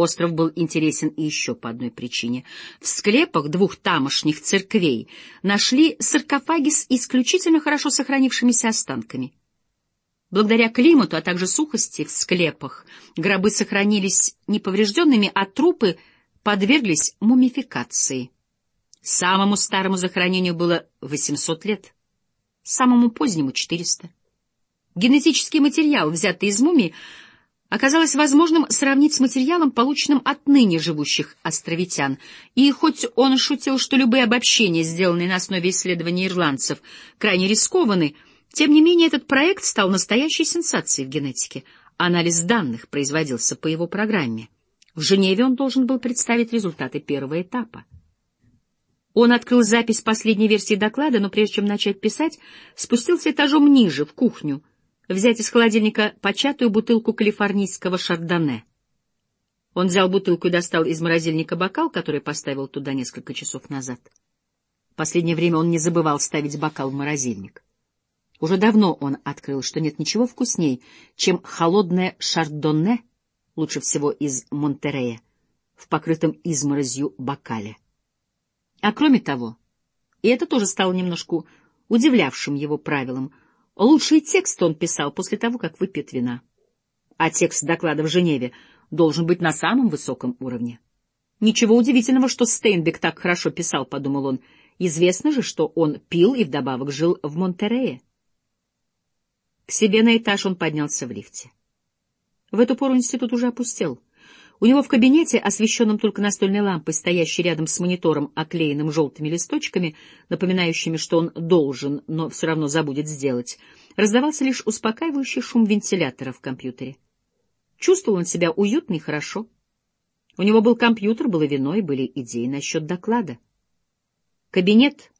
Остров был интересен и еще по одной причине. В склепах двух тамошних церквей нашли саркофаги с исключительно хорошо сохранившимися останками. Благодаря климату, а также сухости в склепах, гробы сохранились неповрежденными, а трупы подверглись мумификации. Самому старому захоронению было 800 лет, самому позднему — 400. Генетический материал, взятый из мумии, оказалось возможным сравнить с материалом, полученным от ныне живущих островитян. И хоть он шутил, что любые обобщения, сделанные на основе исследований ирландцев, крайне рискованы, тем не менее этот проект стал настоящей сенсацией в генетике. Анализ данных производился по его программе. В Женеве он должен был представить результаты первого этапа. Он открыл запись последней версии доклада, но прежде чем начать писать, спустился этажом ниже, в кухню, взять из холодильника початую бутылку калифорнийского шардоне. Он взял бутылку и достал из морозильника бокал, который поставил туда несколько часов назад. Последнее время он не забывал ставить бокал в морозильник. Уже давно он открыл, что нет ничего вкусней, чем холодное шардоне, лучше всего из Монтерея, в покрытом изморозью бокале. А кроме того, и это тоже стало немножко удивлявшим его правилом, лучший текст он писал после того, как выпьет вина. А текст доклада в Женеве должен быть на самом высоком уровне. Ничего удивительного, что Стейнбек так хорошо писал, — подумал он. Известно же, что он пил и вдобавок жил в Монтерее. К себе на этаж он поднялся в лифте. В эту пору институт уже опустел. У него в кабинете, освещенном только настольной лампой, стоящей рядом с монитором, оклеенным желтыми листочками, напоминающими, что он должен, но все равно забудет сделать, раздавался лишь успокаивающий шум вентилятора в компьютере. Чувствовал он себя уютно и хорошо. У него был компьютер, было вино и были идеи насчет доклада. Кабинет,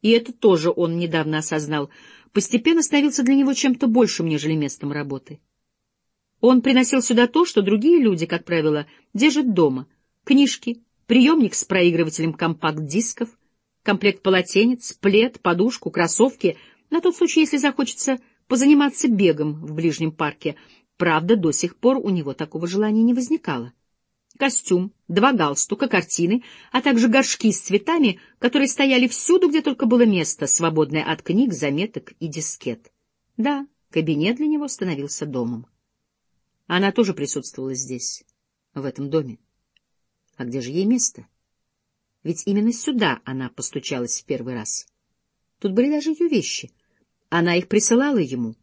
и это тоже он недавно осознал, постепенно становился для него чем-то большим, нежели местом работы. Он приносил сюда то, что другие люди, как правило, держат дома. Книжки, приемник с проигрывателем компакт-дисков, комплект полотенец, плед, подушку, кроссовки, на тот случай, если захочется позаниматься бегом в ближнем парке. Правда, до сих пор у него такого желания не возникало. Костюм, два галстука, картины, а также горшки с цветами, которые стояли всюду, где только было место, свободное от книг, заметок и дискет. Да, кабинет для него становился домом. Она тоже присутствовала здесь, в этом доме. А где же ей место? Ведь именно сюда она постучалась в первый раз. Тут были даже ее вещи. Она их присылала ему.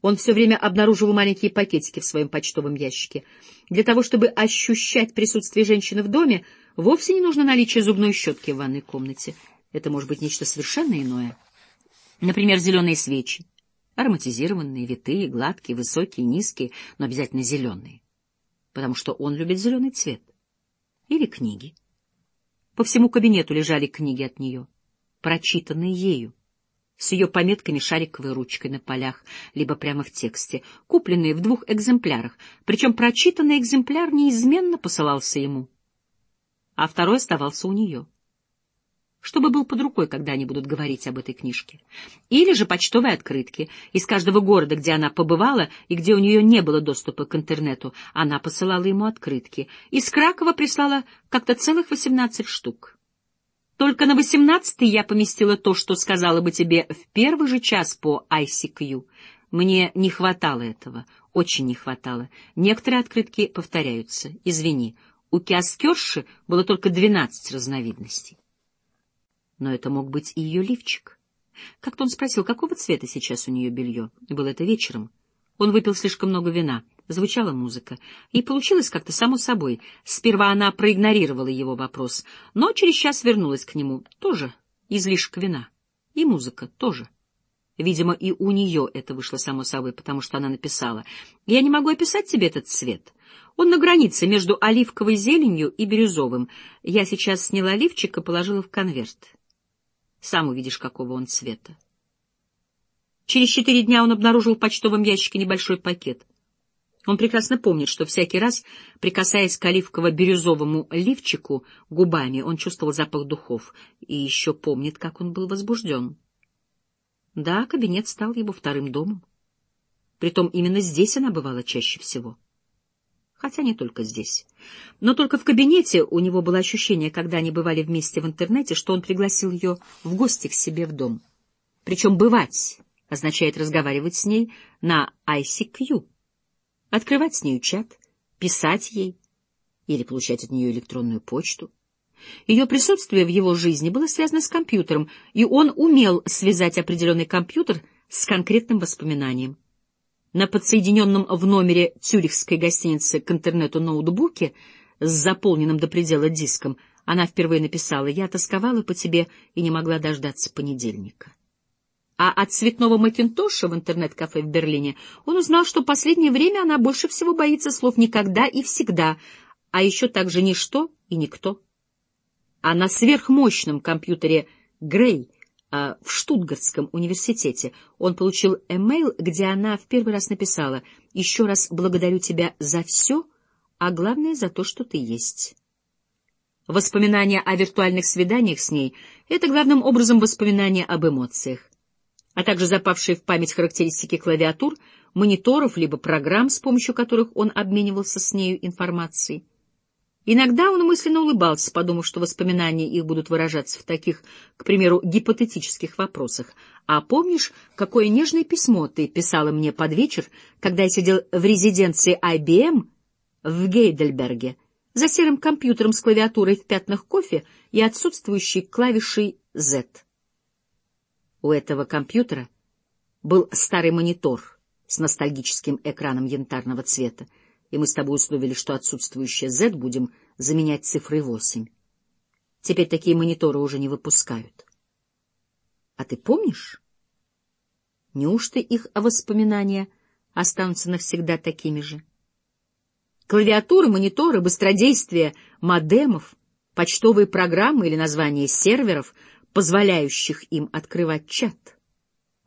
Он все время обнаруживал маленькие пакетики в своем почтовом ящике. Для того, чтобы ощущать присутствие женщины в доме, вовсе не нужно наличие зубной щетки в ванной комнате. Это может быть нечто совершенно иное. Например, зеленые свечи Ароматизированные, витые, гладкие, высокие, низкие, но обязательно зеленые. Потому что он любит зеленый цвет. Или книги. По всему кабинету лежали книги от нее, прочитанные ею, с ее пометками шариковой ручкой на полях, либо прямо в тексте, купленные в двух экземплярах, причем прочитанный экземпляр неизменно посылался ему, а второй оставался у нее чтобы был под рукой, когда они будут говорить об этой книжке. Или же почтовые открытки. Из каждого города, где она побывала и где у нее не было доступа к интернету, она посылала ему открытки. Из Кракова прислала как-то целых восемнадцать штук. Только на восемнадцатый я поместила то, что сказала бы тебе в первый же час по ICQ. Мне не хватало этого, очень не хватало. Некоторые открытки повторяются. Извини, у киоскерши было только двенадцать разновидностей. Но это мог быть и ее лифчик. Как-то он спросил, какого цвета сейчас у нее белье. Было это вечером. Он выпил слишком много вина. Звучала музыка. И получилось как-то само собой. Сперва она проигнорировала его вопрос, но через час вернулась к нему. Тоже излишек вина. И музыка тоже. Видимо, и у нее это вышло само собой, потому что она написала. «Я не могу описать тебе этот цвет. Он на границе между оливковой зеленью и бирюзовым. Я сейчас сняла лифчик и положила в конверт. Сам увидишь, какого он цвета. Через четыре дня он обнаружил в почтовом ящике небольшой пакет. Он прекрасно помнит, что всякий раз, прикасаясь к оливково-бирюзовому лифчику губами, он чувствовал запах духов, и еще помнит, как он был возбужден. Да, кабинет стал его вторым домом. Притом именно здесь она бывала чаще всего. Хотя не только здесь. Но только в кабинете у него было ощущение, когда они бывали вместе в интернете, что он пригласил ее в гости к себе в дом. Причем «бывать» означает разговаривать с ней на ICQ, открывать с нею чат, писать ей или получать от нее электронную почту. Ее присутствие в его жизни было связано с компьютером, и он умел связать определенный компьютер с конкретным воспоминанием. На подсоединенном в номере цюрихской гостиницы к интернету ноутбуке с заполненным до предела диском она впервые написала «Я тосковала по тебе и не могла дождаться понедельника». А от цветного Макинтоша в интернет-кафе в Берлине он узнал, что последнее время она больше всего боится слов «никогда» и «всегда», а еще также «ничто» и «никто». А на сверхмощном компьютере «Грей» в Штутгартском университете он получил эмейл, где она в первый раз написала «Еще раз благодарю тебя за все, а главное за то, что ты есть». Воспоминания о виртуальных свиданиях с ней — это главным образом воспоминания об эмоциях, а также запавшие в память характеристики клавиатур, мониторов либо программ, с помощью которых он обменивался с нею информацией. Иногда он мысленно улыбался, подумав, что воспоминания их будут выражаться в таких, к примеру, гипотетических вопросах. «А помнишь, какое нежное письмо ты писала мне под вечер, когда я сидел в резиденции IBM в Гейдельберге, за серым компьютером с клавиатурой в пятнах кофе и отсутствующей клавишей Z?» У этого компьютера был старый монитор с ностальгическим экраном янтарного цвета, и мы с тобой условили, что отсутствующее Z будем заменять цифрой 8. Теперь такие мониторы уже не выпускают. А ты помнишь? Неужто их воспоминания останутся навсегда такими же? Клавиатуры, мониторы, быстродействие модемов, почтовые программы или названия серверов, позволяющих им открывать чат.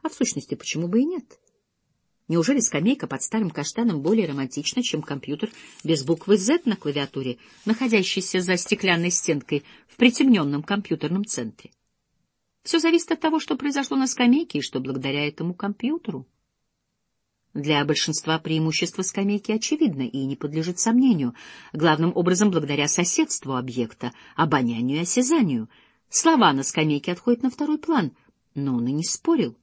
А в сущности, почему бы и нет? Неужели скамейка под старым каштаном более романтична, чем компьютер без буквы Z на клавиатуре, находящийся за стеклянной стенкой в притемненном компьютерном центре? Все зависит от того, что произошло на скамейке и что благодаря этому компьютеру. Для большинства преимущество скамейки очевидно и не подлежит сомнению, главным образом благодаря соседству объекта, обонянию и осязанию. Слова на скамейке отходят на второй план, но он и не спорил.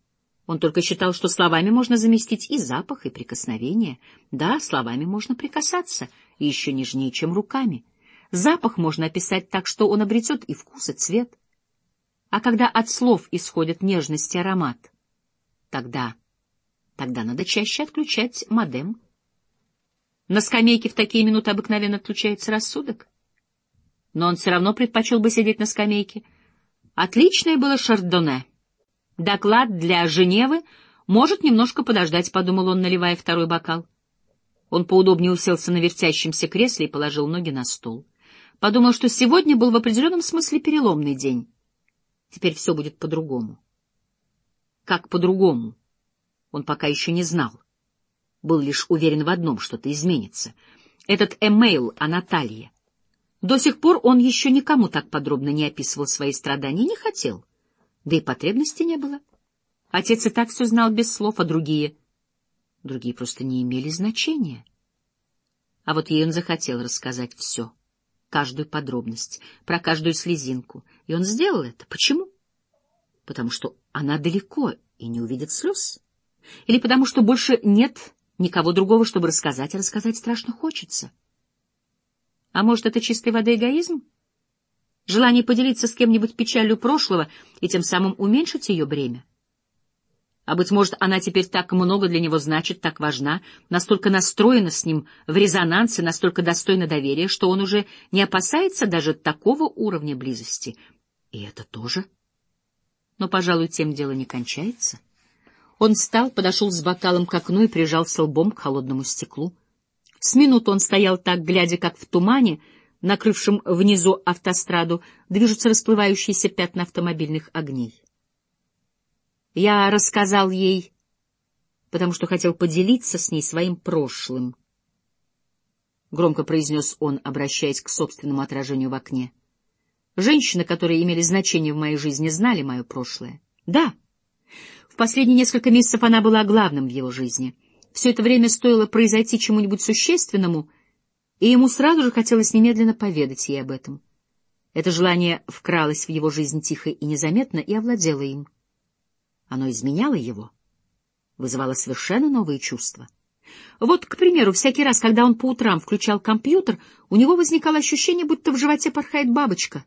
Он только считал, что словами можно заместить и запах, и прикосновение. Да, словами можно прикасаться, и еще нежнее, чем руками. Запах можно описать так, что он обретет и вкус, и цвет. А когда от слов исходит нежность и аромат, тогда, тогда надо чаще отключать модем. На скамейке в такие минуты обыкновенно отключается рассудок. Но он все равно предпочел бы сидеть на скамейке. Отличное было шардоне — Доклад для Женевы может немножко подождать, — подумал он, наливая второй бокал. Он поудобнее уселся на вертящемся кресле и положил ноги на стол. Подумал, что сегодня был в определенном смысле переломный день. Теперь все будет по-другому. Как по-другому? Он пока еще не знал. Был лишь уверен в одном, что-то изменится. Этот эмейл о Наталье. До сих пор он еще никому так подробно не описывал свои страдания не хотел да и потребности не было. Отец и так все знал без слов, а другие... Другие просто не имели значения. А вот ей он захотел рассказать все, каждую подробность, про каждую слезинку. И он сделал это. Почему? Потому что она далеко и не увидит слез. Или потому что больше нет никого другого, чтобы рассказать, а рассказать страшно хочется. А может, это чистой воды эгоизм? Желание поделиться с кем-нибудь печалью прошлого и тем самым уменьшить ее бремя. А, быть может, она теперь так много для него значит, так важна, настолько настроена с ним в резонансе, настолько достойна доверия, что он уже не опасается даже такого уровня близости. И это тоже. Но, пожалуй, тем дело не кончается. Он встал, подошел с бокалом к окну и прижался лбом к холодному стеклу. С минуту он стоял так, глядя, как в тумане — накрывшем внизу автостраду, движутся расплывающиеся пятна автомобильных огней. Я рассказал ей, потому что хотел поделиться с ней своим прошлым. Громко произнес он, обращаясь к собственному отражению в окне. Женщины, которые имели значение в моей жизни, знали мое прошлое. Да, в последние несколько месяцев она была главным в его жизни. Все это время стоило произойти чему-нибудь существенному — и ему сразу же хотелось немедленно поведать ей об этом. Это желание вкралось в его жизнь тихо и незаметно и овладело им. Оно изменяло его, вызывало совершенно новые чувства. Вот, к примеру, всякий раз, когда он по утрам включал компьютер, у него возникало ощущение, будто в животе порхает бабочка.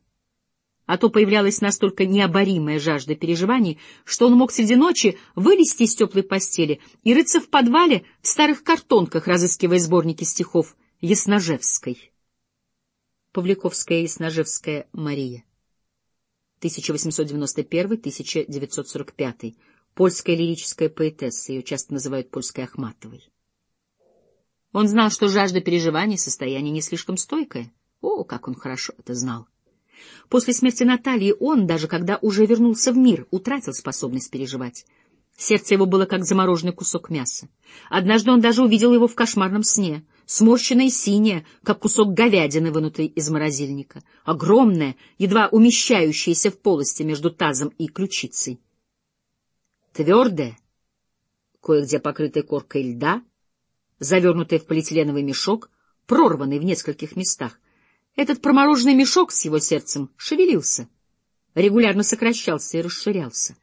А то появлялась настолько необоримая жажда переживаний, что он мог среди ночи вылезти из теплой постели и рыться в подвале в старых картонках, разыскивая сборники стихов Ясножевской. Павликовская Ясножевская Мария. 1891-1945. Польская лирическая поэтесса, ее часто называют польской Ахматовой. Он знал, что жажда переживаний — состояние не слишком стойкое. О, как он хорошо это знал! После смерти Натальи он, даже когда уже вернулся в мир, утратил способность переживать. Сердце его было как замороженный кусок мяса. Однажды он даже увидел его в кошмарном сне, сморщенное синее, как кусок говядины, вынутый из морозильника, огромное, едва умещающееся в полости между тазом и ключицей. Твердое, кое-где покрытое коркой льда, завернутое в полиэтиленовый мешок, прорванный в нескольких местах. Этот промороженный мешок с его сердцем шевелился, регулярно сокращался и расширялся.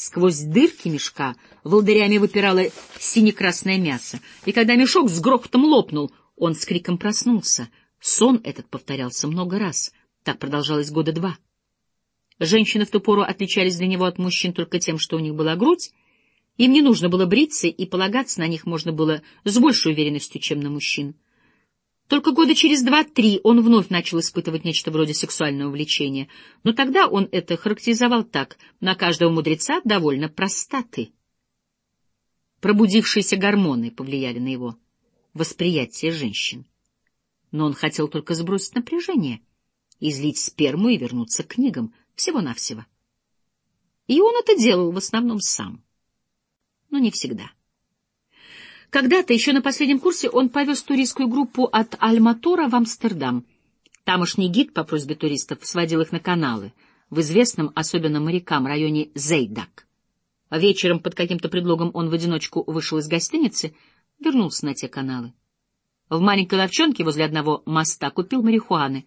Сквозь дырки мешка волдырями выпирало сине-красное мясо, и когда мешок с грохотом лопнул, он с криком проснулся. Сон этот повторялся много раз. Так продолжалось года два. Женщины в ту пору отличались для него от мужчин только тем, что у них была грудь, им не нужно было бриться, и полагаться на них можно было с большей уверенностью, чем на мужчин. Только года через два-три он вновь начал испытывать нечто вроде сексуального влечения, но тогда он это характеризовал так — на каждого мудреца довольно простаты. Пробудившиеся гормоны повлияли на его восприятие женщин. Но он хотел только сбросить напряжение, излить сперму и вернуться к книгам, всего-навсего. И он это делал в основном сам но не всегда. Когда-то, еще на последнем курсе, он повез туристскую группу от Альматора в Амстердам. Тамошний гид по просьбе туристов сводил их на каналы в известном, особенно морякам, районе Зейдак. Вечером под каким-то предлогом он в одиночку вышел из гостиницы, вернулся на те каналы. В маленькой ловчонке возле одного моста купил марихуаны.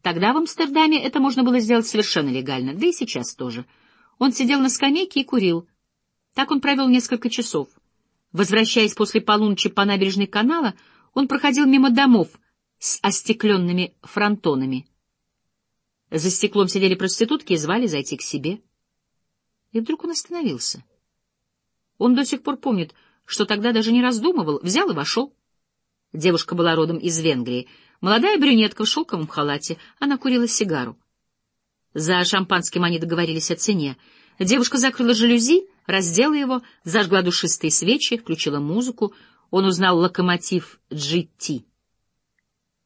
Тогда в Амстердаме это можно было сделать совершенно легально, да и сейчас тоже. Он сидел на скамейке и курил — так он провел несколько часов. Возвращаясь после полуночи по набережной канала, он проходил мимо домов с остекленными фронтонами. За стеклом сидели проститутки и звали зайти к себе. И вдруг он остановился. Он до сих пор помнит, что тогда даже не раздумывал, взял и вошел. Девушка была родом из Венгрии. Молодая брюнетка в шелковом халате. Она курила сигару. За шампанским они договорились о цене. Девушка закрыла жалюзи, раздела его, зажгла душистые свечи, включила музыку. Он узнал локомотив GT.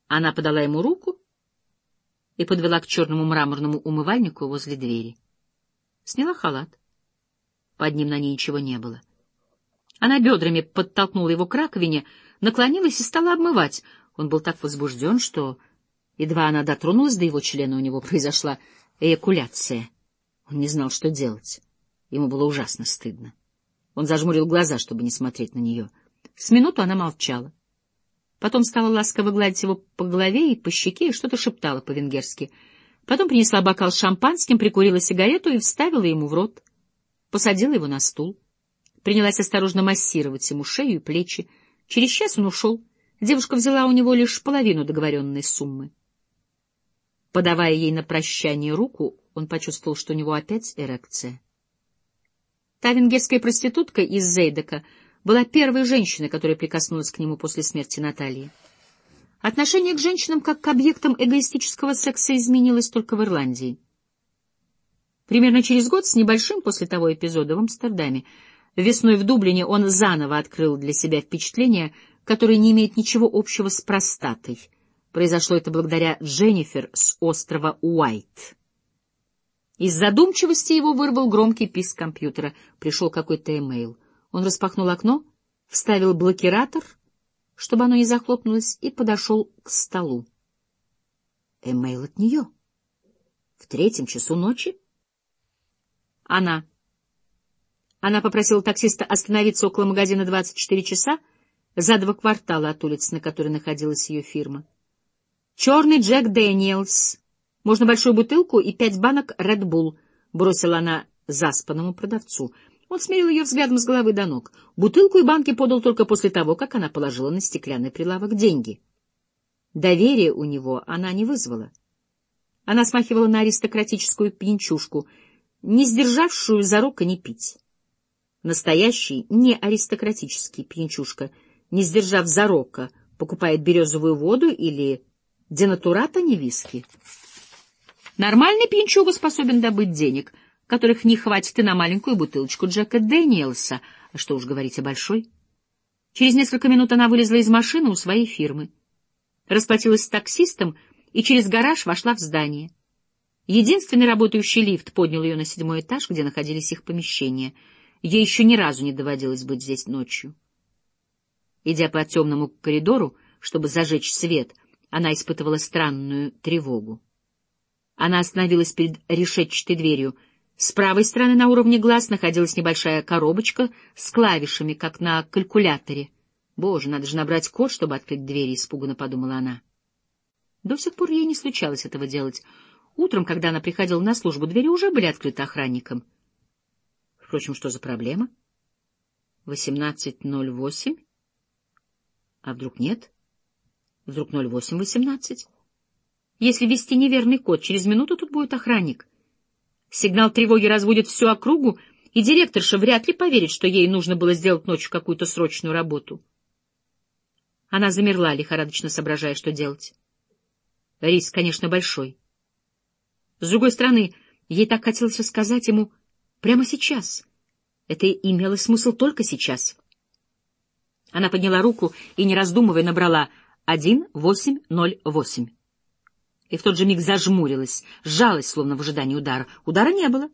Она подала ему руку и подвела к черному мраморному умывальнику возле двери. Сняла халат. Под ним на ней ничего не было. Она бедрами подтолкнула его к раковине, наклонилась и стала обмывать. Он был так возбужден, что, едва она дотронулась до его члена, у него произошла эякуляция. Он не знал, что делать. Ему было ужасно стыдно. Он зажмурил глаза, чтобы не смотреть на нее. С минуту она молчала. Потом стала ласково гладить его по голове и по щеке и что-то шептала по-венгерски. Потом принесла бокал с шампанским, прикурила сигарету и вставила ему в рот. Посадила его на стул. Принялась осторожно массировать ему шею и плечи. Через час он ушел. Девушка взяла у него лишь половину договоренной суммы. Подавая ей на прощание руку, он почувствовал, что у него опять эрекция. Та венгерская проститутка из Зейдека была первой женщиной, которая прикоснулась к нему после смерти Натальи. Отношение к женщинам как к объектам эгоистического секса изменилось только в Ирландии. Примерно через год с небольшим после того эпизода в Амстердаме весной в Дублине он заново открыл для себя впечатление, которое не имеет ничего общего с простатой. Произошло это благодаря Дженнифер с острова Уайт. Из задумчивости его вырвал громкий писк компьютера. Пришел какой-то эмейл. Он распахнул окно, вставил блокиратор, чтобы оно не захлопнулось, и подошел к столу. Эмейл от нее. В третьем часу ночи? Она. Она попросила таксиста остановиться около магазина 24 часа за два квартала от улицы, на которой находилась ее фирма. «Черный Джек Дэниелс. Можно большую бутылку и пять банок Ред Булл», — бросила она заспанному продавцу. Он смерил ее взглядом с головы до ног. Бутылку и банки подал только после того, как она положила на стеклянный прилавок деньги. Доверия у него она не вызвала. Она смахивала на аристократическую пьянчушку, не сдержавшую зарока не пить. Настоящий, не аристократический пьянчушка, не сдержав зарока, покупает березовую воду или денатурата, не виски. Нормальный пьянчуга способен добыть денег, которых не хватит и на маленькую бутылочку Джека Дэниелса, а что уж говорить о большой. Через несколько минут она вылезла из машины у своей фирмы. Расплатилась с таксистом и через гараж вошла в здание. Единственный работающий лифт поднял ее на седьмой этаж, где находились их помещения. Ей еще ни разу не доводилось быть здесь ночью. Идя по темному коридору, чтобы зажечь свет, она испытывала странную тревогу. Она остановилась перед решетчатой дверью. С правой стороны на уровне глаз находилась небольшая коробочка с клавишами, как на калькуляторе. «Боже, надо же набрать код, чтобы открыть дверь», — испуганно подумала она. До сих пор ей не случалось этого делать. Утром, когда она приходила на службу, двери уже были открыты охранником. Впрочем, что за проблема? Восемнадцать ноль восемь? А вдруг нет? Вдруг ноль восемь восемнадцать? Если ввести неверный код, через минуту тут будет охранник. Сигнал тревоги разводит всю округу, и директорша вряд ли поверит, что ей нужно было сделать ночью какую-то срочную работу. Она замерла, лихорадочно соображая, что делать. Риск, конечно, большой. С другой стороны, ей так хотелось рассказать ему прямо сейчас. Это имело смысл только сейчас. Она подняла руку и, не раздумывая, набрала один восемь ноль восемь. И в тот же миг зажмурилась, сжалась, словно в ожидании удара. Удара не было.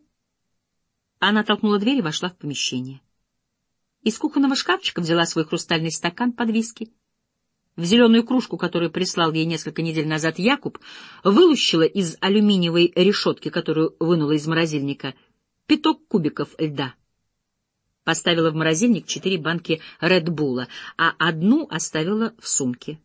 Она толкнула дверь и вошла в помещение. Из кухонного шкафчика взяла свой хрустальный стакан под виски — в зеленую кружку, которую прислал ей несколько недель назад Якуб, вылущила из алюминиевой решетки, которую вынула из морозильника, пяток кубиков льда. Поставила в морозильник четыре банки Редбула, а одну оставила в сумке.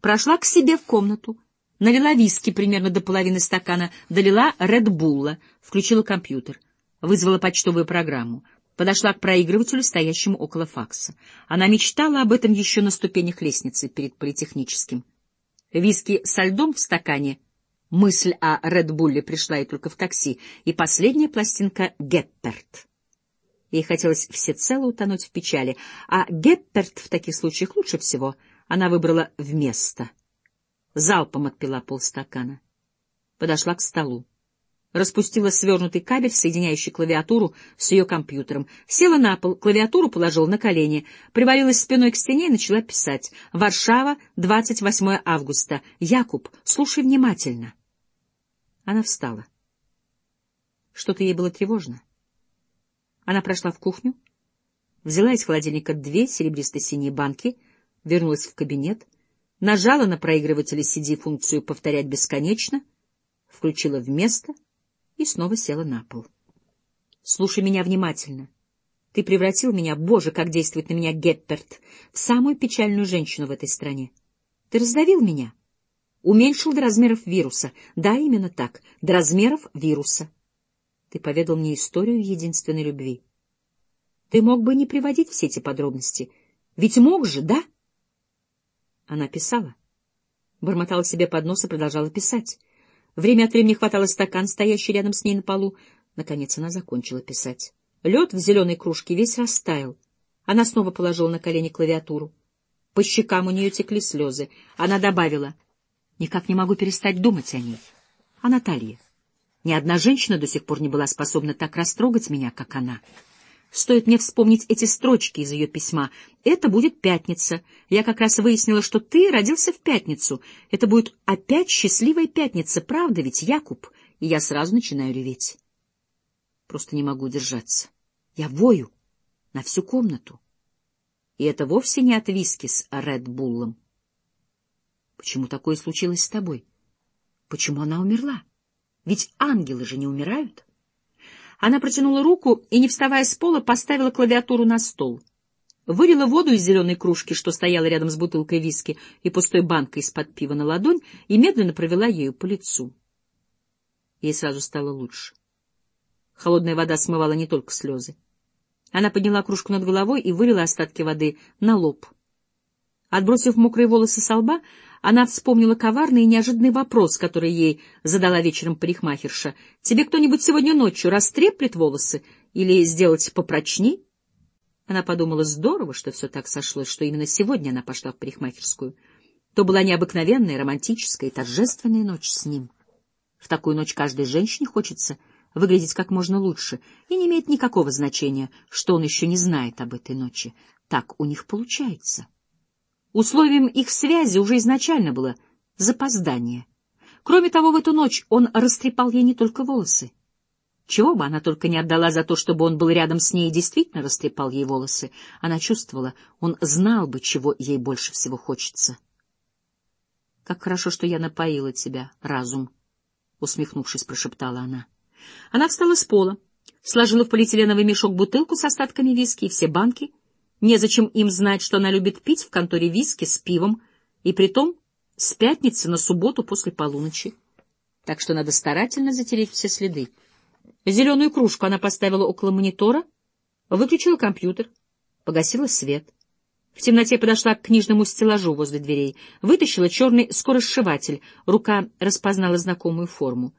Прошла к себе в комнату, налила виски примерно до половины стакана, долила Редбула, включила компьютер, вызвала почтовую программу — подошла к проигрывателю, стоящему около факса. Она мечтала об этом еще на ступенях лестницы перед политехническим. Виски со льдом в стакане. Мысль о Редбулле пришла ей только в такси. И последняя пластинка «Гепперт». Ей хотелось всецело утонуть в печали, а «Гепперт» в таких случаях лучше всего. Она выбрала вместо. Залпом отпила полстакана. Подошла к столу распустила свернутый кабель, соединяющий клавиатуру с ее компьютером, села на пол, клавиатуру положила на колени, привалилась спиной к стене и начала писать. «Варшава, 28 августа. Якуб, слушай внимательно». Она встала. Что-то ей было тревожно. Она прошла в кухню, взяла из холодильника две серебристо-синие банки, вернулась в кабинет, нажала на проигрывателе CD функцию «Повторять бесконечно», включила вместо — и снова села на пол. «Слушай меня внимательно. Ты превратил меня, боже, как действует на меня Гепперт, в самую печальную женщину в этой стране. Ты раздавил меня, уменьшил до размеров вируса. Да, именно так, до размеров вируса. Ты поведал мне историю единственной любви. Ты мог бы не приводить все эти подробности. Ведь мог же, да?» Она писала. Бормотала себе под нос и продолжала писать. Время от времени хватало стакан, стоящий рядом с ней на полу. Наконец она закончила писать. Лед в зеленой кружке весь растаял. Она снова положила на колени клавиатуру. По щекам у нее текли слезы. Она добавила, «Никак не могу перестать думать о ней, о Наталье. Ни одна женщина до сих пор не была способна так растрогать меня, как она». Стоит мне вспомнить эти строчки из ее письма. Это будет пятница. Я как раз выяснила, что ты родился в пятницу. Это будет опять счастливая пятница, правда ведь, Якуб? И я сразу начинаю реветь. Просто не могу держаться. Я вою на всю комнату. И это вовсе не от виски с Редбуллом. Почему такое случилось с тобой? Почему она умерла? Ведь ангелы же не умирают. Она протянула руку и, не вставая с пола, поставила клавиатуру на стол. вылила воду из зеленой кружки, что стояла рядом с бутылкой виски и пустой банкой из-под пива на ладонь, и медленно провела ею по лицу. Ей сразу стало лучше. Холодная вода смывала не только слезы. Она подняла кружку над головой и вылила остатки воды на лоб. Отбросив мокрые волосы со лба, она вспомнила коварный и неожиданный вопрос, который ей задала вечером парикмахерша. «Тебе кто-нибудь сегодня ночью растреплет волосы или сделать попрочней?» Она подумала, здорово, что все так сошлось, что именно сегодня она пошла в парикмахерскую. То была необыкновенная, романтическая и торжественная ночь с ним. В такую ночь каждой женщине хочется выглядеть как можно лучше, и не имеет никакого значения, что он еще не знает об этой ночи. Так у них получается. Условием их связи уже изначально было запоздание. Кроме того, в эту ночь он растрепал ей не только волосы. Чего бы она только не отдала за то, чтобы он был рядом с ней и действительно растрепал ей волосы. Она чувствовала, он знал бы, чего ей больше всего хочется. — Как хорошо, что я напоила тебя, разум, — усмехнувшись, прошептала она. Она встала с пола, сложила в полиэтиленовый мешок бутылку с остатками виски и все банки. Незачем им знать, что она любит пить в конторе виски с пивом, и притом с пятницы на субботу после полуночи. Так что надо старательно затереть все следы. Зеленую кружку она поставила около монитора, выключила компьютер, погасила свет. В темноте подошла к книжному стеллажу возле дверей, вытащила черный скоросшиватель, рука распознала знакомую форму.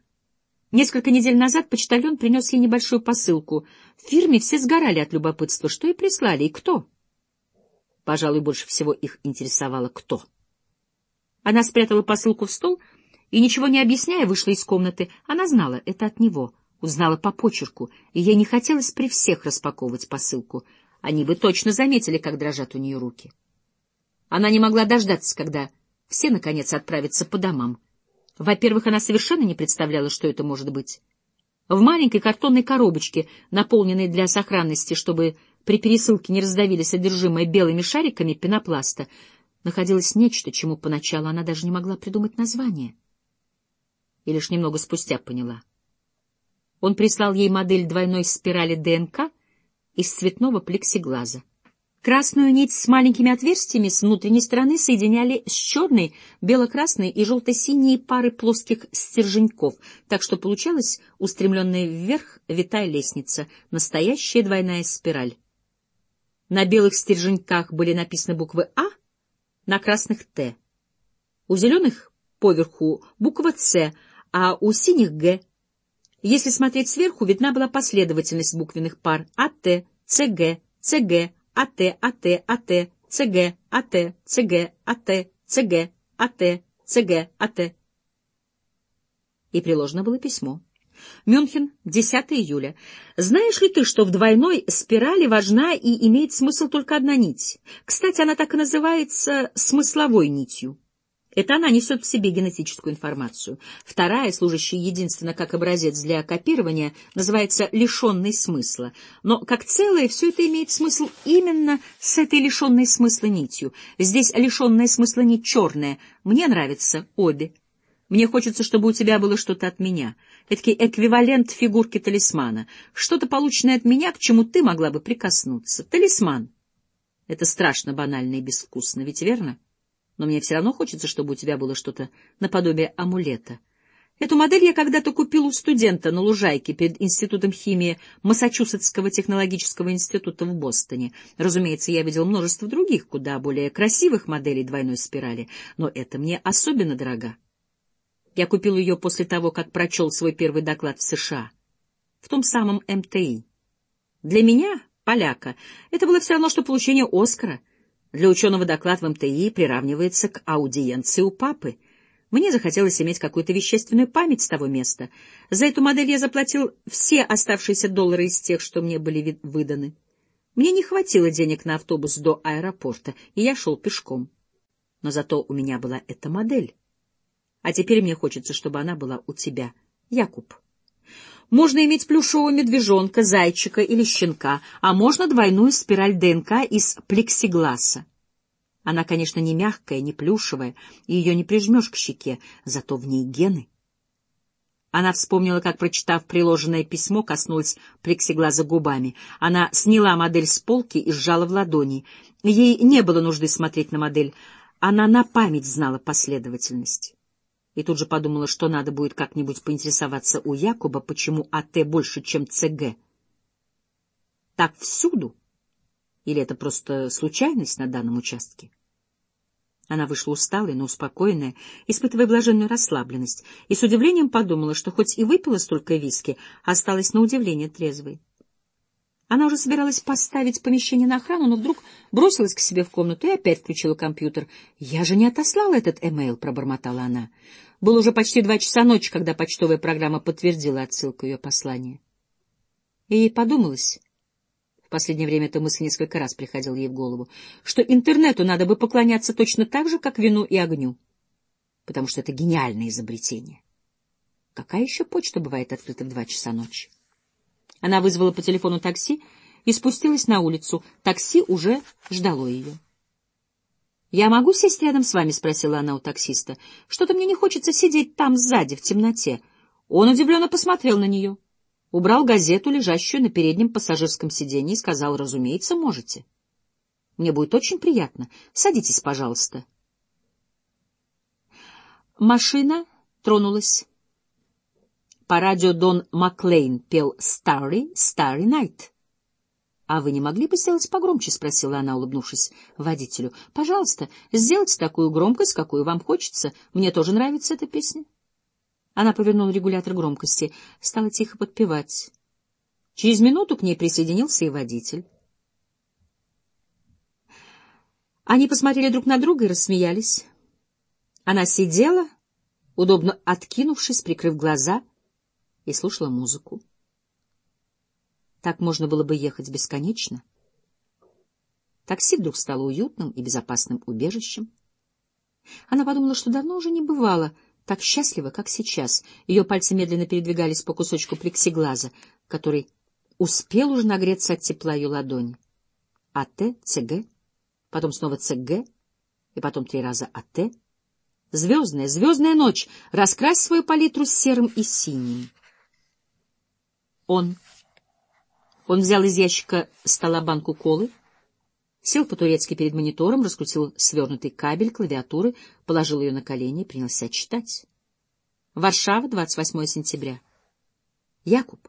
Несколько недель назад почтальон принес ей небольшую посылку. В фирме все сгорали от любопытства, что и прислали, и кто. Пожалуй, больше всего их интересовало кто. Она спрятала посылку в стол и, ничего не объясняя, вышла из комнаты. Она знала, это от него — Узнала по почерку, и ей не хотелось при всех распаковывать посылку. Они бы точно заметили, как дрожат у нее руки. Она не могла дождаться, когда все, наконец, отправятся по домам. Во-первых, она совершенно не представляла, что это может быть. В маленькой картонной коробочке, наполненной для сохранности, чтобы при пересылке не раздавили содержимое белыми шариками пенопласта, находилось нечто, чему поначалу она даже не могла придумать название. И лишь немного спустя поняла — он прислал ей модель двойной спирали ДНК из цветного плексиглаза. Красную нить с маленькими отверстиями с внутренней стороны соединяли с черной, бело-красной и желто-синей пары плоских стерженьков, так что получалась устремленная вверх витая лестница, настоящая двойная спираль. На белых стерженьках были написаны буквы «А», на красных «Т». У зеленых поверху буква «С», а у синих «Г», если смотреть сверху, видна была последовательность буквенных пар АТ, ЦГ, ЦГ, АТ, АТ, АТ, ЦГ, АТ, ЦГ, АТ, ЦГ, АТ, ЦГ, АТ. И приложено было письмо. Мюнхен, 10 июля. Знаешь ли ты, что в двойной спирали важна и имеет смысл только одна нить? Кстати, она так и называется смысловой нитью. Это она несет в себе генетическую информацию. Вторая, служащая единственно как образец для копирования, называется лишенной смысла. Но как целое все это имеет смысл именно с этой лишенной смысла нитью. Здесь лишенная смысла нить черная. Мне нравятся обе. Мне хочется, чтобы у тебя было что-то от меня. Эдакий эквивалент фигурки талисмана. Что-то полученное от меня, к чему ты могла бы прикоснуться. Талисман. Это страшно банально и безвкусно, ведь верно? Но мне все равно хочется, чтобы у тебя было что-то наподобие амулета. Эту модель я когда-то купил у студента на лужайке перед Институтом химии Массачусетского технологического института в Бостоне. Разумеется, я видел множество других, куда более красивых моделей двойной спирали, но это мне особенно дорога. Я купил ее после того, как прочел свой первый доклад в США, в том самом МТИ. Для меня, поляка, это было все равно, что получение Оскара — для ученого доклад в МТИ приравнивается к аудиенции у папы. Мне захотелось иметь какую-то вещественную память с того места. За эту модель я заплатил все оставшиеся доллары из тех, что мне были выданы. Мне не хватило денег на автобус до аэропорта, и я шел пешком. Но зато у меня была эта модель. А теперь мне хочется, чтобы она была у тебя, Якуб. Можно иметь плюшевого медвежонка, зайчика или щенка, а можно двойную спираль ДНК из плексигласа. Она, конечно, не мягкая, не плюшевая, и ее не прижмешь к щеке, зато в ней гены. Она вспомнила, как, прочитав приложенное письмо, коснулась плексиглаза губами. Она сняла модель с полки и сжала в ладони. Ей не было нужды смотреть на модель. Она на память знала последовательность. И тут же подумала, что надо будет как-нибудь поинтересоваться у Якуба, почему АТ больше, чем ЦГ. Так всюду? Или это просто случайность на данном участке? Она вышла усталая, но успокоенная, испытывая блаженную расслабленность, и с удивлением подумала, что хоть и выпила столько виски, осталась на удивление трезвой. Она уже собиралась поставить помещение на охрану, но вдруг бросилась к себе в комнату и опять включила компьютер. «Я же не отослала этот эмейл», — пробормотала она. Было уже почти два часа ночи, когда почтовая программа подтвердила отсылку ее послания. И ей подумалось, в последнее время эта мысль несколько раз приходила ей в голову, что интернету надо бы поклоняться точно так же, как вину и огню, потому что это гениальное изобретение. Какая еще почта бывает открыта в два часа ночи? Она вызвала по телефону такси и спустилась на улицу. Такси уже ждало ее. «Я могу сесть рядом с вами?» — спросила она у таксиста. «Что-то мне не хочется сидеть там сзади, в темноте». Он удивленно посмотрел на нее убрал газету, лежащую на переднем пассажирском сиденье, и сказал, разумеется, можете. Мне будет очень приятно. Садитесь, пожалуйста. Машина тронулась. По радио Дон Маклейн пел «Starry, Starry Night». «А вы не могли бы сделать погромче?» — спросила она, улыбнувшись водителю. «Пожалуйста, сделайте такую громкость, какую вам хочется. Мне тоже нравится эта песня». Она повернула регулятор громкости, стала тихо подпевать. Через минуту к ней присоединился и водитель. Они посмотрели друг на друга и рассмеялись. Она сидела, удобно откинувшись, прикрыв глаза, и слушала музыку. Так можно было бы ехать бесконечно. Такси вдруг стало уютным и безопасным убежищем. Она подумала, что давно уже не бывало так счастлива, как сейчас. Ее пальцы медленно передвигались по кусочку плексиглаза, который успел уже нагреться от тепла ее ладони. АТ, ЦГ, потом снова ЦГ, и потом три раза АТ. Звездная, звездная ночь, раскрась свою палитру серым и синим. Он... Он взял из ящика стола банку колы, сел по-турецки перед монитором, раскрутил свернутый кабель клавиатуры, положил ее на колени и принялся читать. Варшава, 28 сентября. Якуб,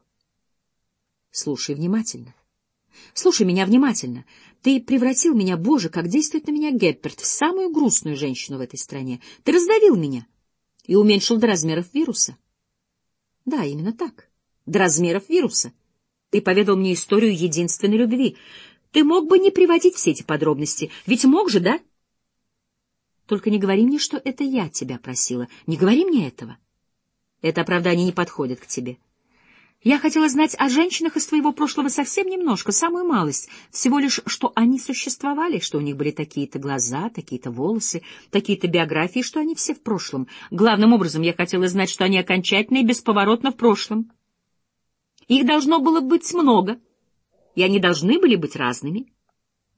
слушай внимательно. Слушай меня внимательно. Ты превратил меня, Боже, как действует на меня Гепперт, в самую грустную женщину в этой стране. Ты раздавил меня и уменьшил до размеров вируса. Да, именно так. До размеров вируса. Ты поведал мне историю единственной любви. Ты мог бы не приводить все эти подробности, ведь мог же, да? Только не говори мне, что это я тебя просила. Не говори мне этого. Это оправдание не подходит к тебе. Я хотела знать о женщинах из твоего прошлого совсем немножко, самую малость, всего лишь, что они существовали, что у них были такие-то глаза, такие-то волосы, такие-то биографии, что они все в прошлом. Главным образом я хотела знать, что они окончательно и бесповоротно в прошлом. Их должно было быть много, и они должны были быть разными,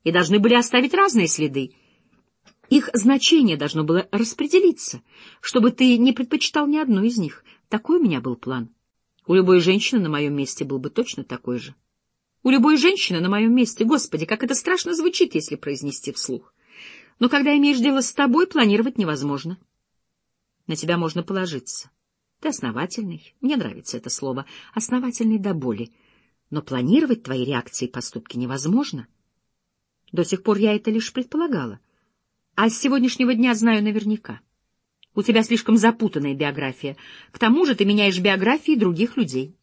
и должны были оставить разные следы. Их значение должно было распределиться, чтобы ты не предпочитал ни одну из них. Такой у меня был план. У любой женщины на моем месте был бы точно такой же. У любой женщины на моем месте, господи, как это страшно звучит, если произнести вслух. Но когда имеешь дело с тобой, планировать невозможно. На тебя можно положиться. Ты основательный, мне нравится это слово, основательный до боли но планировать твои реакции и поступки невозможно. До сих пор я это лишь предполагала. А с сегодняшнего дня знаю наверняка. У тебя слишком запутанная биография. К тому же ты меняешь биографии других людей.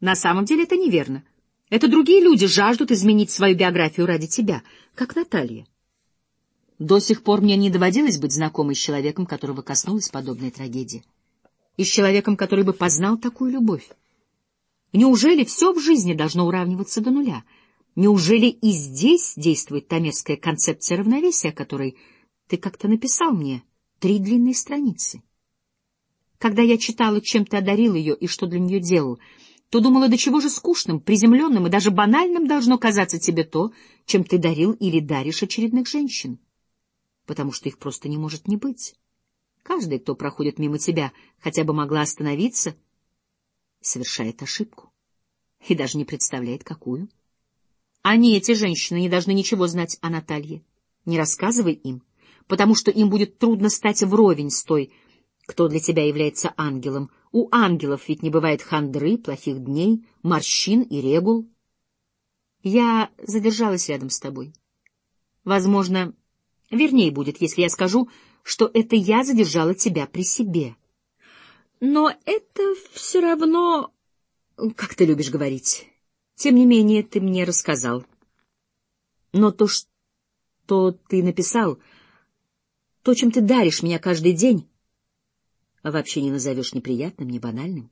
На самом деле это неверно. Это другие люди жаждут изменить свою биографию ради тебя, как Наталья. До сих пор мне не доводилось быть знакомой с человеком, которого коснулась подобная трагедия. И с человеком, который бы познал такую любовь. Неужели все в жизни должно уравниваться до нуля? Неужели и здесь действует та мерзкая концепция равновесия, о которой ты как-то написал мне три длинные страницы? Когда я читала, чем ты одарил ее и что для нее делал, то думала, до чего же скучным, приземленным и даже банальным должно казаться тебе то, чем ты дарил или даришь очередных женщин. Потому что их просто не может не быть. Каждый, кто проходит мимо тебя, хотя бы могла остановиться — совершает ошибку. И даже не представляет, какую. Они, эти женщины, не должны ничего знать о Наталье. Не рассказывай им, потому что им будет трудно стать вровень с той, кто для тебя является ангелом. У ангелов ведь не бывает хандры, плохих дней, морщин и регул. Я задержалась рядом с тобой. Возможно, вернее будет, если я скажу, что это я задержала тебя при себе. Но это все равно, как ты любишь говорить. Тем не менее, ты мне рассказал. Но то, что ты написал, то, чем ты даришь меня каждый день, вообще не назовешь неприятным, не банальным.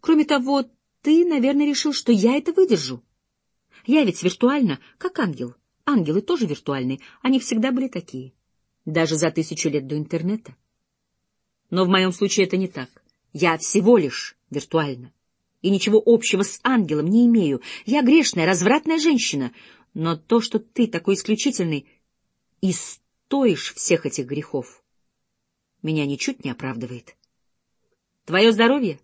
Кроме того, ты, наверное, решил, что я это выдержу. Я ведь виртуально, как ангел. Ангелы тоже виртуальные, они всегда были такие. Даже за тысячу лет до интернета. Но в моем случае это не так. Я всего лишь виртуально. И ничего общего с ангелом не имею. Я грешная, развратная женщина. Но то, что ты такой исключительный и стоишь всех этих грехов, меня ничуть не оправдывает. Твое здоровье?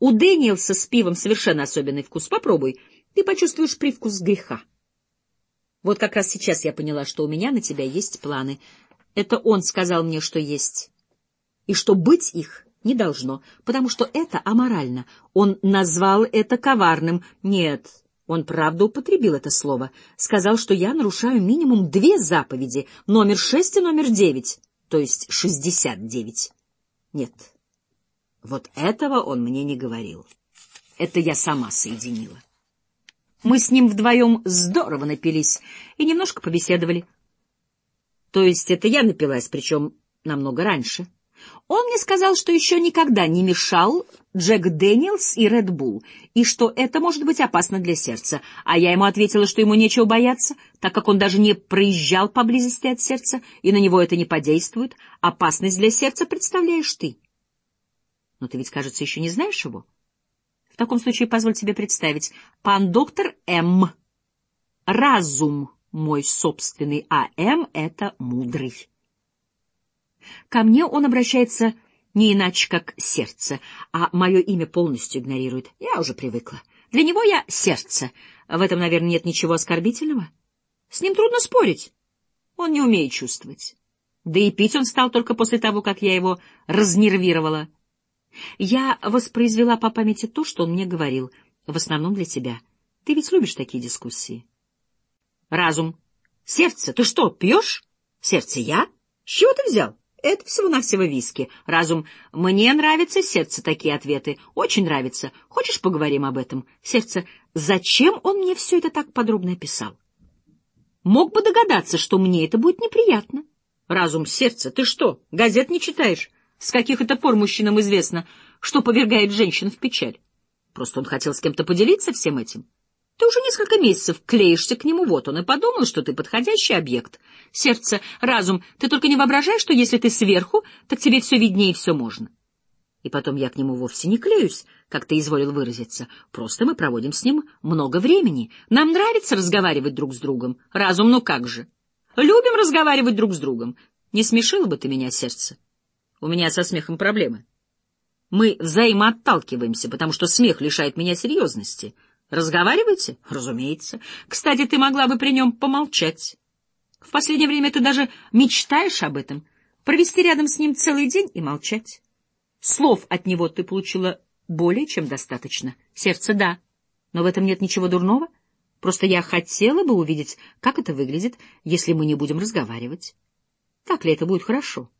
У Дэниелса с пивом совершенно особенный вкус. Попробуй, ты почувствуешь привкус греха. Вот как раз сейчас я поняла, что у меня на тебя есть планы. Это он сказал мне, что есть и что быть их не должно, потому что это аморально. Он назвал это коварным. Нет, он правда употребил это слово. Сказал, что я нарушаю минимум две заповеди, номер шесть и номер девять, то есть шестьдесят девять. Нет, вот этого он мне не говорил. Это я сама соединила. Мы с ним вдвоем здорово напились и немножко побеседовали. То есть это я напилась, причем намного раньше. Он мне сказал, что еще никогда не мешал Джек Дэниелс и Ред Булл, и что это может быть опасно для сердца. А я ему ответила, что ему нечего бояться, так как он даже не проезжал поблизости от сердца, и на него это не подействует. Опасность для сердца представляешь ты. Но ты ведь, кажется, еще не знаешь его? В таком случае позволь тебе представить. Пан доктор М. Разум мой собственный, а М — это мудрый. Ко мне он обращается не иначе, как сердце, а мое имя полностью игнорирует. Я уже привыкла. Для него я сердце. В этом, наверное, нет ничего оскорбительного. С ним трудно спорить. Он не умеет чувствовать. Да и пить он стал только после того, как я его разнервировала. Я воспроизвела по памяти то, что он мне говорил, в основном для тебя. Ты ведь любишь такие дискуссии. Разум. Сердце. Ты что, пьешь? Сердце я? С чего ты взял? Это всего-навсего виски. Разум. Мне нравится сердце такие ответы. Очень нравится. Хочешь, поговорим об этом? Сердце. Зачем он мне все это так подробно описал? Мог бы догадаться, что мне это будет неприятно. Разум. Сердце. Ты что, газет не читаешь? С каких это пор мужчинам известно, что повергает женщин в печаль? Просто он хотел с кем-то поделиться всем этим. Ты уже несколько месяцев клеишься к нему, вот он и подумал, что ты подходящий объект. Сердце, разум, ты только не воображай, что если ты сверху, так тебе все виднее и все можно. И потом я к нему вовсе не клеюсь, как ты изволил выразиться. Просто мы проводим с ним много времени. Нам нравится разговаривать друг с другом. Разум, ну как же? Любим разговаривать друг с другом. Не смешило бы ты меня, сердце? У меня со смехом проблемы. Мы взаимоотталкиваемся, потому что смех лишает меня серьезности. Разговариваете? Разумеется. Кстати, ты могла бы при нем помолчать. В последнее время ты даже мечтаешь об этом. Провести рядом с ним целый день и молчать. Слов от него ты получила более чем достаточно. Сердце — да. Но в этом нет ничего дурного. Просто я хотела бы увидеть, как это выглядит, если мы не будем разговаривать. Так ли это будет хорошо?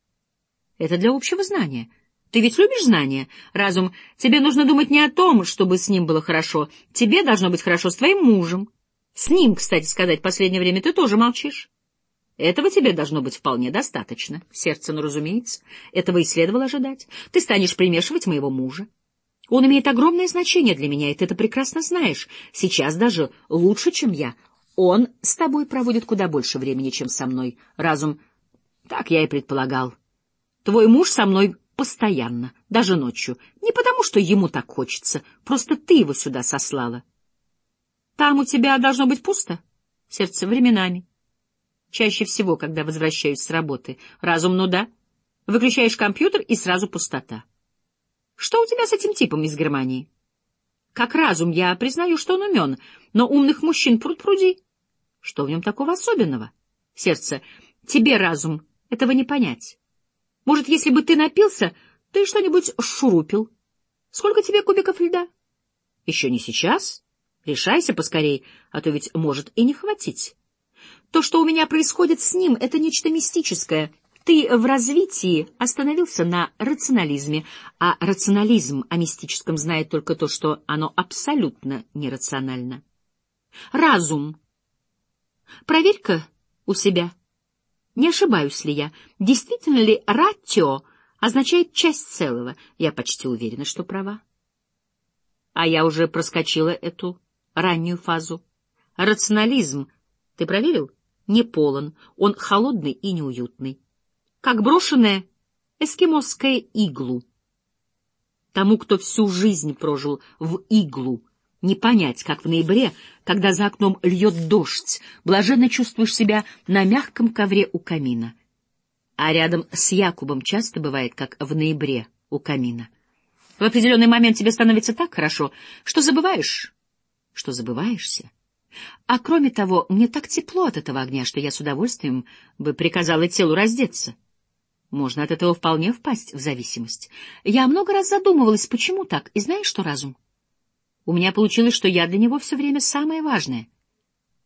Это для общего знания — ты ведь любишь знания? Разум, тебе нужно думать не о том, чтобы с ним было хорошо. Тебе должно быть хорошо с твоим мужем. С ним, кстати сказать, последнее время ты тоже молчишь. Этого тебе должно быть вполне достаточно. Сердце, ну, разумеется. Этого и следовало ожидать. Ты станешь примешивать моего мужа. Он имеет огромное значение для меня, и ты это прекрасно знаешь. Сейчас даже лучше, чем я. Он с тобой проводит куда больше времени, чем со мной. Разум, так я и предполагал. Твой муж со мной Постоянно, даже ночью. Не потому, что ему так хочется, просто ты его сюда сослала. Там у тебя должно быть пусто? Сердце временами. Чаще всего, когда возвращаюсь с работы. Разум, ну да. Выключаешь компьютер, и сразу пустота. Что у тебя с этим типом из Германии? Как разум, я признаю, что он умен, но умных мужчин пруд-пруди. Что в нем такого особенного? Сердце, тебе разум, этого не понять. Может, если бы ты напился, ты что-нибудь шурупил. Сколько тебе кубиков льда? Еще не сейчас. Решайся поскорей, а то ведь может и не хватить. То, что у меня происходит с ним, это нечто мистическое. Ты в развитии остановился на рационализме, а рационализм о мистическом знает только то, что оно абсолютно нерационально. Разум. Проверь-ка у себя. Не ошибаюсь ли я? Действительно ли ратио означает часть целого? Я почти уверена, что права. А я уже проскочила эту раннюю фазу. Рационализм, ты проверил? Не полон, он холодный и неуютный. Как брошенное эскимосское иглу. Тому, кто всю жизнь прожил в иглу, не понять, как в ноябре, когда за окном льет дождь, блаженно чувствуешь себя на мягком ковре у камина. А рядом с Якубом часто бывает, как в ноябре у камина. В определенный момент тебе становится так хорошо, что забываешь, что забываешься. А кроме того, мне так тепло от этого огня, что я с удовольствием бы приказала телу раздеться. Можно от этого вполне впасть в зависимость. Я много раз задумывалась, почему так, и знаешь что, разум? У меня получилось, что я для него все время самое важное.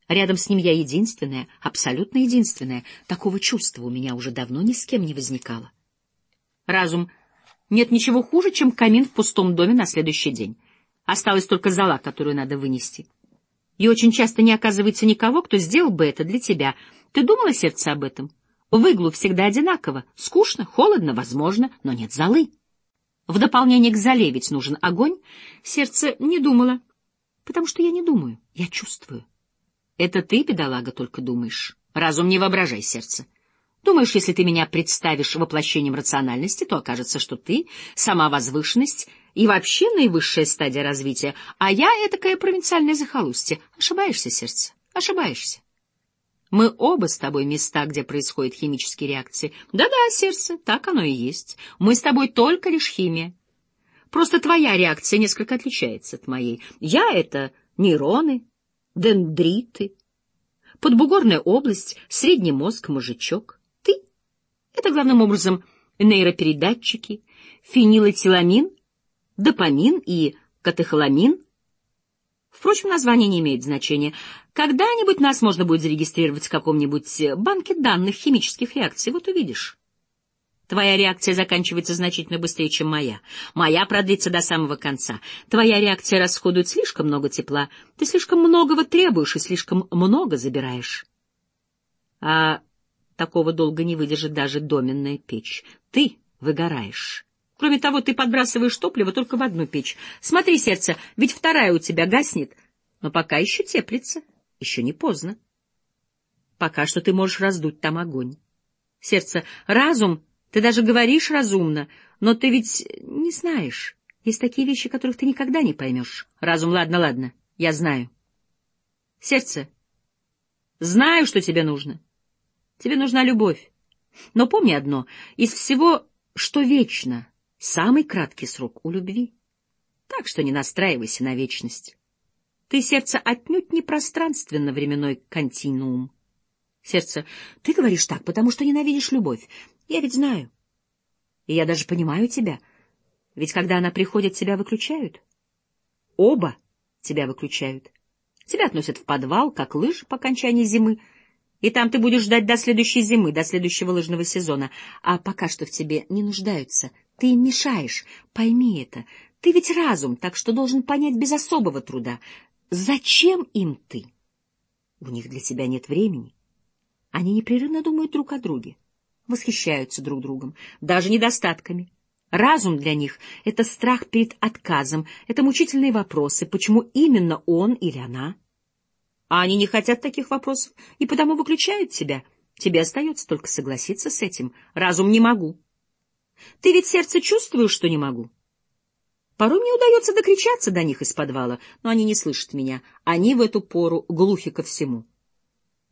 Рядом с ним я единственная, абсолютно единственная. Такого чувства у меня уже давно ни с кем не возникало. Разум. Нет ничего хуже, чем камин в пустом доме на следующий день. Осталась только зола, которую надо вынести. И очень часто не оказывается никого, кто сделал бы это для тебя. Ты думала, сердце, об этом? В иглу всегда одинаково. Скучно, холодно, возможно, но нет золы. В дополнение к золе ведь нужен огонь. Сердце не думало. Потому что я не думаю, я чувствую. Это ты, бедолага, только думаешь. Разум не воображай сердце. Думаешь, если ты меня представишь воплощением рациональности, то окажется, что ты — сама возвышенность и вообще наивысшая стадия развития, а я — этакое провинциальное захолустье. Ошибаешься, сердце, ошибаешься. Мы оба с тобой места, где происходят химические реакции. Да-да, сердце, так оно и есть. Мы с тобой только лишь химия. Просто твоя реакция несколько отличается от моей. Я — это нейроны, дендриты, подбугорная область, средний мозг, мозжечок. Это главным образом нейропередатчики, фенилэтиламин, допамин и катехоламин. Впрочем, название не имеет значения. Когда-нибудь нас можно будет зарегистрировать в каком-нибудь банке данных химических реакций, вот увидишь. Твоя реакция заканчивается значительно быстрее, чем моя. Моя продлится до самого конца. Твоя реакция расходует слишком много тепла. Ты слишком многого требуешь и слишком много забираешь. А Такого долго не выдержит даже доменная печь. Ты выгораешь. Кроме того, ты подбрасываешь топливо только в одну печь. Смотри, сердце, ведь вторая у тебя гаснет, но пока еще теплится, еще не поздно. Пока что ты можешь раздуть там огонь. Сердце, разум, ты даже говоришь разумно, но ты ведь не знаешь. Есть такие вещи, которых ты никогда не поймешь. Разум, ладно, ладно, я знаю. Сердце, знаю, что тебе нужно. Тебе нужна любовь. Но помни одно, из всего, что вечно, самый краткий срок у любви. Так что не настраивайся на вечность. Ты, сердце, отнюдь не пространственно-временной континуум. Сердце, ты говоришь так, потому что ненавидишь любовь. Я ведь знаю. И я даже понимаю тебя. Ведь когда она приходит, тебя выключают. Оба тебя выключают. Тебя относят в подвал, как лыжи по окончании зимы, и там ты будешь ждать до следующей зимы, до следующего лыжного сезона. А пока что в тебе не нуждаются. Ты им мешаешь. Пойми это. Ты ведь разум, так что должен понять без особого труда. Зачем им ты? У них для тебя нет времени. Они непрерывно думают друг о друге, восхищаются друг другом, даже недостатками. Разум для них — это страх перед отказом, это мучительные вопросы, почему именно он или она — а они не хотят таких вопросов и потому выключают тебя. Тебе остается только согласиться с этим. Разум не могу. Ты ведь сердце чувствуешь, что не могу. Порой мне удается докричаться до них из подвала, но они не слышат меня. Они в эту пору глухи ко всему.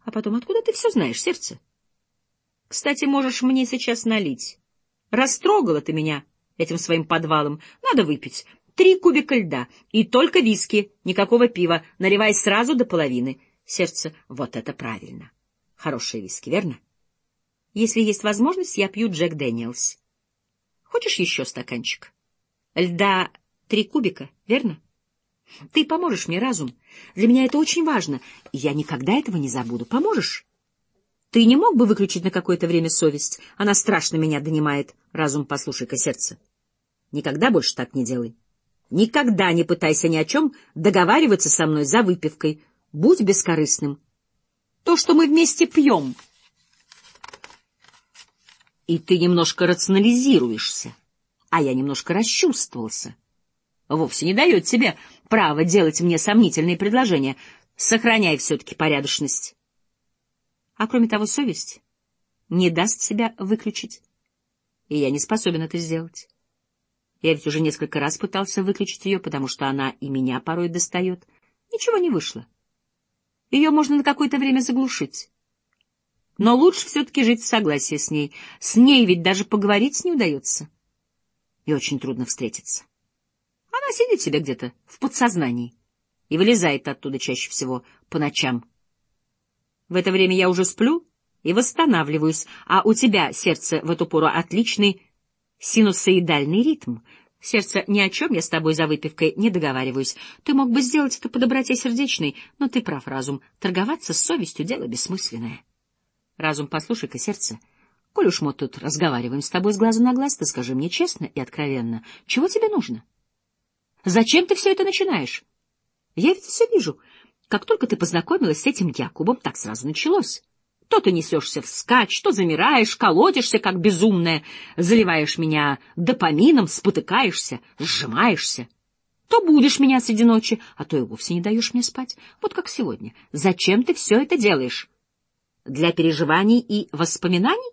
А потом, откуда ты все знаешь, сердце? Кстати, можешь мне сейчас налить. Растрогала ты меня этим своим подвалом. Надо выпить. Три кубика льда. И только виски, никакого пива. Наливай сразу до половины. Сердце, вот это правильно. Хорошие виски, верно? Если есть возможность, я пью Джек Дэниелс. Хочешь еще стаканчик? Льда три кубика, верно? Ты поможешь мне, разум. Для меня это очень важно, и я никогда этого не забуду. Поможешь? Ты не мог бы выключить на какое-то время совесть? Она страшно меня донимает. Разум, послушай-ка сердце. Никогда больше так не делай. Никогда не пытайся ни о чем договариваться со мной за выпивкой. Будь бескорыстным. То, что мы вместе пьем, и ты немножко рационализируешься, а я немножко расчувствовался. Вовсе не дает тебе право делать мне сомнительные предложения. Сохраняй все-таки порядочность. А кроме того, совесть не даст себя выключить. И я не способен это сделать. Я ведь уже несколько раз пытался выключить ее, потому что она и меня порой достает. Ничего не вышло. Ее можно на какое-то время заглушить. Но лучше все-таки жить в согласии с ней. С ней ведь даже поговорить не удается. И очень трудно встретиться. Она сидит себе где-то в подсознании и вылезает оттуда чаще всего по ночам. В это время я уже сплю и восстанавливаюсь, а у тебя, сердце, в эту пору отличный синусоидальный ритм. Сердце, ни о чем я с тобой за выпивкой не договариваюсь. Ты мог бы сделать это по доброте сердечной, но ты прав, разум. Торговаться с совестью — дело бессмысленное. Разум, послушай-ка, сердце. Коль уж мы тут разговариваем с тобой с глазу на глаз, ты скажи мне честно и откровенно, чего тебе нужно? Зачем ты все это начинаешь? Я ведь все вижу. Как только ты познакомилась с этим Якубом, так сразу началось. То ты несешься вскачь, то замираешь, колотишься, как безумная, заливаешь меня допамином, спотыкаешься, сжимаешься. То будешь меня среди ночи, а то и вовсе не даешь мне спать. Вот как сегодня. Зачем ты все это делаешь? Для переживаний и воспоминаний?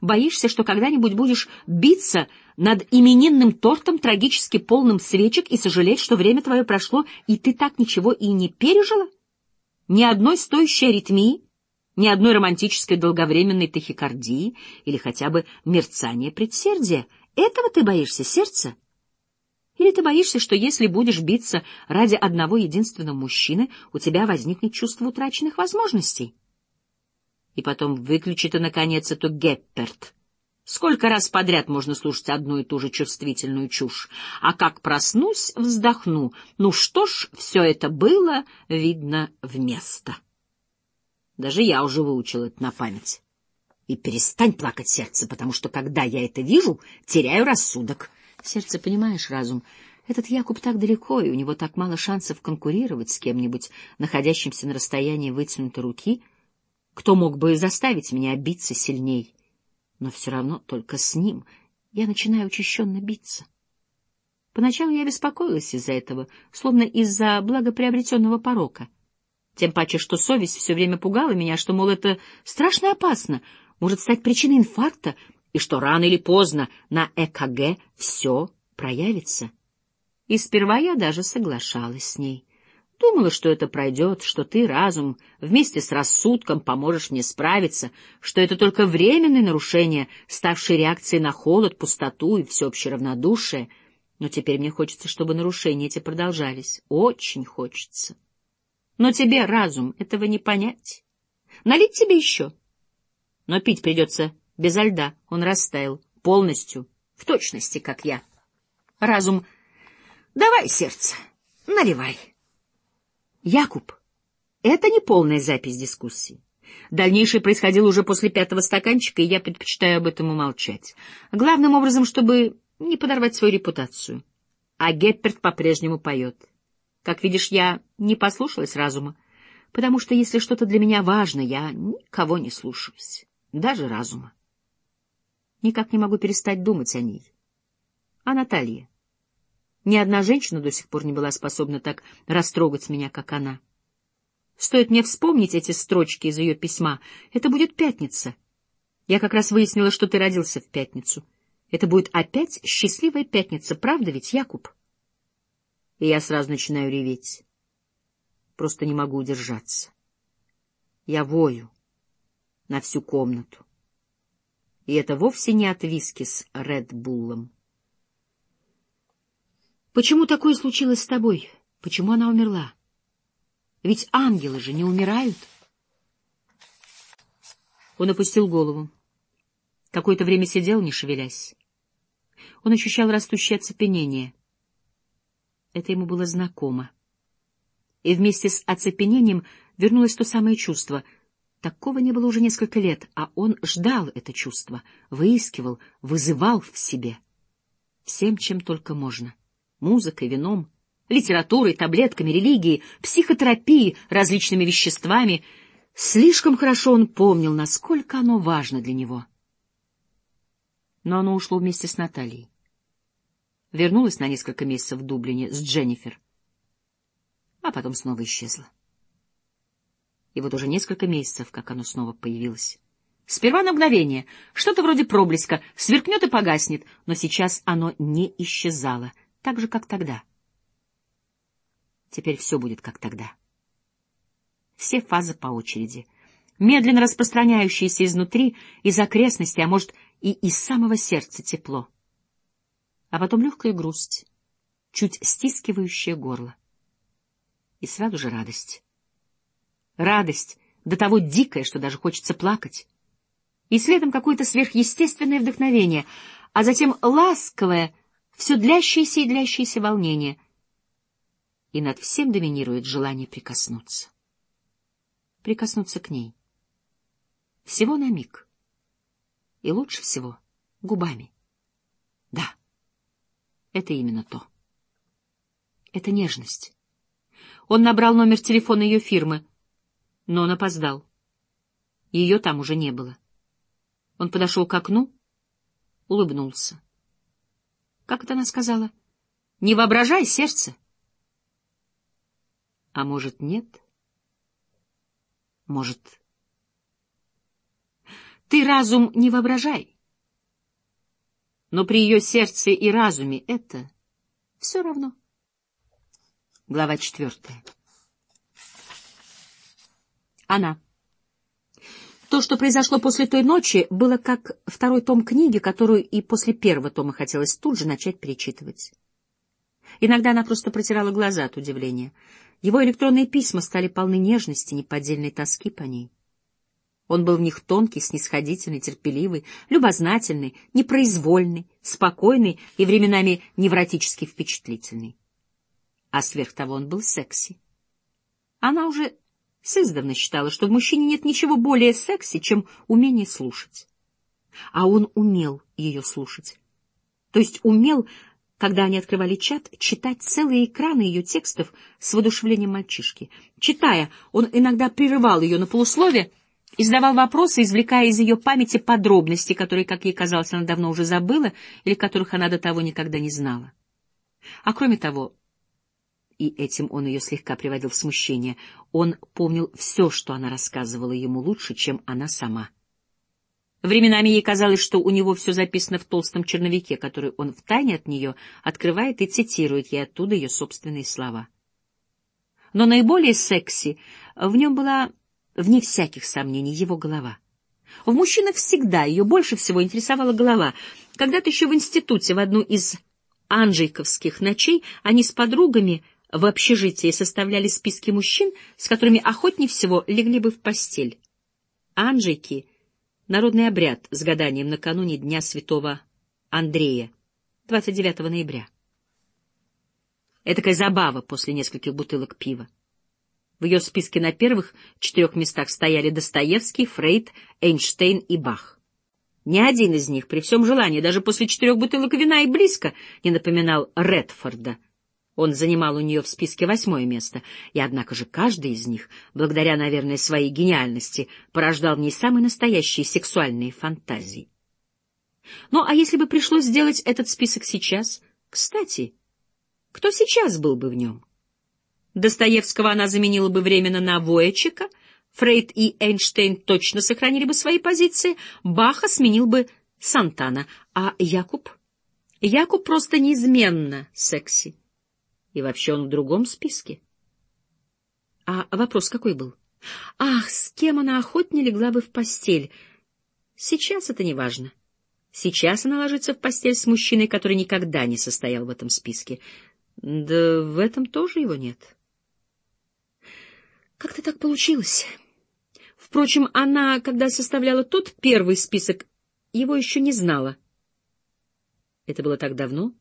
Боишься, что когда-нибудь будешь биться над именинным тортом, трагически полным свечек, и сожалеть, что время твое прошло, и ты так ничего и не пережила? Ни одной стоящей аритмии, ни одной романтической долговременной тахикардии или хотя бы мерцания предсердия. Этого ты боишься, сердце? Или ты боишься, что если будешь биться ради одного единственного мужчины, у тебя возникнет чувство утраченных возможностей? И потом выключи ты, наконец, эту Гепперт. Сколько раз подряд можно слушать одну и ту же чувствительную чушь? А как проснусь, вздохну. Ну что ж, все это было, видно, вместо. Даже я уже выучил это на память. И перестань плакать сердце, потому что, когда я это вижу, теряю рассудок. Сердце, понимаешь, разум, этот Якуб так далеко, и у него так мало шансов конкурировать с кем-нибудь, находящимся на расстоянии вытянутой руки — кто мог бы заставить меня биться сильней? Но все равно только с ним я начинаю учащенно биться. Поначалу я беспокоилась из-за этого, словно из-за благоприобретенного порока. Тем паче, что совесть все время пугала меня, что, мол, это страшно опасно, может стать причиной инфаркта, и что рано или поздно на ЭКГ все проявится. И сперва я даже соглашалась с ней — Думала, что это пройдет, что ты, разум, вместе с рассудком поможешь мне справиться, что это только временное нарушение, ставшее реакцией на холод, пустоту и всеобщее равнодушие. Но теперь мне хочется, чтобы нарушения эти продолжались. Очень хочется. Но тебе, разум, этого не понять. Налить тебе еще. Но пить придется без льда. Он растаял полностью, в точности, как я. Разум, давай сердце, наливай. Якуб, это не полная запись дискуссии. Дальнейшее происходило уже после пятого стаканчика, и я предпочитаю об этом умолчать. Главным образом, чтобы не подорвать свою репутацию. А Гепперт по-прежнему поет. Как видишь, я не послушалась разума, потому что если что-то для меня важно, я никого не слушаюсь, даже разума. Никак не могу перестать думать о ней. О Наталье. Ни одна женщина до сих пор не была способна так растрогать меня, как она. Стоит мне вспомнить эти строчки из ее письма. Это будет пятница. Я как раз выяснила, что ты родился в пятницу. Это будет опять счастливая пятница, правда ведь, Якуб? И я сразу начинаю реветь. Просто не могу удержаться. Я вою на всю комнату. И это вовсе не от виски с Редбуллом. Почему такое случилось с тобой? Почему она умерла? Ведь ангелы же не умирают. Он опустил голову. Какое-то время сидел, не шевелясь. Он ощущал растущее оцепенение. Это ему было знакомо. И вместе с оцепенением вернулось то самое чувство. Такого не было уже несколько лет, а он ждал это чувство, выискивал, вызывал в себе. Всем, чем только можно. Музыкой, вином, литературой, таблетками, религией, психотерапией, различными веществами. Слишком хорошо он помнил, насколько оно важно для него. Но оно ушло вместе с Натальей. Вернулось на несколько месяцев в Дублине с Дженнифер, а потом снова исчезло. И вот уже несколько месяцев, как оно снова появилось. Сперва на мгновение, что-то вроде проблеска, сверкнет и погаснет, но сейчас оно не исчезало, так же, как тогда — Теперь все будет как тогда. Все фазы по очереди, медленно распространяющиеся изнутри, из окрестностей, а может и из самого сердца тепло. А потом легкая грусть, чуть стискивающая горло. И сразу же радость. Радость до того дикая, что даже хочется плакать. И следом какое-то сверхъестественное вдохновение, а затем ласковое, все длящееся и длящееся волнение — и над всем доминирует желание прикоснуться. Прикоснуться к ней. Всего на миг. И лучше всего губами. Да, это именно то. Это нежность. Он набрал номер телефона ее фирмы, но он опоздал. Ее там уже не было. Он подошел к окну, улыбнулся. Как это она сказала? «Не воображай, сердце!» А может, нет? Может... Ты разум не воображай. Но при ее сердце и разуме это все равно. Глава четвертая. Она. То, что произошло после той ночи, было как второй том книги, которую и после первого тома хотелось тут же начать перечитывать. Иногда она просто протирала глаза от удивления. Его электронные письма стали полны нежности, неподдельной тоски по ней. Он был в них тонкий, снисходительный, терпеливый, любознательный, непроизвольный, спокойный и временами невротически впечатлительный. А сверх того он был секси. Она уже с издавна считала, что в мужчине нет ничего более секси, чем умение слушать. А он умел ее слушать. То есть умел когда они открывали чат, читать целые экраны ее текстов с воодушевлением мальчишки. Читая, он иногда прерывал ее на полуслове и задавал вопросы, извлекая из ее памяти подробности, которые, как ей казалось, она давно уже забыла или которых она до того никогда не знала. А кроме того, и этим он ее слегка приводил в смущение, он помнил все, что она рассказывала ему лучше, чем она сама. Временами ей казалось, что у него все записано в толстом черновике, который он втайне от нее открывает и цитирует ей оттуда ее собственные слова. Но наиболее секси в нем была, вне всяких сомнений, его голова. В мужчинах всегда ее больше всего интересовала голова. Когда-то еще в институте в одну из анжейковских ночей они с подругами в общежитии составляли списки мужчин, с которыми охотнее всего легли бы в постель. Анжейки — Народный обряд с гаданием накануне Дня Святого Андрея, 29 ноября. Этакая забава после нескольких бутылок пива. В ее списке на первых четырех местах стояли Достоевский, Фрейд, Эйнштейн и Бах. Ни один из них, при всем желании, даже после четырех бутылок вина и близко, не напоминал Редфорда — он занимал у нее в списке восьмое место, и однако же каждый из них, благодаря, наверное, своей гениальности, порождал в ней самые настоящие сексуальные фантазии. Ну, а если бы пришлось сделать этот список сейчас? Кстати, кто сейчас был бы в нем? Достоевского она заменила бы временно на Воячика, Фрейд и Эйнштейн точно сохранили бы свои позиции, Баха сменил бы Сантана, а Якуб? Якуб просто неизменно секси. И вообще он в другом списке. А вопрос какой был? Ах, с кем она охотнее легла бы в постель? Сейчас это не важно. Сейчас она ложится в постель с мужчиной, который никогда не состоял в этом списке. Да в этом тоже его нет. Как-то так получилось. Впрочем, она, когда составляла тот первый список, его еще не знала. Это было так давно.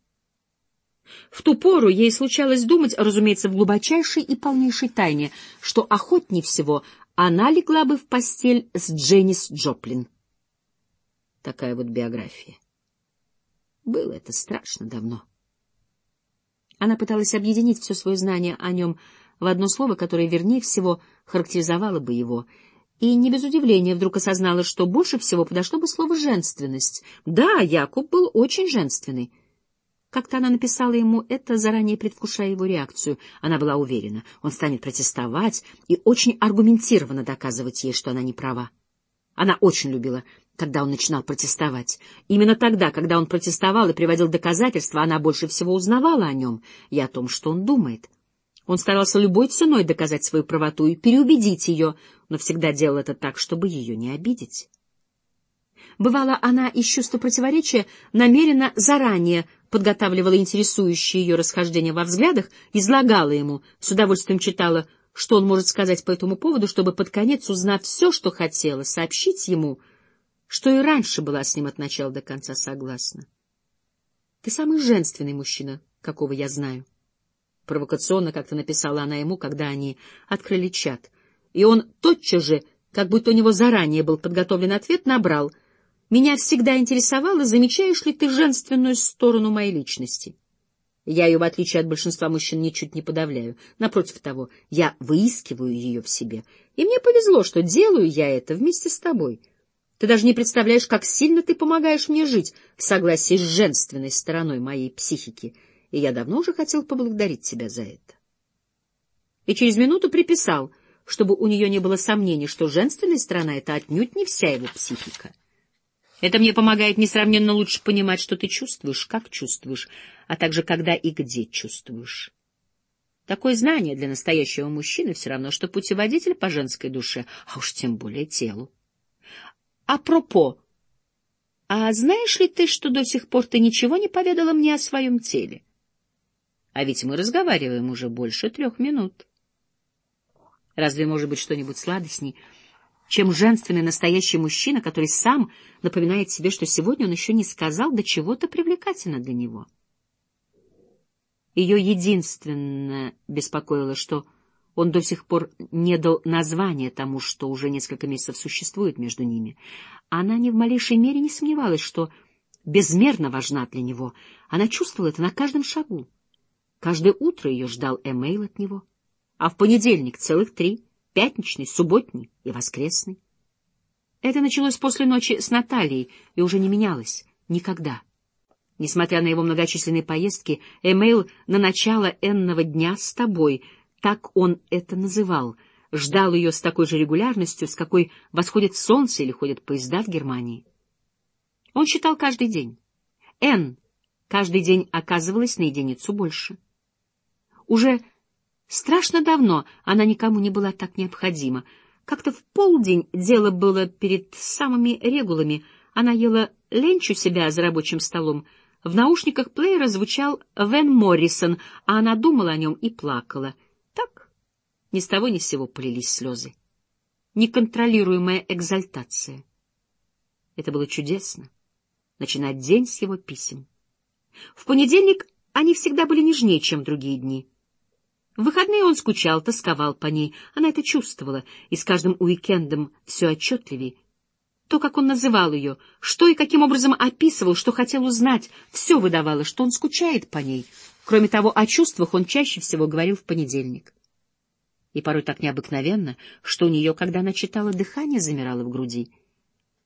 В ту пору ей случалось думать, разумеется, в глубочайшей и полнейшей тайне, что охотнее всего она легла бы в постель с Дженнис Джоплин. Такая вот биография. Было это страшно давно. Она пыталась объединить все свое знание о нем в одно слово, которое, вернее всего, характеризовало бы его — и не без удивления вдруг осознала, что больше всего подошло бы слово «женственность». Да, Якуб был очень женственный. Как-то она написала ему это, заранее предвкушая его реакцию. Она была уверена, он станет протестовать и очень аргументированно доказывать ей, что она не права. Она очень любила, когда он начинал протестовать. Именно тогда, когда он протестовал и приводил доказательства, она больше всего узнавала о нем и о том, что он думает. Он старался любой ценой доказать свою правоту и переубедить ее, но всегда делал это так, чтобы ее не обидеть. Бывало, она из чувства противоречия намеренно заранее подготавливала интересующие ее расхождения во взглядах, излагала ему, с удовольствием читала, что он может сказать по этому поводу, чтобы под конец, узнав все, что хотела, сообщить ему, что и раньше была с ним от начала до конца согласна. — Ты самый женственный мужчина, какого я знаю. Провокационно как-то написала она ему, когда они открыли чат. И он тотчас же, как будто у него заранее был подготовлен ответ, набрал. «Меня всегда интересовало, замечаешь ли ты женственную сторону моей личности?» Я ее, в отличие от большинства мужчин, ничуть не подавляю. Напротив того, я выискиваю ее в себе. И мне повезло, что делаю я это вместе с тобой. Ты даже не представляешь, как сильно ты помогаешь мне жить в согласии с женственной стороной моей психики — и я давно уже хотел поблагодарить тебя за это. И через минуту приписал, чтобы у нее не было сомнений, что женственная сторона — это отнюдь не вся его психика. Это мне помогает несравненно лучше понимать, что ты чувствуешь, как чувствуешь, а также когда и где чувствуешь. Такое знание для настоящего мужчины все равно, что путеводитель по женской душе, а уж тем более телу. Апропо, а знаешь ли ты, что до сих пор ты ничего не поведала мне о своем теле? — а ведь мы разговариваем уже больше трех минут. Разве может быть что-нибудь сладостней, чем женственный настоящий мужчина, который сам напоминает себе, что сегодня он еще не сказал до чего-то привлекательно для него? Ее единственное беспокоило, что он до сих пор не дал названия тому, что уже несколько месяцев существует между ними. Она ни в малейшей мере не сомневалась, что безмерно важна для него. Она чувствовала это на каждом шагу. Каждое утро ее ждал эмейл от него, а в понедельник целых три — пятничный, субботний и воскресный. Это началось после ночи с Натальей и уже не менялось никогда. Несмотря на его многочисленные поездки, эмейл на начало энного дня с тобой, так он это называл, ждал ее с такой же регулярностью, с какой восходит солнце или ходят поезда в Германии. Он считал каждый день. Н каждый день оказывалась на единицу больше. Уже страшно давно она никому не была так необходима. Как-то в полдень дело было перед самыми регулами. Она ела ленч у себя за рабочим столом. В наушниках плеера звучал Вен Моррисон, а она думала о нем и плакала. Так, ни с того ни с сего полились слезы. Неконтролируемая экзальтация. Это было чудесно. Начинать день с его писем. В понедельник они всегда были нежнее, чем другие дни. В выходные он скучал, тосковал по ней. Она это чувствовала, и с каждым уикендом все отчетливее. То, как он называл ее, что и каким образом описывал, что хотел узнать, все выдавало, что он скучает по ней. Кроме того, о чувствах он чаще всего говорил в понедельник. И порой так необыкновенно, что у нее, когда она читала, дыхание замирало в груди.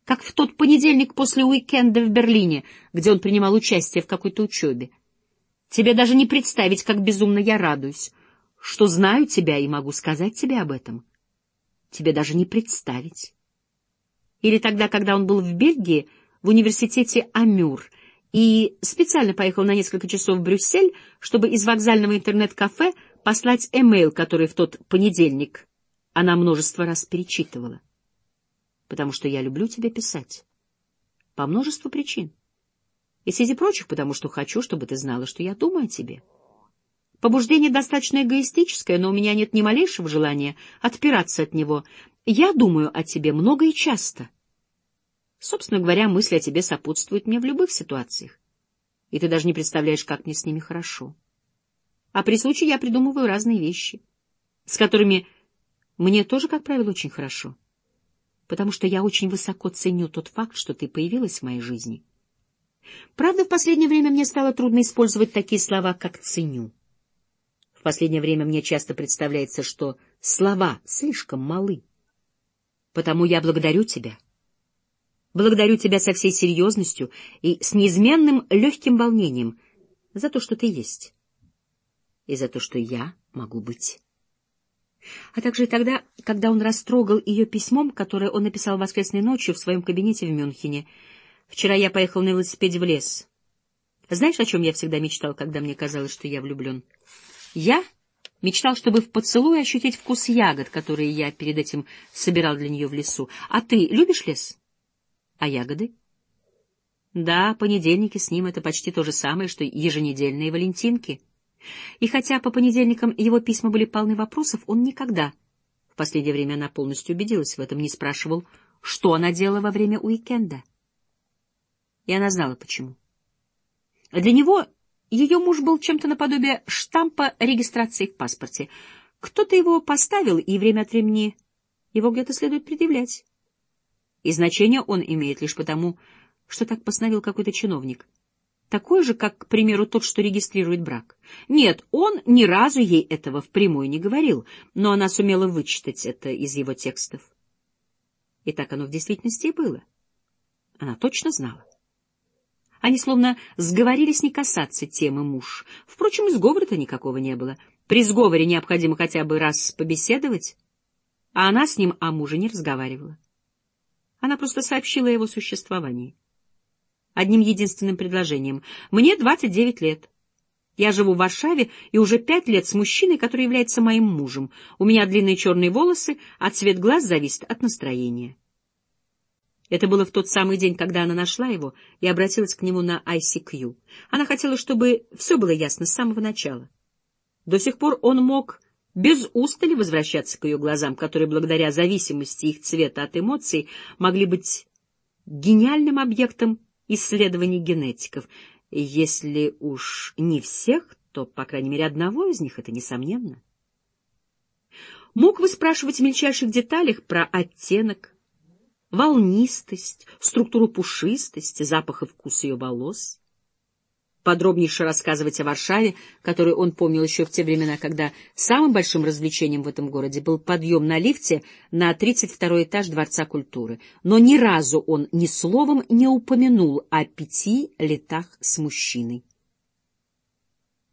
Как в тот понедельник после уикенда в Берлине, где он принимал участие в какой-то учебе. Тебе даже не представить, как безумно я радуюсь что знаю тебя и могу сказать тебе об этом. Тебе даже не представить. Или тогда, когда он был в Бельгии, в университете Амюр, и специально поехал на несколько часов в Брюссель, чтобы из вокзального интернет-кафе послать эмейл, который в тот понедельник она множество раз перечитывала. Потому что я люблю тебе писать. По множеству причин. И среди прочих, потому что хочу, чтобы ты знала, что я думаю о тебе. Побуждение достаточно эгоистическое, но у меня нет ни малейшего желания отпираться от него. Я думаю о тебе много и часто. Собственно говоря, мысли о тебе сопутствуют мне в любых ситуациях. И ты даже не представляешь, как мне с ними хорошо. А при случае я придумываю разные вещи, с которыми мне тоже, как правило, очень хорошо. Потому что я очень высоко ценю тот факт, что ты появилась в моей жизни. Правда, в последнее время мне стало трудно использовать такие слова, как «ценю» последнее время мне часто представляется, что слова слишком малы. Потому я благодарю тебя. Благодарю тебя со всей серьезностью и с неизменным легким волнением за то, что ты есть, и за то, что я могу быть. А также тогда, когда он растрогал ее письмом, которое он написал воскресной ночью в своем кабинете в Мюнхене. «Вчера я поехал на велосипеде в лес. Знаешь, о чем я всегда мечтал, когда мне казалось, что я влюблен?» Я мечтал, чтобы в поцелуе ощутить вкус ягод, которые я перед этим собирал для нее в лесу. А ты любишь лес? А ягоды? Да, понедельники с ним — это почти то же самое, что еженедельные валентинки. И хотя по понедельникам его письма были полны вопросов, он никогда, в последнее время она полностью убедилась в этом, не спрашивал, что она делала во время уикенда. И она знала, почему. Для него ее муж был чем-то наподобие штампа регистрации в паспорте. Кто-то его поставил, и время от времени его где-то следует предъявлять. И значение он имеет лишь потому, что так постановил какой-то чиновник. Такой же, как, к примеру, тот, что регистрирует брак. Нет, он ни разу ей этого впрямую не говорил, но она сумела вычитать это из его текстов. И так оно в действительности и было. Она точно знала. Они словно сговорились не касаться темы муж. Впрочем, изговора-то никакого не было. При сговоре необходимо хотя бы раз побеседовать, а она с ним о муже не разговаривала. Она просто сообщила его существовании. Одним единственным предложением. «Мне 29 лет. Я живу в Варшаве и уже пять лет с мужчиной, который является моим мужем. У меня длинные черные волосы, а цвет глаз зависит от настроения». Это было в тот самый день, когда она нашла его и обратилась к нему на ICQ. Она хотела, чтобы все было ясно с самого начала. До сих пор он мог без устали возвращаться к ее глазам, которые, благодаря зависимости их цвета от эмоций, могли быть гениальным объектом исследований генетиков. Если уж не всех, то, по крайней мере, одного из них, это несомненно. Мог выспрашивать в мельчайших деталях про оттенок, волнистость, структуру пушистости, запах и вкус ее волос. Подробнейше рассказывать о Варшаве, которую он помнил еще в те времена, когда самым большим развлечением в этом городе был подъем на лифте на 32-й этаж Дворца культуры. Но ни разу он ни словом не упомянул о пяти летах с мужчиной.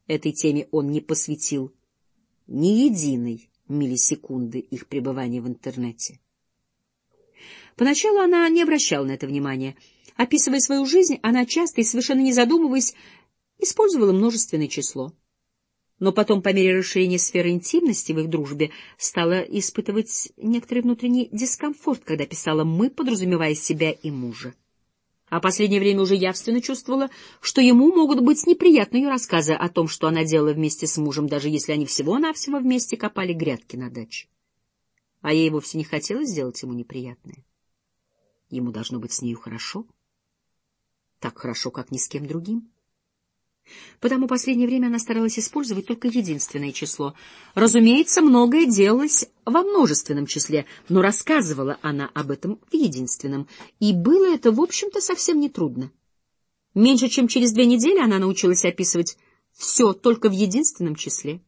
Этой теме он не посвятил ни единой миллисекунды их пребывания в интернете. Поначалу она не обращала на это внимания. Описывая свою жизнь, она часто и совершенно не задумываясь использовала множественное число. Но потом, по мере расширения сферы интимности в их дружбе, стала испытывать некоторый внутренний дискомфорт, когда писала «мы», подразумевая себя и мужа. А последнее время уже явственно чувствовала, что ему могут быть неприятны ее рассказы о том, что она делала вместе с мужем, даже если они всего-навсего вместе копали грядки на даче. А ей вовсе не хотелось сделать ему неприятное. Ему должно быть с нею хорошо. Так хорошо, как ни с кем другим. Потому последнее время она старалась использовать только единственное число. Разумеется, многое делалось во множественном числе, но рассказывала она об этом в единственном. И было это, в общем-то, совсем нетрудно. Меньше чем через две недели она научилась описывать все только в единственном числе.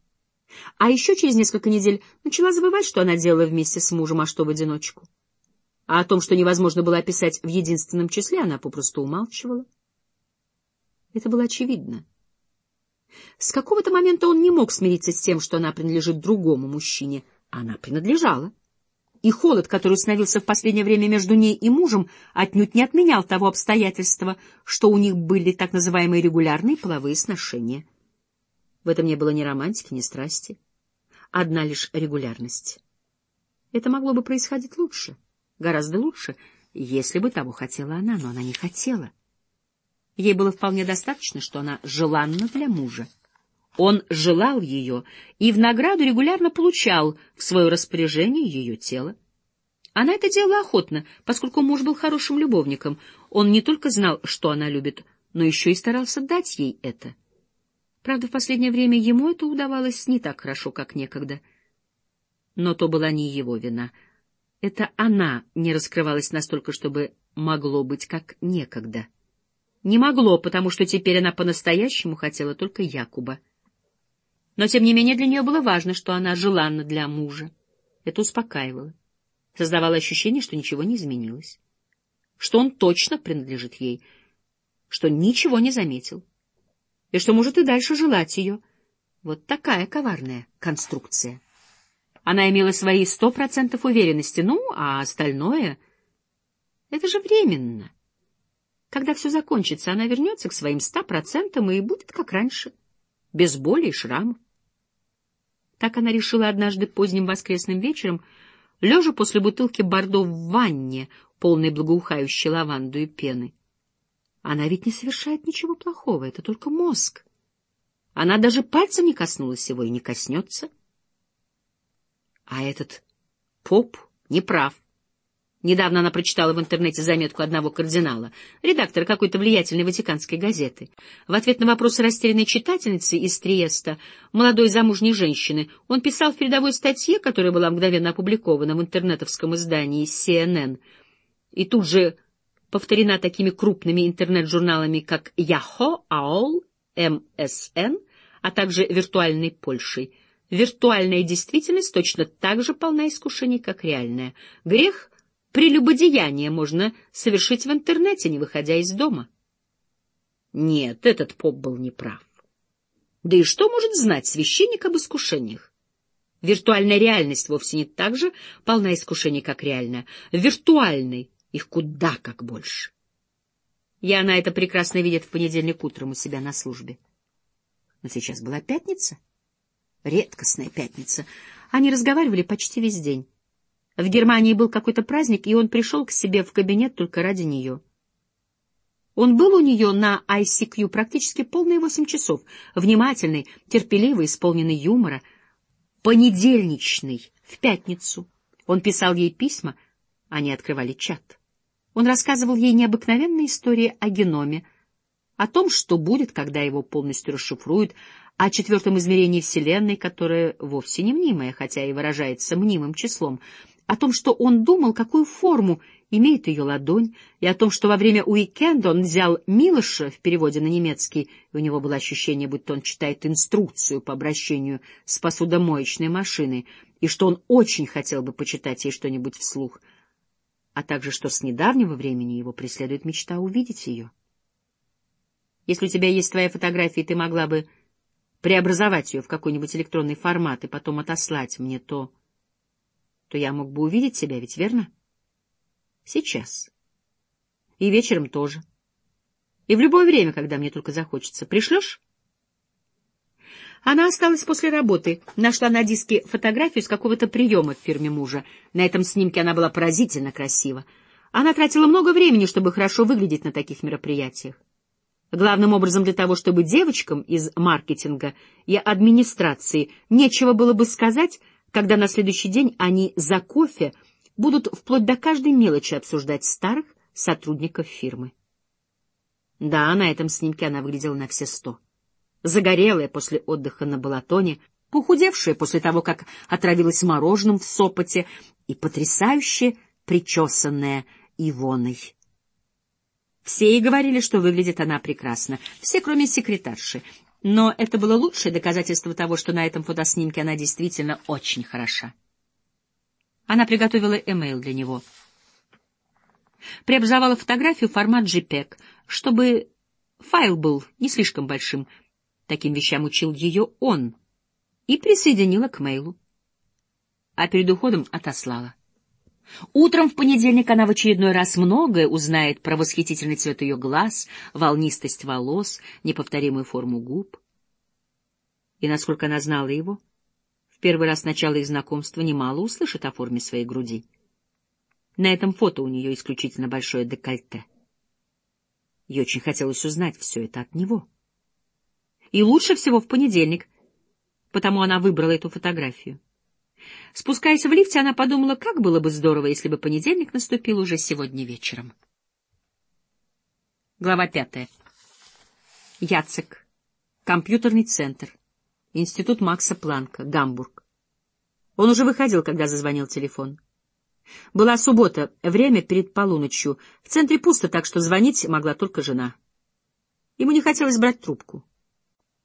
А еще через несколько недель начала забывать, что она делала вместе с мужем, а что в одиночку. А о том, что невозможно было описать в единственном числе, она попросту умалчивала. Это было очевидно. С какого-то момента он не мог смириться с тем, что она принадлежит другому мужчине. Она принадлежала. И холод, который установился в последнее время между ней и мужем, отнюдь не отменял того обстоятельства, что у них были так называемые регулярные половые сношения. В этом не было ни романтики, ни страсти. Одна лишь регулярность. Это могло бы происходить лучше гораздо лучше, если бы того хотела она, но она не хотела. Ей было вполне достаточно, что она желанна для мужа. Он желал ее и в награду регулярно получал в свое распоряжение ее тело. Она это делала охотно, поскольку муж был хорошим любовником. Он не только знал, что она любит, но еще и старался дать ей это. Правда, в последнее время ему это удавалось не так хорошо, как некогда. Но то была не его вина. Это она не раскрывалась настолько, чтобы могло быть как некогда. Не могло, потому что теперь она по-настоящему хотела только Якуба. Но, тем не менее, для нее было важно, что она желанна для мужа. Это успокаивало создавало ощущение, что ничего не изменилось, что он точно принадлежит ей, что ничего не заметил, и что может и дальше желать ее. Вот такая коварная конструкция. Она имела свои сто процентов уверенности, ну, а остальное — это же временно. Когда все закончится, она вернется к своим ста процентам и будет как раньше, без боли и шрамов. Так она решила однажды поздним воскресным вечером — лежа после бутылки бордо в ванне, полной благоухающей лаванду и пены. Она ведь не совершает ничего плохого, это только мозг. Она даже пальцем не коснулась его и не коснется. А этот поп не прав. Недавно она прочитала в интернете заметку одного кардинала, редактора какой-то влиятельной ватиканской газеты. В ответ на вопросы растерянной читательницы из Триеста, молодой замужней женщины, он писал в передовой статье, которая была мгновенно опубликована в интернетовском издании CNN, и тут же повторена такими крупными интернет-журналами, как Yahoo, AOL, MSN, а также виртуальной Польшей. Виртуальная действительность точно так же полна искушений, как реальная. Грех — Прелюбодеяние можно совершить в интернете, не выходя из дома. Нет, этот поп был неправ. Да и что может знать священник об искушениях? Виртуальная реальность вовсе не так же полна искушений, как реальная. Виртуальной их куда как больше. Я она это прекрасно видит в понедельник утром у себя на службе. Но сейчас была пятница. Редкостная пятница. Они разговаривали почти весь день. В Германии был какой-то праздник, и он пришел к себе в кабинет только ради нее. Он был у нее на ICQ практически полные восемь часов, внимательный, терпеливый, исполненный юмора, понедельничный, в пятницу. Он писал ей письма, они открывали чат. Он рассказывал ей необыкновенные истории о геноме, о том, что будет, когда его полностью расшифруют, о четвертом измерении Вселенной, которое вовсе не мнимое, хотя и выражается мнимым числом — о том, что он думал, какую форму имеет ее ладонь, и о том, что во время уикенда он взял Милоша в переводе на немецкий, и у него было ощущение, будто он читает инструкцию по обращению с посудомоечной машиной, и что он очень хотел бы почитать ей что-нибудь вслух, а также что с недавнего времени его преследует мечта увидеть ее. Если у тебя есть твоя фотография, ты могла бы преобразовать ее в какой-нибудь электронный формат и потом отослать мне то то я мог бы увидеть тебя, ведь верно? Сейчас. И вечером тоже. И в любое время, когда мне только захочется. Пришлешь? Она осталась после работы, нашла на диске фотографию с какого-то приема в фирме мужа. На этом снимке она была поразительно красива. Она тратила много времени, чтобы хорошо выглядеть на таких мероприятиях. Главным образом для того, чтобы девочкам из маркетинга и администрации нечего было бы сказать, когда на следующий день они за кофе будут вплоть до каждой мелочи обсуждать старых сотрудников фирмы. Да, на этом снимке она выглядела на все сто. Загорелая после отдыха на Балатоне, похудевшая после того, как отравилась мороженым в Сопоте и потрясающе причесанная Ивоной. Все и говорили, что выглядит она прекрасно, все, кроме секретарши, но это было лучшее доказательство того, что на этом фотоснимке она действительно очень хороша. Она приготовила эмейл для него. Преобразовала фотографию в формат JPEG, чтобы файл был не слишком большим. Таким вещам учил ее он. И присоединила к мейлу. А перед уходом отослала. Утром в понедельник она в очередной раз многое узнает про восхитительный цвет ее глаз, волнистость волос, неповторимую форму губ. И, насколько она знала его, в первый раз с начала их знакомства немало услышит о форме своей груди. На этом фото у нее исключительно большое декольте. Ей очень хотелось узнать все это от него. и лучше всего в понедельник, потому она выбрала эту фотографию. Спускаясь в лифте, она подумала, как было бы здорово, если бы понедельник наступил уже сегодня вечером. Глава пятая. Яцек. Компьютерный центр. Институт Макса Планка. Гамбург. Он уже выходил, когда зазвонил телефон. Была суббота, время перед полуночью. В центре пусто, так что звонить могла только жена. Ему не хотелось брать трубку.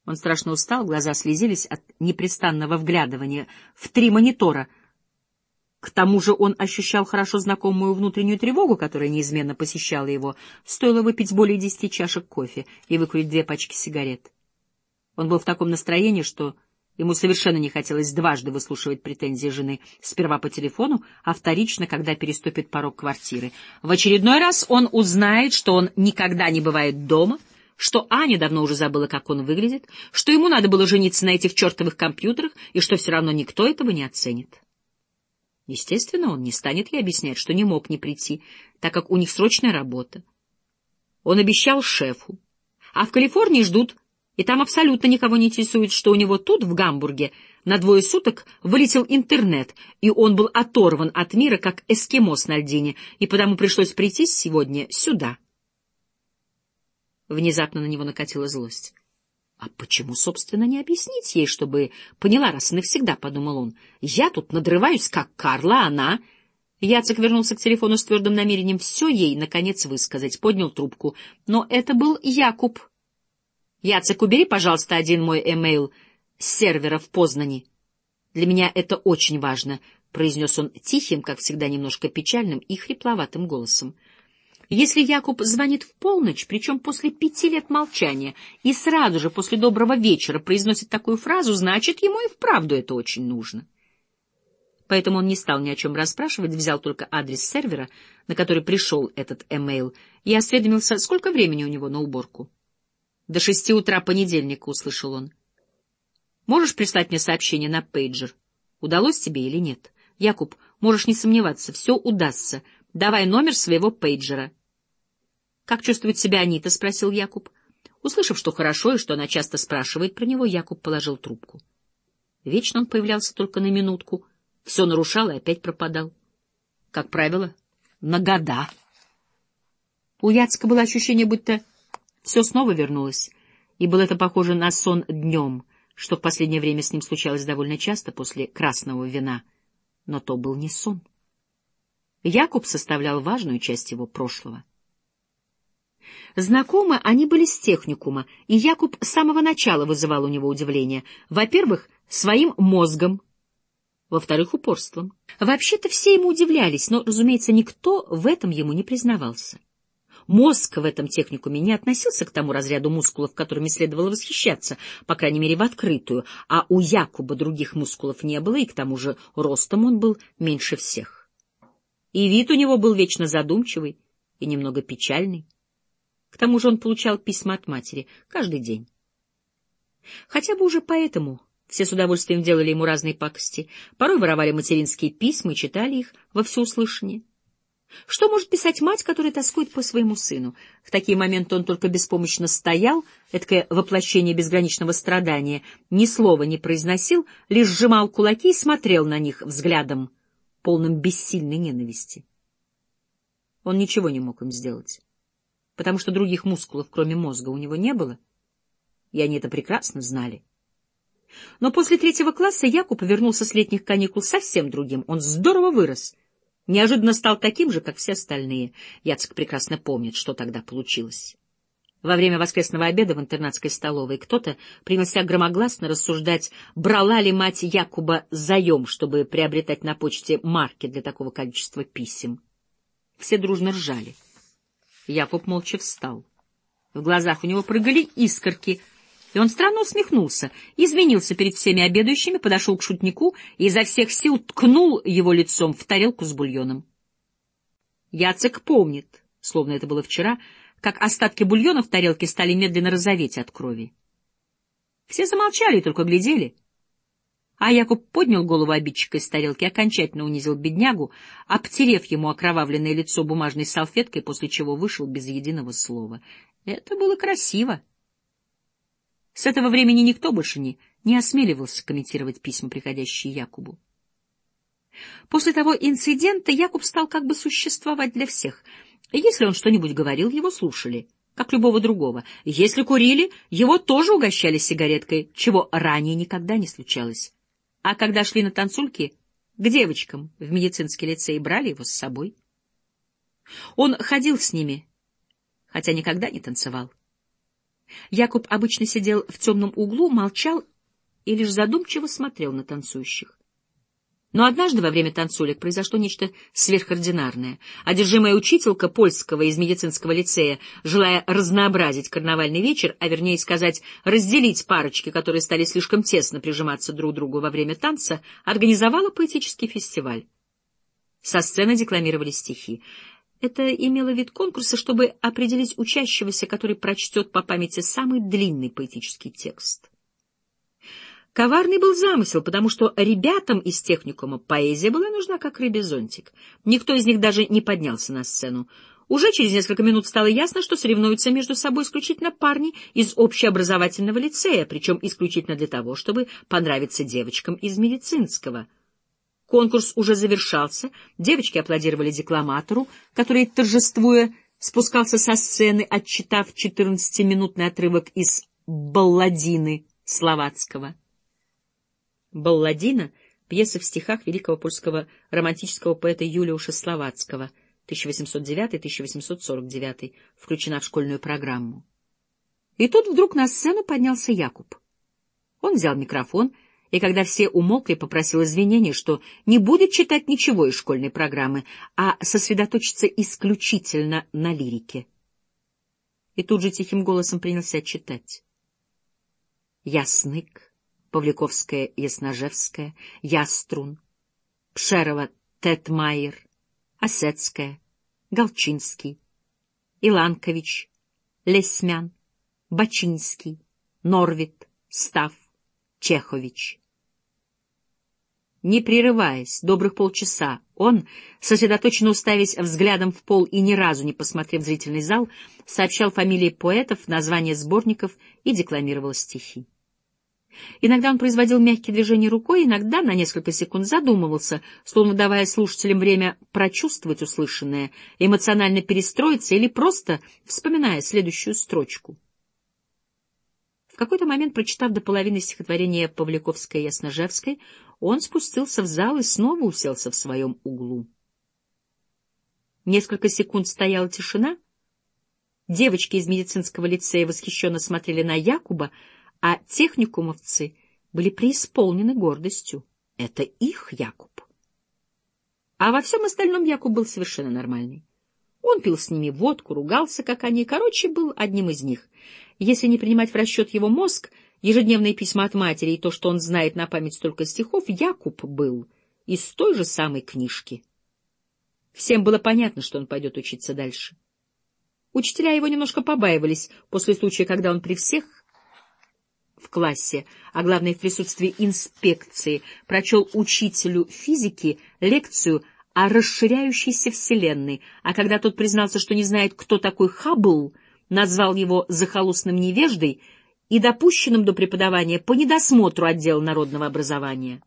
Он страшно устал, глаза слезились от непрестанного вглядывания в три монитора. К тому же он ощущал хорошо знакомую внутреннюю тревогу, которая неизменно посещала его. Стоило выпить более десяти чашек кофе и выкурить две пачки сигарет. Он был в таком настроении, что ему совершенно не хотелось дважды выслушивать претензии жены, сперва по телефону, а вторично, когда переступит порог квартиры. В очередной раз он узнает, что он никогда не бывает дома — что Аня давно уже забыла, как он выглядит, что ему надо было жениться на этих чертовых компьютерах и что все равно никто этого не оценит. Естественно, он не станет ей объяснять, что не мог не прийти, так как у них срочная работа. Он обещал шефу, а в Калифорнии ждут, и там абсолютно никого не интересует, что у него тут, в Гамбурге, на двое суток вылетел интернет, и он был оторван от мира, как эскимос на льдине, и потому пришлось прийти сегодня сюда. Внезапно на него накатила злость. А почему, собственно, не объяснить ей, чтобы поняла раз и навсегда, — подумал он. Я тут надрываюсь, как Карла, она... Яцек вернулся к телефону с твердым намерением все ей, наконец, высказать. Поднял трубку. Но это был Якуб. Яцек, убери, пожалуйста, один мой эмейл с сервера в Познани. Для меня это очень важно, — произнес он тихим, как всегда, немножко печальным и хрипловатым голосом. Если Якуб звонит в полночь, причем после пяти лет молчания, и сразу же после доброго вечера произносит такую фразу, значит, ему и вправду это очень нужно. Поэтому он не стал ни о чем расспрашивать, взял только адрес сервера, на который пришел этот эмейл, и осведомился, сколько времени у него на уборку. «До шести утра понедельника», — услышал он. «Можешь прислать мне сообщение на пейджер? Удалось тебе или нет? Якуб, можешь не сомневаться, все удастся. Давай номер своего пейджера». «Как чувствует себя Анита?» — спросил Якуб. Услышав, что хорошо и что она часто спрашивает про него, Якуб положил трубку. Вечно он появлялся только на минутку, все нарушал и опять пропадал. Как правило, на года. У Яцка было ощущение, будто все снова вернулось, и было это похоже на сон днем, что в последнее время с ним случалось довольно часто после красного вина. Но то был не сон. Якуб составлял важную часть его прошлого. Знакомы они были с техникума, и Якуб с самого начала вызывал у него удивление. Во-первых, своим мозгом, во-вторых, упорством. Вообще-то все ему удивлялись, но, разумеется, никто в этом ему не признавался. Мозг в этом техникуме не относился к тому разряду мускулов, которыми следовало восхищаться, по крайней мере, в открытую, а у Якуба других мускулов не было, и к тому же ростом он был меньше всех. И вид у него был вечно задумчивый и немного печальный. К тому же он получал письма от матери каждый день. Хотя бы уже поэтому все с удовольствием делали ему разные пакости, порой воровали материнские письма и читали их во всеуслышание. Что может писать мать, которая тоскует по своему сыну? В такие моменты он только беспомощно стоял, эдакое воплощение безграничного страдания, ни слова не произносил, лишь сжимал кулаки и смотрел на них взглядом, полным бессильной ненависти. Он ничего не мог им сделать потому что других мускулов, кроме мозга, у него не было, и они это прекрасно знали. Но после третьего класса Якуб повернулся с летних каникул совсем другим. Он здорово вырос. Неожиданно стал таким же, как все остальные. Яцек прекрасно помнит, что тогда получилось. Во время воскресного обеда в интернатской столовой кто-то принялся громогласно рассуждать, брала ли мать Якуба заем, чтобы приобретать на почте марки для такого количества писем. Все дружно ржали. Якуб молча встал. В глазах у него прыгали искорки, и он странно усмехнулся, извинился перед всеми обедающими, подошел к шутнику и изо всех сил ткнул его лицом в тарелку с бульоном. Яцек помнит, словно это было вчера, как остатки бульона в тарелке стали медленно розоветь от крови. Все замолчали и только глядели — а Якуб поднял голову обидчика из тарелки, окончательно унизил беднягу, обтерев ему окровавленное лицо бумажной салфеткой, после чего вышел без единого слова. Это было красиво. С этого времени никто больше не, не осмеливался комментировать письма, приходящие Якубу. После того инцидента Якуб стал как бы существовать для всех. Если он что-нибудь говорил, его слушали, как любого другого. Если курили, его тоже угощали сигареткой, чего ранее никогда не случалось. А когда шли на танцульки, к девочкам в медицинский лицей брали его с собой. Он ходил с ними, хотя никогда не танцевал. Якуб обычно сидел в темном углу, молчал и лишь задумчиво смотрел на танцующих. Но однажды во время танцулек произошло нечто сверхординарное. Одержимая учителька польского из медицинского лицея, желая разнообразить карнавальный вечер, а вернее сказать, разделить парочки, которые стали слишком тесно прижиматься друг к другу во время танца, организовала поэтический фестиваль. Со сцены декламировали стихи. Это имело вид конкурса, чтобы определить учащегося, который прочтет по памяти самый длинный поэтический текст. Коварный был замысел, потому что ребятам из техникума поэзия была нужна как рыбий. Никто из них даже не поднялся на сцену. Уже через несколько минут стало ясно, что соревнуются между собой исключительно парни из общеобразовательного лицея, причем исключительно для того, чтобы понравиться девочкам из медицинского — Конкурс уже завершался, девочки аплодировали декламатору, который, торжествуя, спускался со сцены, отчитав четырнадцатиминутный отрывок из «Балладины» Словацкого. «Балладина» — пьеса в стихах великого польского романтического поэта Юлиуша Словацкого, 1809-1849, включена в школьную программу. И тут вдруг на сцену поднялся Якуб. Он взял микрофон — и когда все умолкли, попросил извинения, что не будет читать ничего из школьной программы, а сосредоточиться исключительно на лирике. И тут же тихим голосом принялся читать. Яснык, Павликовская, Ясножевская, Яструн, Пшерова, Тетмайер, Осетская, Голчинский, Иланкович, Лесмян, Бачинский, Норвит, Став, Чехович. Не прерываясь, добрых полчаса, он, сосредоточенно уставясь взглядом в пол и ни разу не посмотрев зрительный зал, сообщал фамилии поэтов, названия сборников и декламировал стихи. Иногда он производил мягкие движения рукой, иногда на несколько секунд задумывался, словно давая слушателям время прочувствовать услышанное, эмоционально перестроиться или просто вспоминая следующую строчку какой-то момент, прочитав до половины стихотворения Павликовской и Ясножевской, он спустился в зал и снова уселся в своем углу. Несколько секунд стояла тишина. Девочки из медицинского лицея восхищенно смотрели на Якуба, а техникумовцы были преисполнены гордостью. Это их Якуб. А во всем остальном Якуб был совершенно нормальный. Он пил с ними водку, ругался, как они, короче, был одним из них. Если не принимать в расчет его мозг, ежедневные письма от матери и то, что он знает на память столько стихов, Якуб был из той же самой книжки. Всем было понятно, что он пойдет учиться дальше. Учителя его немножко побаивались после случая, когда он при всех в классе, а главное в присутствии инспекции, прочел учителю физики лекцию о расширяющейся Вселенной, а когда тот признался, что не знает, кто такой Хаббл, назвал его захолустным невеждой и допущенным до преподавания по недосмотру отдела народного образования.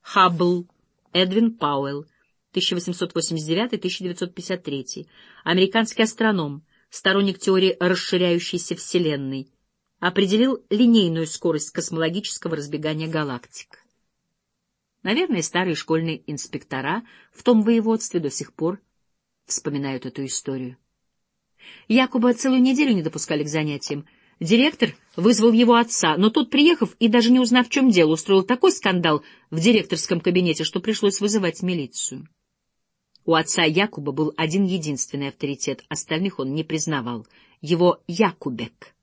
Хаббл Эдвин Пауэлл, 1889-1953, американский астроном, сторонник теории расширяющейся Вселенной, определил линейную скорость космологического разбегания галактик. Наверное, старые школьные инспектора в том воеводстве до сих пор вспоминают эту историю. Якуба целую неделю не допускали к занятиям. Директор вызвал его отца, но тот, приехав и даже не узнав, в чем дело, устроил такой скандал в директорском кабинете, что пришлось вызывать милицию. У отца Якуба был один единственный авторитет, остальных он не признавал — его Якубек.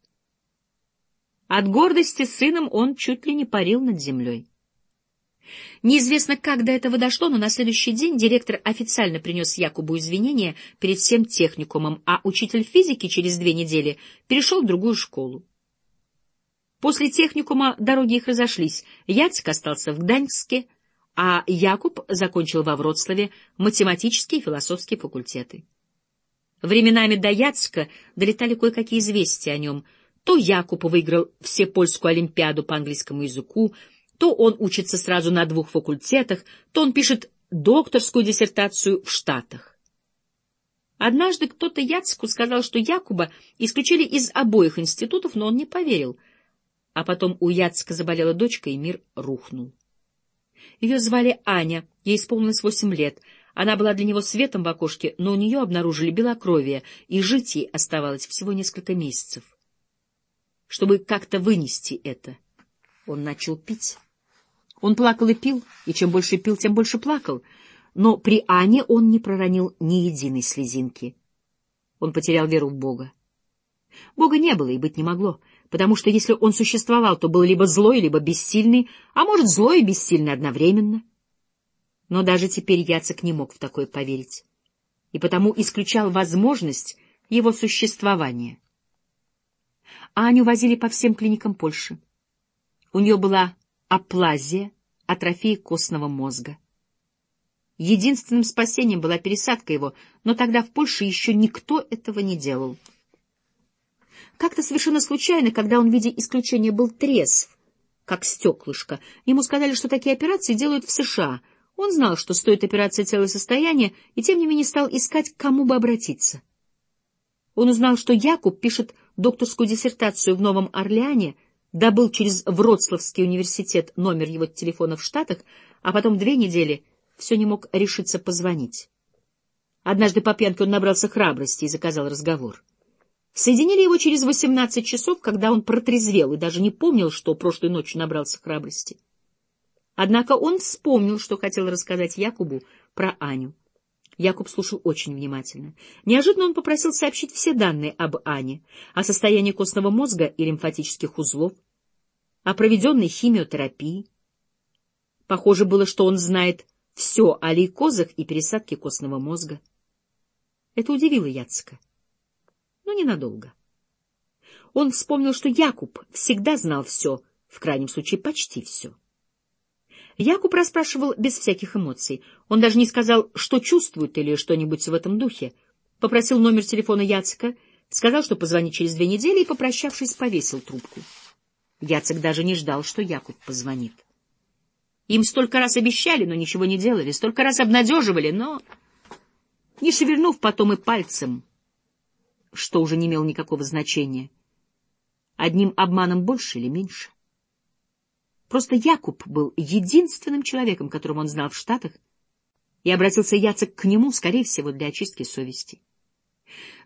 От гордости сыном он чуть ли не парил над землей. Неизвестно, как до этого дошло, но на следующий день директор официально принес Якубу извинения перед всем техникумом, а учитель физики через две недели перешел в другую школу. После техникума дороги их разошлись. Яцек остался в Гданьске, а Якуб закончил во Вроцлаве математические и философские факультеты. Временами до Яцка долетали кое-какие известия о нем — То Якуб выиграл все польскую олимпиаду по английскому языку, то он учится сразу на двух факультетах, то он пишет докторскую диссертацию в Штатах. Однажды кто-то Яцку сказал, что Якуба исключили из обоих институтов, но он не поверил. А потом у Яцка заболела дочка, и мир рухнул. Ее звали Аня, ей исполнилось восемь лет. Она была для него светом в окошке, но у нее обнаружили белокровие, и жить ей оставалось всего несколько месяцев. Чтобы как-то вынести это, он начал пить. Он плакал и пил, и чем больше пил, тем больше плакал. Но при Ане он не проронил ни единой слезинки. Он потерял веру в Бога. Бога не было и быть не могло, потому что если он существовал, то был либо злой, либо бессильный, а может, злой и бессильный одновременно. Но даже теперь Яцек не мог в такое поверить, и потому исключал возможность его существования. Аню возили по всем клиникам Польши. У нее была аплазия, атрофия костного мозга. Единственным спасением была пересадка его, но тогда в Польше еще никто этого не делал. Как-то совершенно случайно, когда он в виде исключения был трезв, как стеклышко, ему сказали, что такие операции делают в США. Он знал, что стоит операция целое состояние, и тем не менее стал искать, к кому бы обратиться. Он узнал, что Якуб пишет докторскую диссертацию в Новом Орлеане, добыл через Вроцлавский университет номер его телефона в Штатах, а потом две недели все не мог решиться позвонить. Однажды по пьянке он набрался храбрости и заказал разговор. Соединили его через восемнадцать часов, когда он протрезвел и даже не помнил, что прошлой ночью набрался храбрости. Однако он вспомнил, что хотел рассказать Якубу про Аню. Якуб слушал очень внимательно. Неожиданно он попросил сообщить все данные об Ане, о состоянии костного мозга и лимфатических узлов, о проведенной химиотерапии. Похоже было, что он знает все о лейкозах и пересадке костного мозга. Это удивило Яцка, но ненадолго. Он вспомнил, что Якуб всегда знал все, в крайнем случае почти все. Якуб расспрашивал без всяких эмоций. Он даже не сказал, что чувствует или что-нибудь в этом духе. Попросил номер телефона Яцека, сказал, что позвонит через две недели, и, попрощавшись, повесил трубку. Яцек даже не ждал, что Якуб позвонит. Им столько раз обещали, но ничего не делали, столько раз обнадеживали, но, не шевельнув потом и пальцем, что уже не имело никакого значения, одним обманом больше или меньше. Просто Якуб был единственным человеком, которого он знал в Штатах, и обратился Яцек к нему, скорее всего, для очистки совести.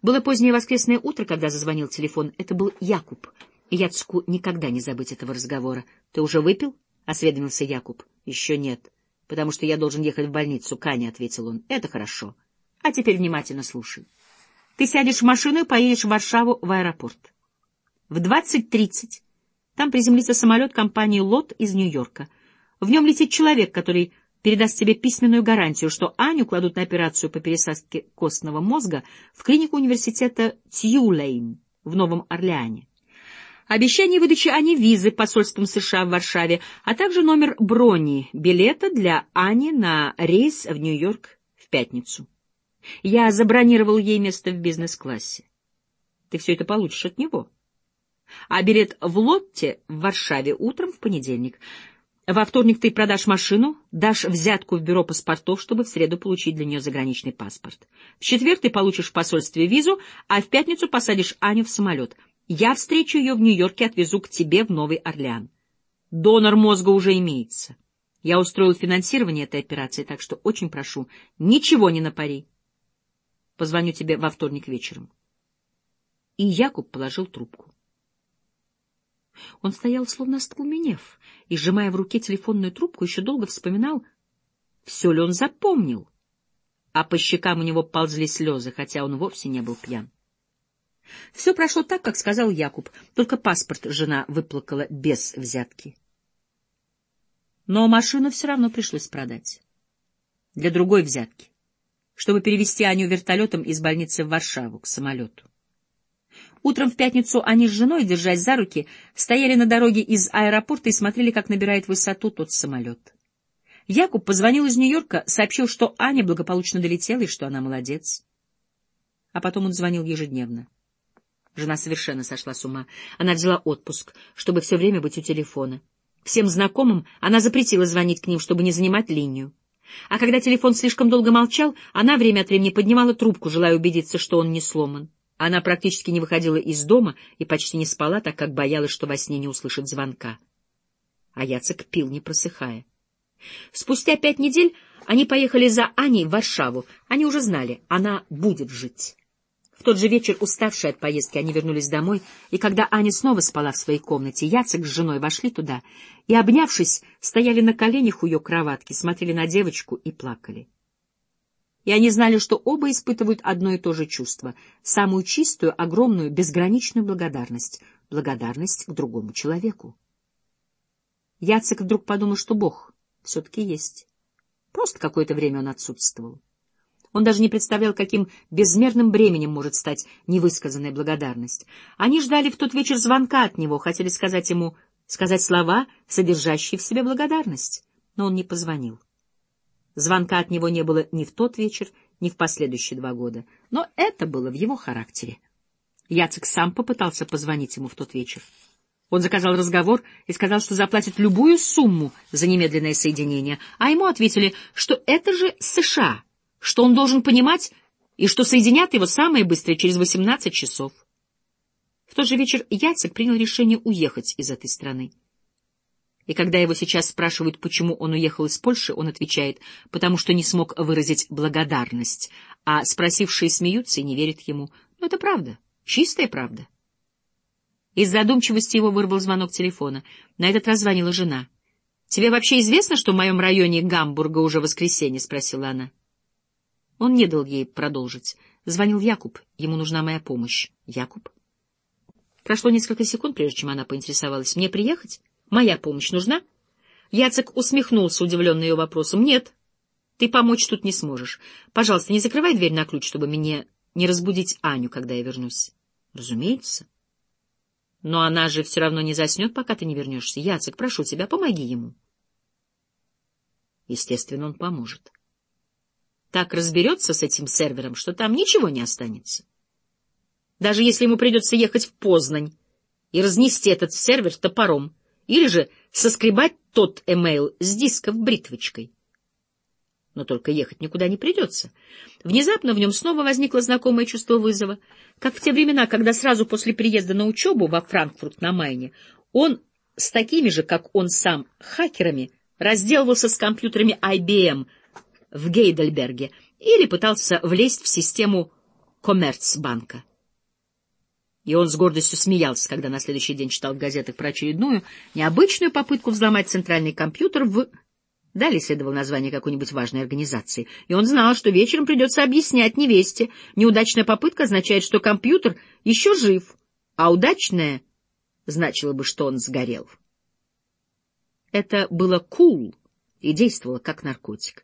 Было позднее воскресное утро, когда зазвонил телефон. Это был Якуб, Яцку никогда не забыть этого разговора. — Ты уже выпил? — осведомился Якуб. — Еще нет, потому что я должен ехать в больницу, Каня, — ответил он. — Это хорошо. А теперь внимательно слушай. Ты сядешь в машину и поедешь в Варшаву в аэропорт. В двадцать тридцать там приземлится самолет компании «Лот» из Нью-Йорка. В нем летит человек, который передаст тебе письменную гарантию, что Аню кладут на операцию по пересадке костного мозга в клинику университета Тьюлейн в Новом Орлеане. Обещание выдачи Ани визы посольством США в Варшаве, а также номер брони билета для Ани на рейс в Нью-Йорк в пятницу. Я забронировал ей место в бизнес-классе. Ты все это получишь от него а билет в Лотте в Варшаве утром в понедельник. Во вторник ты продашь машину, дашь взятку в бюро паспортов, чтобы в среду получить для нее заграничный паспорт. В четверг ты получишь в посольстве визу, а в пятницу посадишь Аню в самолет. Я встречу ее в Нью-Йорке и отвезу к тебе в Новый Орлеан. Донор мозга уже имеется. Я устроил финансирование этой операции, так что очень прошу, ничего не напари. Позвоню тебе во вторник вечером. И Якуб положил трубку. Он стоял, словно остолбенев, и, сжимая в руке телефонную трубку, еще долго вспоминал, все ли он запомнил. А по щекам у него ползли слезы, хотя он вовсе не был пьян. Все прошло так, как сказал Якуб, только паспорт жена выплакала без взятки. Но машину все равно пришлось продать. Для другой взятки, чтобы перевести Аню вертолетом из больницы в Варшаву к самолету. Утром в пятницу они с женой, держась за руки, стояли на дороге из аэропорта и смотрели, как набирает высоту тот самолет. Якуб позвонил из Нью-Йорка, сообщил, что Аня благополучно долетела и что она молодец. А потом он звонил ежедневно. Жена совершенно сошла с ума. Она взяла отпуск, чтобы все время быть у телефона. Всем знакомым она запретила звонить к ним, чтобы не занимать линию. А когда телефон слишком долго молчал, она время от времени поднимала трубку, желая убедиться, что он не сломан. Она практически не выходила из дома и почти не спала, так как боялась, что во сне не услышит звонка. А Яцек пил, не просыхая. Спустя пять недель они поехали за Аней в Варшаву. Они уже знали, она будет жить. В тот же вечер, уставшие от поездки, они вернулись домой, и когда Аня снова спала в своей комнате, Яцек с женой вошли туда и, обнявшись, стояли на коленях у ее кроватки, смотрели на девочку и плакали. И они знали, что оба испытывают одно и то же чувство — самую чистую, огромную, безграничную благодарность, благодарность к другому человеку. Яцек вдруг подумал, что Бог все-таки есть. Просто какое-то время он отсутствовал. Он даже не представлял, каким безмерным бременем может стать невысказанная благодарность. Они ждали в тот вечер звонка от него, хотели сказать ему, сказать слова, содержащие в себе благодарность. Но он не позвонил. Звонка от него не было ни в тот вечер, ни в последующие два года. Но это было в его характере. Яцек сам попытался позвонить ему в тот вечер. Он заказал разговор и сказал, что заплатит любую сумму за немедленное соединение, а ему ответили, что это же США — что он должен понимать и что соединят его самое быстрое через 18 часов. В тот же вечер Яцек принял решение уехать из этой страны. И когда его сейчас спрашивают, почему он уехал из Польши, он отвечает, потому что не смог выразить благодарность, а спросившие смеются и не верят ему. Но это правда, чистая правда. Из задумчивости его вырвал звонок телефона. На этот раз звонила жена. — Тебе вообще известно, что в моем районе Гамбурга уже воскресенье? — спросила она. Он не дал ей продолжить. Звонил Якуб. Ему нужна моя помощь. Якуб? Прошло несколько секунд, прежде чем она поинтересовалась. Мне приехать? Моя помощь нужна? Яцек усмехнулся, удивленный ее вопросом. Нет. Ты помочь тут не сможешь. Пожалуйста, не закрывай дверь на ключ, чтобы мне не разбудить Аню, когда я вернусь. Разумеется. Но она же все равно не заснет, пока ты не вернешься. Яцек, прошу тебя, помоги ему. Естественно, он поможет так разберется с этим сервером, что там ничего не останется. Даже если ему придется ехать в Познань и разнести этот сервер топором, или же соскребать тот эмейл с дисков бритвочкой. Но только ехать никуда не придется. Внезапно в нем снова возникло знакомое чувство вызова, как в те времена, когда сразу после приезда на учебу во Франкфурт на Майне он с такими же, как он сам, хакерами разделывался с компьютерами IBM — в Гейдельберге или пытался влезть в систему Коммерцбанка. И он с гордостью смеялся, когда на следующий день читал в газетах про очередную необычную попытку взломать центральный компьютер в... Далее следовало название какой-нибудь важной организации. И он знал, что вечером придется объяснять невесте. Неудачная попытка означает, что компьютер еще жив, а удачная значило бы, что он сгорел. Это было cool и действовало как наркотик.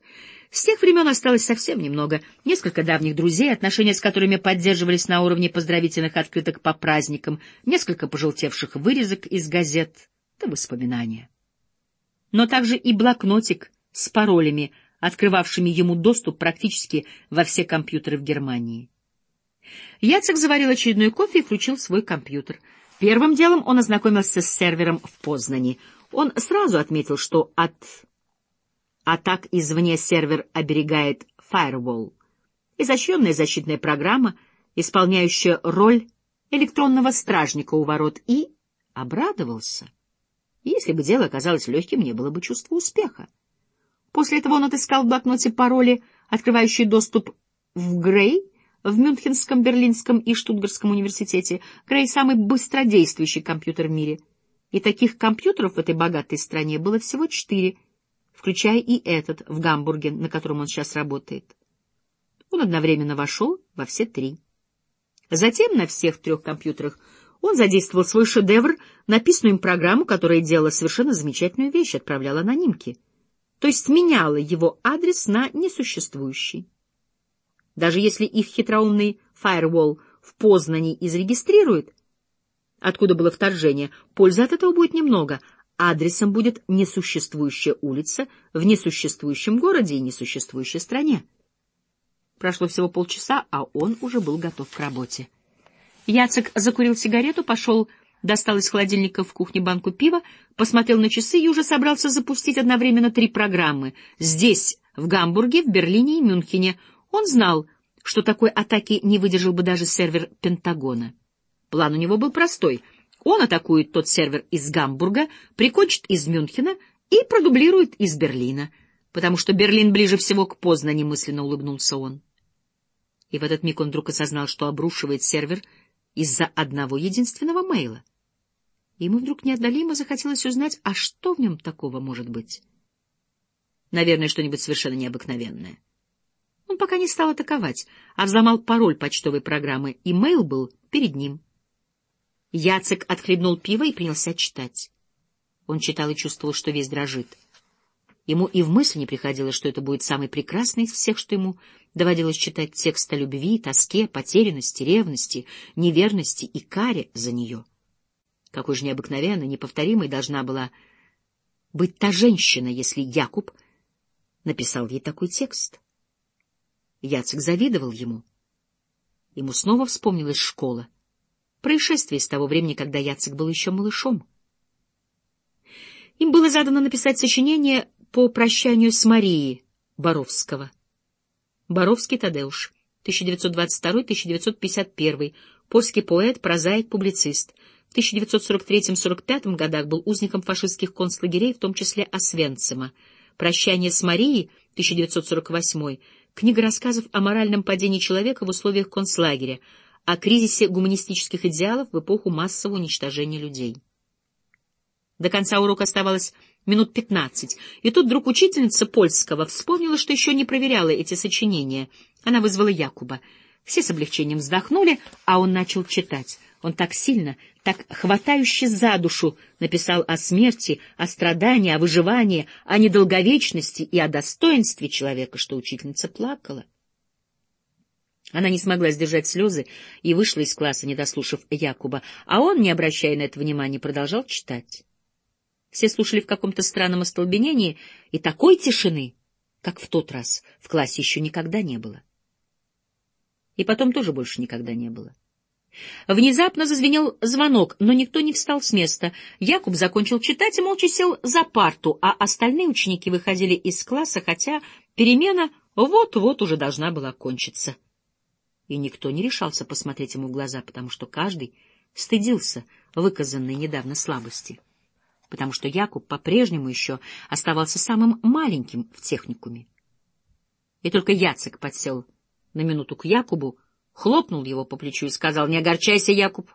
С тех времен осталось совсем немного. Несколько давних друзей, отношения с которыми поддерживались на уровне поздравительных открыток по праздникам, несколько пожелтевших вырезок из газет, да воспоминания. Но также и блокнотик с паролями, открывавшими ему доступ практически во все компьютеры в Германии. Яцек заварил очередной кофе и включил свой компьютер. Первым делом он ознакомился с сервером в Познани. Он сразу отметил, что от а так извне сервер оберегает Firewall, изощренная защитная программа, исполняющая роль электронного стражника у ворот, и обрадовался. Если бы дело оказалось легким, не было бы чувства успеха. После этого он отыскал в блокноте пароли, открывающие доступ в Грей, в Мюнхенском, Берлинском и Штутгарском университете. Грей — самый быстродействующий компьютер в мире. И таких компьютеров в этой богатой стране было всего четыре — включая и этот в Гамбурге, на котором он сейчас работает. Он одновременно вошел во все три. Затем на всех трех компьютерах он задействовал свой шедевр, написанную им программу, которая делала совершенно замечательную вещь, отправляла анонимки, то есть меняла его адрес на несуществующий. Даже если их хитроумный фаервол в Познани и зарегистрирует, откуда было вторжение, пользы от этого будет немного — адресом будет несуществующая улица в несуществующем городе и несуществующей стране. Прошло всего полчаса, а он уже был готов к работе. Яцек закурил сигарету, пошел, достал из холодильника в кухне банку пива, посмотрел на часы и уже собрался запустить одновременно три программы. Здесь, в Гамбурге, в Берлине и Мюнхене. Он знал, что такой атаки не выдержал бы даже сервер Пентагона. План у него был простой. Он атакует тот сервер из Гамбурга, прикончит из Мюнхена и продублирует из Берлина, потому что Берлин ближе всего к Познани, мысленно улыбнулся он. И в этот миг он вдруг осознал, что обрушивает сервер из-за одного единственного мейла. Ему вдруг неотдалимо захотелось узнать, а что в нем такого может быть. Наверное, что-нибудь совершенно необыкновенное. Он пока не стал атаковать, а взломал пароль почтовой программы, и мейл был перед ним. Яцек отхлебнул пиво и принялся читать. Он читал и чувствовал, что весь дрожит. Ему и в мысли не приходило, что это будет самый прекрасный из всех, что ему доводилось читать текст о любви, тоске, потерянности, ревности, неверности и каре за нее. Какой же необыкновенной, неповторимой должна была быть та женщина, если Якуб написал ей такой текст. Яцек завидовал ему. Ему снова вспомнилась школа. Происшествие с того времени, когда Яцек был еще малышом. Им было задано написать сочинение по прощанию с Марией Боровского. Боровский Тадеуш, 1922-1951, польский поэт, прозаик, публицист. В 1943-45 годах был узником фашистских концлагерей, в том числе Освенцима. «Прощание с Марией» 1948 книга рассказов о моральном падении человека в условиях концлагеря, о кризисе гуманистических идеалов в эпоху массового уничтожения людей. До конца урока оставалось минут пятнадцать, и тут вдруг учительница польского вспомнила, что еще не проверяла эти сочинения. Она вызвала Якуба. Все с облегчением вздохнули, а он начал читать. Он так сильно, так хватающе за душу написал о смерти, о страдании, о выживании, о недолговечности и о достоинстве человека, что учительница плакала. Она не смогла сдержать слезы и вышла из класса, не дослушав Якуба, а он, не обращая на это внимания, продолжал читать. Все слушали в каком-то странном остолбенении, и такой тишины, как в тот раз, в классе еще никогда не было. И потом тоже больше никогда не было. Внезапно зазвенел звонок, но никто не встал с места. Якуб закончил читать и молча сел за парту, а остальные ученики выходили из класса, хотя перемена вот-вот уже должна была кончиться. И никто не решался посмотреть ему в глаза, потому что каждый стыдился выказанной недавно слабости потому что Якуб по-прежнему еще оставался самым маленьким в техникуме. И только Яцек подсел на минуту к Якубу, хлопнул его по плечу и сказал, «Не огорчайся, Якуб,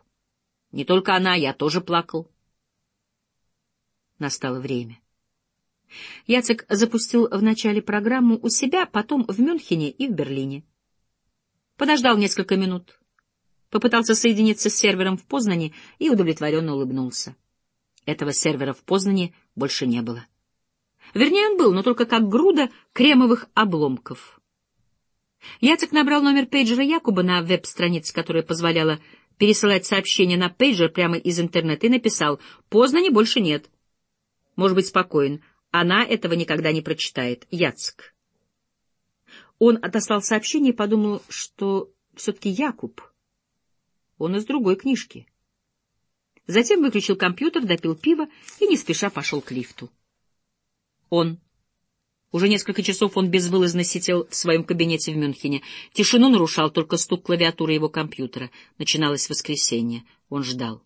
не только она, я тоже плакал». Настало время. Яцек запустил в начале программу у себя, потом в Мюнхене и в Берлине. Подождал несколько минут, попытался соединиться с сервером в Познане и удовлетворенно улыбнулся. Этого сервера в Познане больше не было. Вернее, он был, но только как груда кремовых обломков. Яцек набрал номер пейджера Якуба на веб-странице, которая позволяла пересылать сообщения на пейджер прямо из интернета, и написал «Познани больше нет». Может быть спокоен, она этого никогда не прочитает. Яцек. Он отослал сообщение и подумал, что все-таки Якуб. Он из другой книжки. Затем выключил компьютер, допил пиво и не спеша пошел к лифту. Он. Уже несколько часов он безвылазно сидел в своем кабинете в Мюнхене. Тишину нарушал только стук клавиатуры его компьютера. Начиналось воскресенье. Он ждал.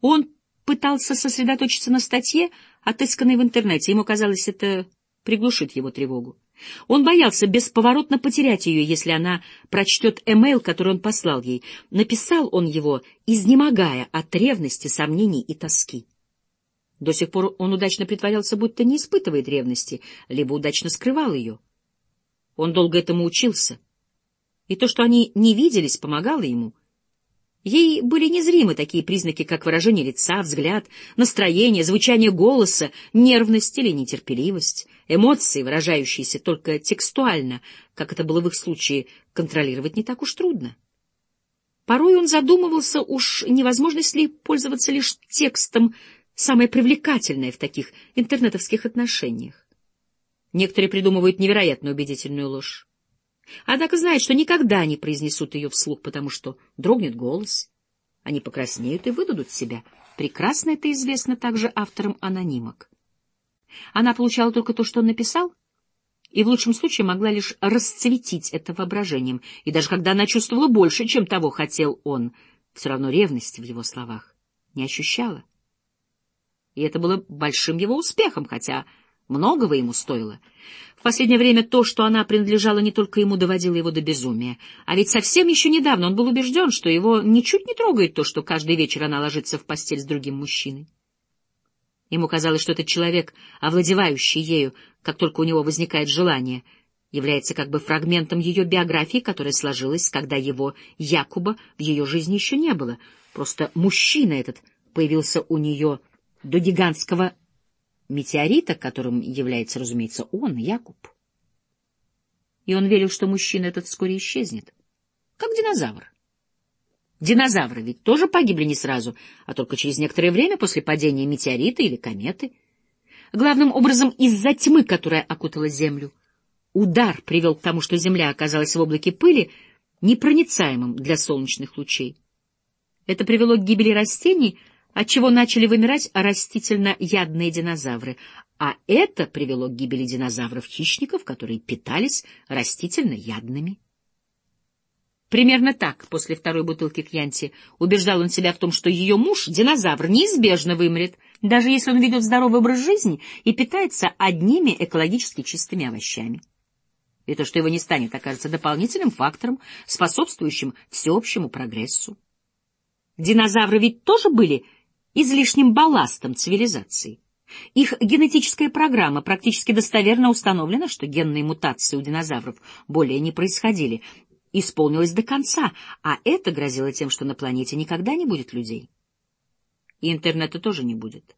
Он пытался сосредоточиться на статье, отысканной в интернете. Ему казалось, это приглушит его тревогу. Он боялся бесповоротно потерять ее, если она прочтет эмейл, который он послал ей. Написал он его, изнемогая от ревности, сомнений и тоски. До сих пор он удачно притворялся, будто не испытывает ревности, либо удачно скрывал ее. Он долго этому учился. И то, что они не виделись, помогало ему — Ей были незримы такие признаки, как выражение лица, взгляд, настроение, звучание голоса, нервность или нетерпеливость, эмоции, выражающиеся только текстуально, как это было в их случае, контролировать не так уж трудно. Порой он задумывался, уж невозможность ли пользоваться лишь текстом, самое привлекательное в таких интернетовских отношениях. Некоторые придумывают невероятно убедительную ложь. Однако знает, что никогда не произнесут ее вслух, потому что дрогнет голос, они покраснеют и выдадут себя. Прекрасно это известно также авторам анонимок. Она получала только то, что он написал, и в лучшем случае могла лишь расцветить это воображением, и даже когда она чувствовала больше, чем того хотел он, все равно ревности в его словах не ощущала. И это было большим его успехом, хотя многого ему стоило. В последнее время то, что она принадлежала не только ему, доводило его до безумия. А ведь совсем еще недавно он был убежден, что его ничуть не трогает то, что каждый вечер она ложится в постель с другим мужчиной. Ему казалось, что этот человек, овладевающий ею, как только у него возникает желание, является как бы фрагментом ее биографии, которая сложилась, когда его Якуба в ее жизни еще не было. Просто мужчина этот появился у нее до гигантского метеорита, которым является, разумеется, он, Якуб. И он верил, что мужчина этот вскоре исчезнет, как динозавр. Динозавры ведь тоже погибли не сразу, а только через некоторое время после падения метеорита или кометы. Главным образом из-за тьмы, которая окутала Землю. Удар привел к тому, что Земля оказалась в облаке пыли, непроницаемым для солнечных лучей. Это привело к гибели растений — отчего начали вымирать растительно-ядные динозавры, а это привело к гибели динозавров-хищников, которые питались растительно-ядными. Примерно так, после второй бутылки Кьянти, убеждал он себя в том, что ее муж, динозавр, неизбежно вымрет, даже если он ведет здоровый образ жизни и питается одними экологически чистыми овощами. И то, что его не станет, окажется дополнительным фактором, способствующим всеобщему прогрессу. Динозавры ведь тоже были излишним балластом цивилизации. Их генетическая программа практически достоверно установлена, что генные мутации у динозавров более не происходили, исполнилась до конца, а это грозило тем, что на планете никогда не будет людей. И интернета тоже не будет.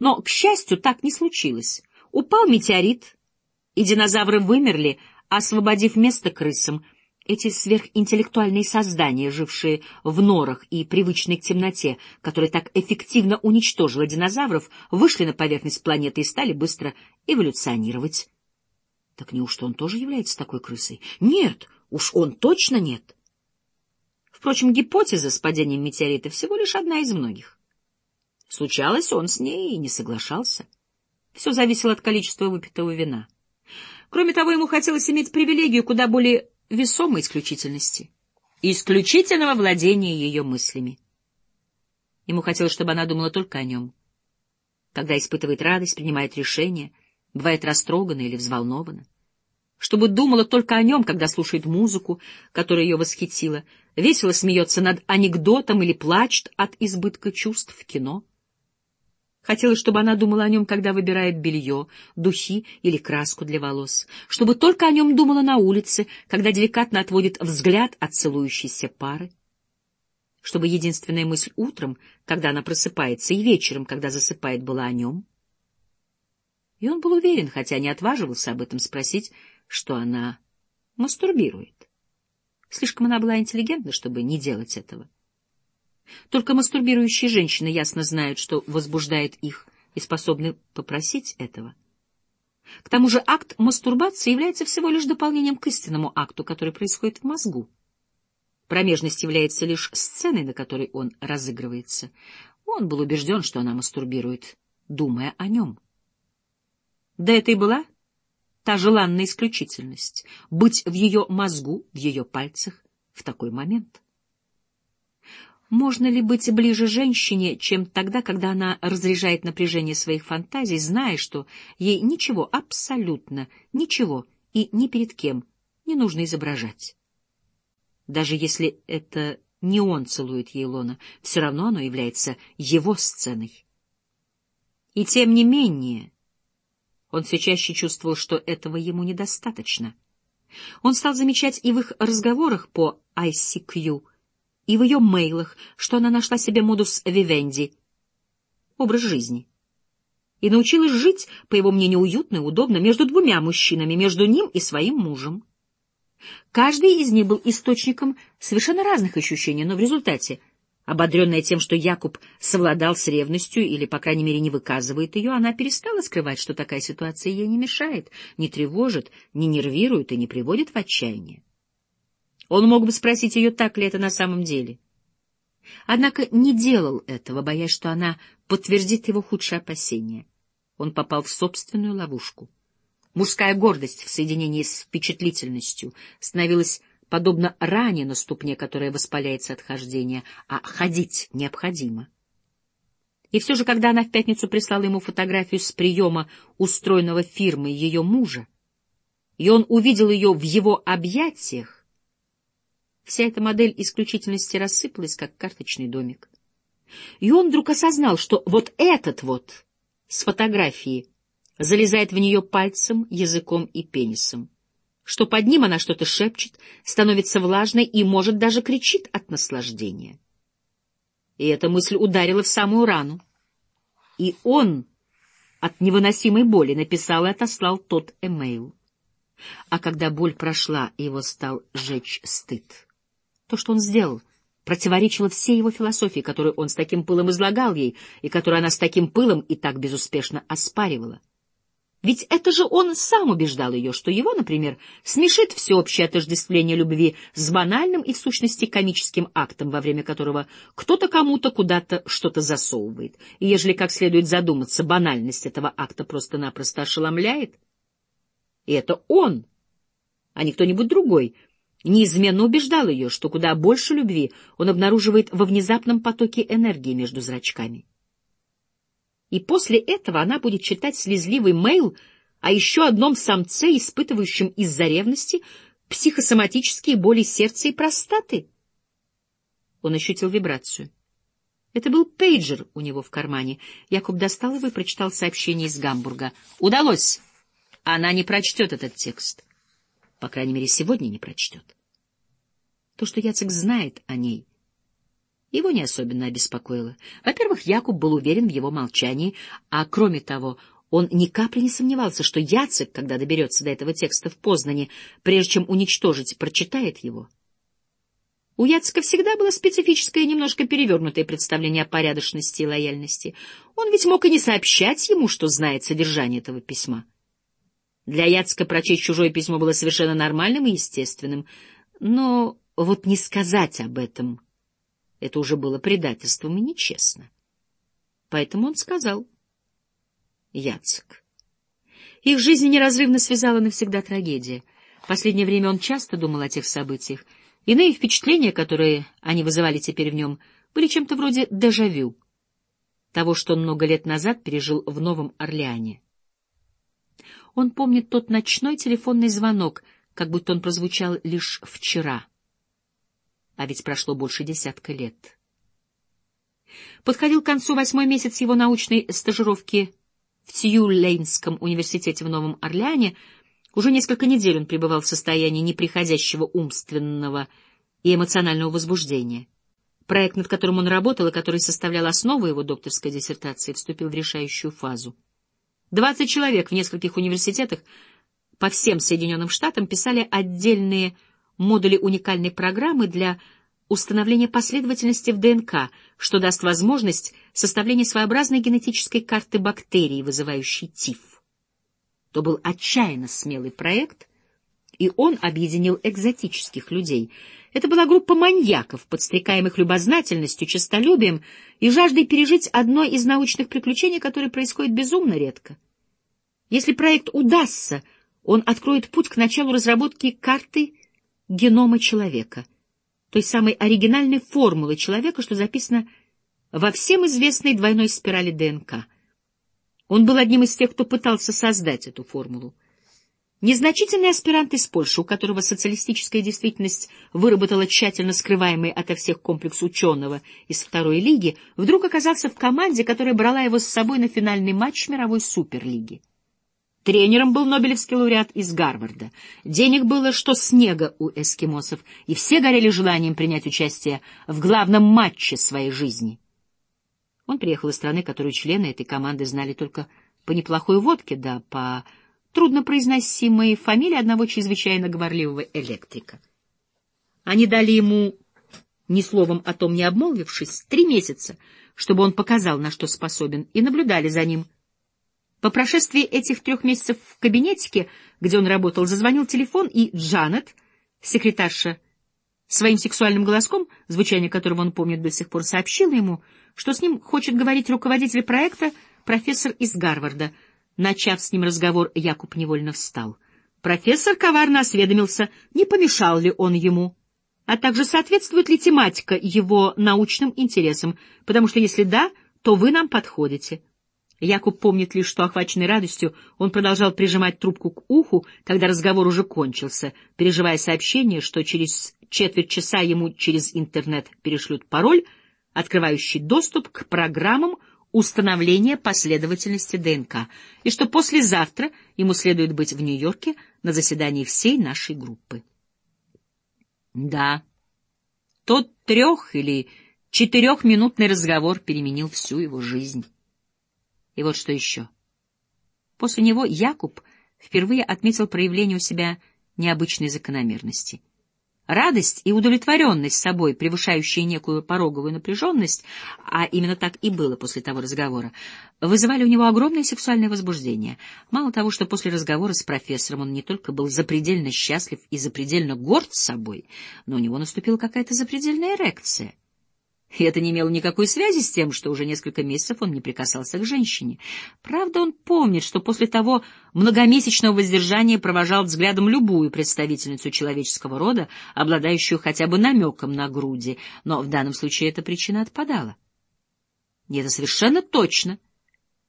Но, к счастью, так не случилось. Упал метеорит, и динозавры вымерли, освободив место крысам — эти сверхинтеллектуальные создания, жившие в норах и привычной к темноте, которая так эффективно уничтожила динозавров, вышли на поверхность планеты и стали быстро эволюционировать. Так неужто он тоже является такой крысой? Нет, уж он точно нет. Впрочем, гипотеза с падением метеорита всего лишь одна из многих. Случалось, он с ней и не соглашался. Все зависело от количества выпитого вина. Кроме того, ему хотелось иметь привилегию куда более весомой исключительности, исключительного владения ее мыслями. Ему хотелось, чтобы она думала только о нем. Когда испытывает радость, принимает решения, бывает растрогана или взволнована. Чтобы думала только о нем, когда слушает музыку, которая ее восхитила, весело смеется над анекдотом или плачет от избытка чувств в кино — Хотелось, чтобы она думала о нем, когда выбирает белье, духи или краску для волос, чтобы только о нем думала на улице, когда деликатно отводит взгляд от целующейся пары, чтобы единственная мысль утром, когда она просыпается, и вечером, когда засыпает, была о нем. И он был уверен, хотя не отваживался об этом спросить, что она мастурбирует. Слишком она была интеллигентна, чтобы не делать этого. Только мастурбирующие женщины ясно знают, что возбуждает их, и способны попросить этого. К тому же акт мастурбации является всего лишь дополнением к истинному акту, который происходит в мозгу. Промежность является лишь сценой, на которой он разыгрывается. Он был убежден, что она мастурбирует, думая о нем. Да это и была та желанная исключительность — быть в ее мозгу, в ее пальцах в такой момент. Можно ли быть ближе женщине, чем тогда, когда она разряжает напряжение своих фантазий, зная, что ей ничего, абсолютно ничего и ни перед кем не нужно изображать? Даже если это не он целует ей лона, все равно оно является его сценой. И тем не менее, он все чаще чувствовал, что этого ему недостаточно. Он стал замечать и в их разговорах по ICQ — и в ее мейлах, что она нашла себе модус вивенди — образ жизни. И научилась жить, по его мнению, уютно и удобно между двумя мужчинами, между ним и своим мужем. Каждый из них был источником совершенно разных ощущений, но в результате Ободренная тем, что Якуб совладал с ревностью или, по крайней мере, не выказывает ее, она перестала скрывать, что такая ситуация ей не мешает, не тревожит, не нервирует и не приводит в отчаяние. Он мог бы спросить ее, так ли это на самом деле. Однако не делал этого, боясь, что она подтвердит его худшие опасения. Он попал в собственную ловушку. Мужская гордость в соединении с впечатлительностью становилась подобно ране на ступне, которая воспаляется от хождения, а ходить необходимо. И все же, когда она в пятницу прислала ему фотографию с приема, устроенного фирмой ее мужа, и он увидел ее в его объятиях, вся эта модель исключительности рассыпалась, как карточный домик. И он вдруг осознал, что вот этот вот с фотографии залезает в нее пальцем, языком и пенисом что под ним она что-то шепчет, становится влажной и, может, даже кричит от наслаждения. И эта мысль ударила в самую рану. И он от невыносимой боли написал и отослал тот эмейл. А когда боль прошла, его стал жечь стыд. То, что он сделал, противоречило всей его философии, которую он с таким пылом излагал ей, и которую она с таким пылом и так безуспешно оспаривала. Ведь это же он сам убеждал ее, что его, например, смешит всеобщее отождествление любви с банальным и в сущности комическим актом, во время которого кто-то кому-то куда-то что-то засовывает. И ежели как следует задуматься, банальность этого акта просто-напросто ошеломляет. И это он, а не кто-нибудь другой, неизменно убеждал ее, что куда больше любви он обнаруживает во внезапном потоке энергии между зрачками и после этого она будет читать слезливый мейл о еще одном самце, испытывающем из-за ревности психосоматические боли сердца и простаты. Он ощутил вибрацию. Это был пейджер у него в кармане. Якуб достал его и прочитал сообщение из Гамбурга. «Удалось! Она не прочтет этот текст. По крайней мере, сегодня не прочтет. То, что Яцек знает о ней — его не особенно обеспокоило. Во-первых, Якуб был уверен в его молчании, а кроме того, он ни капли не сомневался, что Яцек, когда доберется до этого текста в Познане, прежде чем уничтожить, прочитает его. У Яцека всегда было специфическое, немножко перевернутое представление о порядочности и лояльности. Он ведь мог и не сообщать ему, что знает содержание этого письма. Для Яцека прочесть чужое письмо было совершенно нормальным и естественным, но вот не сказать об этом — это уже было предательством и нечестно. Поэтому он сказал. Яцек. Их жизнь неразрывно связала навсегда трагедия. В последнее время он часто думал о тех событиях. Иные впечатления, которые они вызывали теперь в нем, были чем-то вроде дежавю того, что он много лет назад пережил в Новом Орлеане. Он помнит тот ночной телефонный звонок, как будто он прозвучал лишь вчера — а ведь прошло больше десятка лет. Подходил к концу восьмой месяц его научной стажировки в Тьюлейнском университете в Новом Орлеане. Уже несколько недель он пребывал в состоянии неприходящего умственного и эмоционального возбуждения. Проект, над которым он работал и который составлял основу его докторской диссертации, вступил в решающую фазу. Двадцать человек в нескольких университетах по всем Соединенным Штатам писали отдельные модули уникальной программы для установления последовательности в ДНК, что даст возможность составления своеобразной генетической карты бактерий, вызывающей ТИФ. То был отчаянно смелый проект, и он объединил экзотических людей. Это была группа маньяков, подстрекаемых любознательностью, честолюбием и жаждой пережить одно из научных приключений, которое происходит безумно редко. Если проект удастся, он откроет путь к началу разработки карты генома человека, той самой оригинальной формулы человека, что записано во всем известной двойной спирали ДНК. Он был одним из тех, кто пытался создать эту формулу. Незначительный аспирант из Польши, у которого социалистическая действительность выработала тщательно скрываемый ото всех комплекс ученого из второй лиги, вдруг оказался в команде, которая брала его с собой на финальный матч мировой суперлиги. Тренером был Нобелевский лауреат из Гарварда. Денег было, что снега у эскимосов, и все горели желанием принять участие в главном матче своей жизни. Он приехал из страны, которую члены этой команды знали только по неплохой водке, да по труднопроизносимой фамилии одного чрезвычайно говорливого электрика. Они дали ему ни словом о том не обмолвившись, три месяца, чтобы он показал, на что способен, и наблюдали за ним. По прошествии этих трех месяцев в кабинетике, где он работал, зазвонил телефон, и Джанет, секретарша, своим сексуальным голоском, звучание которого он помнит до сих пор, сообщила ему, что с ним хочет говорить руководитель проекта, профессор из Гарварда. Начав с ним разговор, Якуб невольно встал. Профессор коварно осведомился, не помешал ли он ему а также соответствует ли тематика его научным интересам, потому что если да, то вы нам подходите. Якуб помнит лишь, что, охваченный радостью, он продолжал прижимать трубку к уху, когда разговор уже кончился, переживая сообщение, что через четверть часа ему через интернет перешлют пароль, открывающий доступ к программам установления последовательности ДНК, и что послезавтра ему следует быть в Нью-Йорке на заседании всей нашей группы. Да, тот трех- или четырехминутный разговор переменил всю его жизнь. И вот что еще. После него Якуб впервые отметил проявление у себя необычной закономерности. Радость и удовлетворенность собой, превышающие некую пороговую напряженность, а именно так и было после того разговора, вызывали у него огромное сексуальное возбуждение. Мало того, что после разговора с профессором он не только был запредельно счастлив и запредельно горд собой, но у него наступила какая-то запредельная эрекция — и это не имело никакой связи с тем, что уже несколько месяцев он не прикасался к женщине. Правда, он помнит, что после того многомесячного воздержания провожал взглядом любую представительницу человеческого рода, обладающую хотя бы намеком на груди, но в данном случае эта причина отпадала. И это совершенно точно,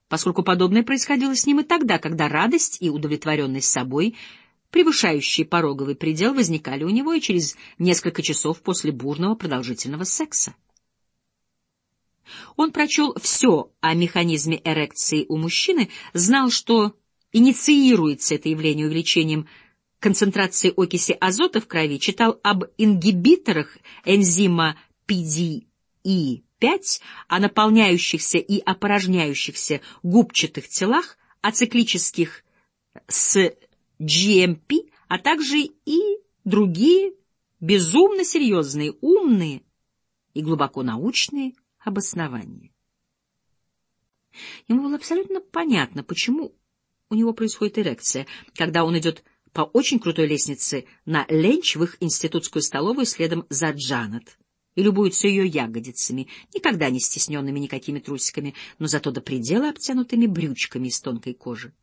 поскольку подобное происходило с ним и тогда, когда радость и удовлетворенность собой превышающие пороговый предел, возникали у него и через несколько часов после бурного продолжительного секса. Он прочел все о механизме эрекции у мужчины, знал, что инициируется это явление увеличением концентрации окиси азота в крови, читал об ингибиторах энзима PDE5, о наполняющихся и опорожняющихся губчатых телах, о циклических с GMP, а также и другие безумно серьезные, умные и глубоко научные обоснование. Ему было абсолютно понятно, почему у него происходит эрекция, когда он идет по очень крутой лестнице на ленч в их институтскую столовую следом за Джанет и любуется ее ягодицами, никогда не стесненными никакими трусиками, но зато до предела обтянутыми брючками из тонкой кожи.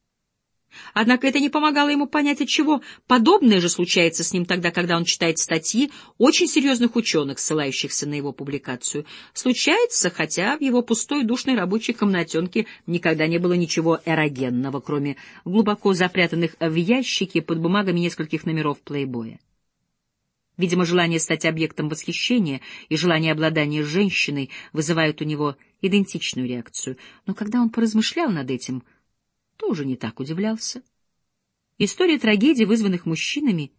Однако это не помогало ему понять, от чего подобное же случается с ним тогда, когда он читает статьи очень серьезных ученых, ссылающихся на его публикацию. Случается, хотя в его пустой душной рабочей комнатенке никогда не было ничего эрогенного, кроме глубоко запрятанных в ящике под бумагами нескольких номеров плейбоя. Видимо, желание стать объектом восхищения и желание обладания женщиной вызывают у него идентичную реакцию. Но когда он поразмышлял над этим — тоже не так удивлялся. История трагедий, вызванных мужчинами,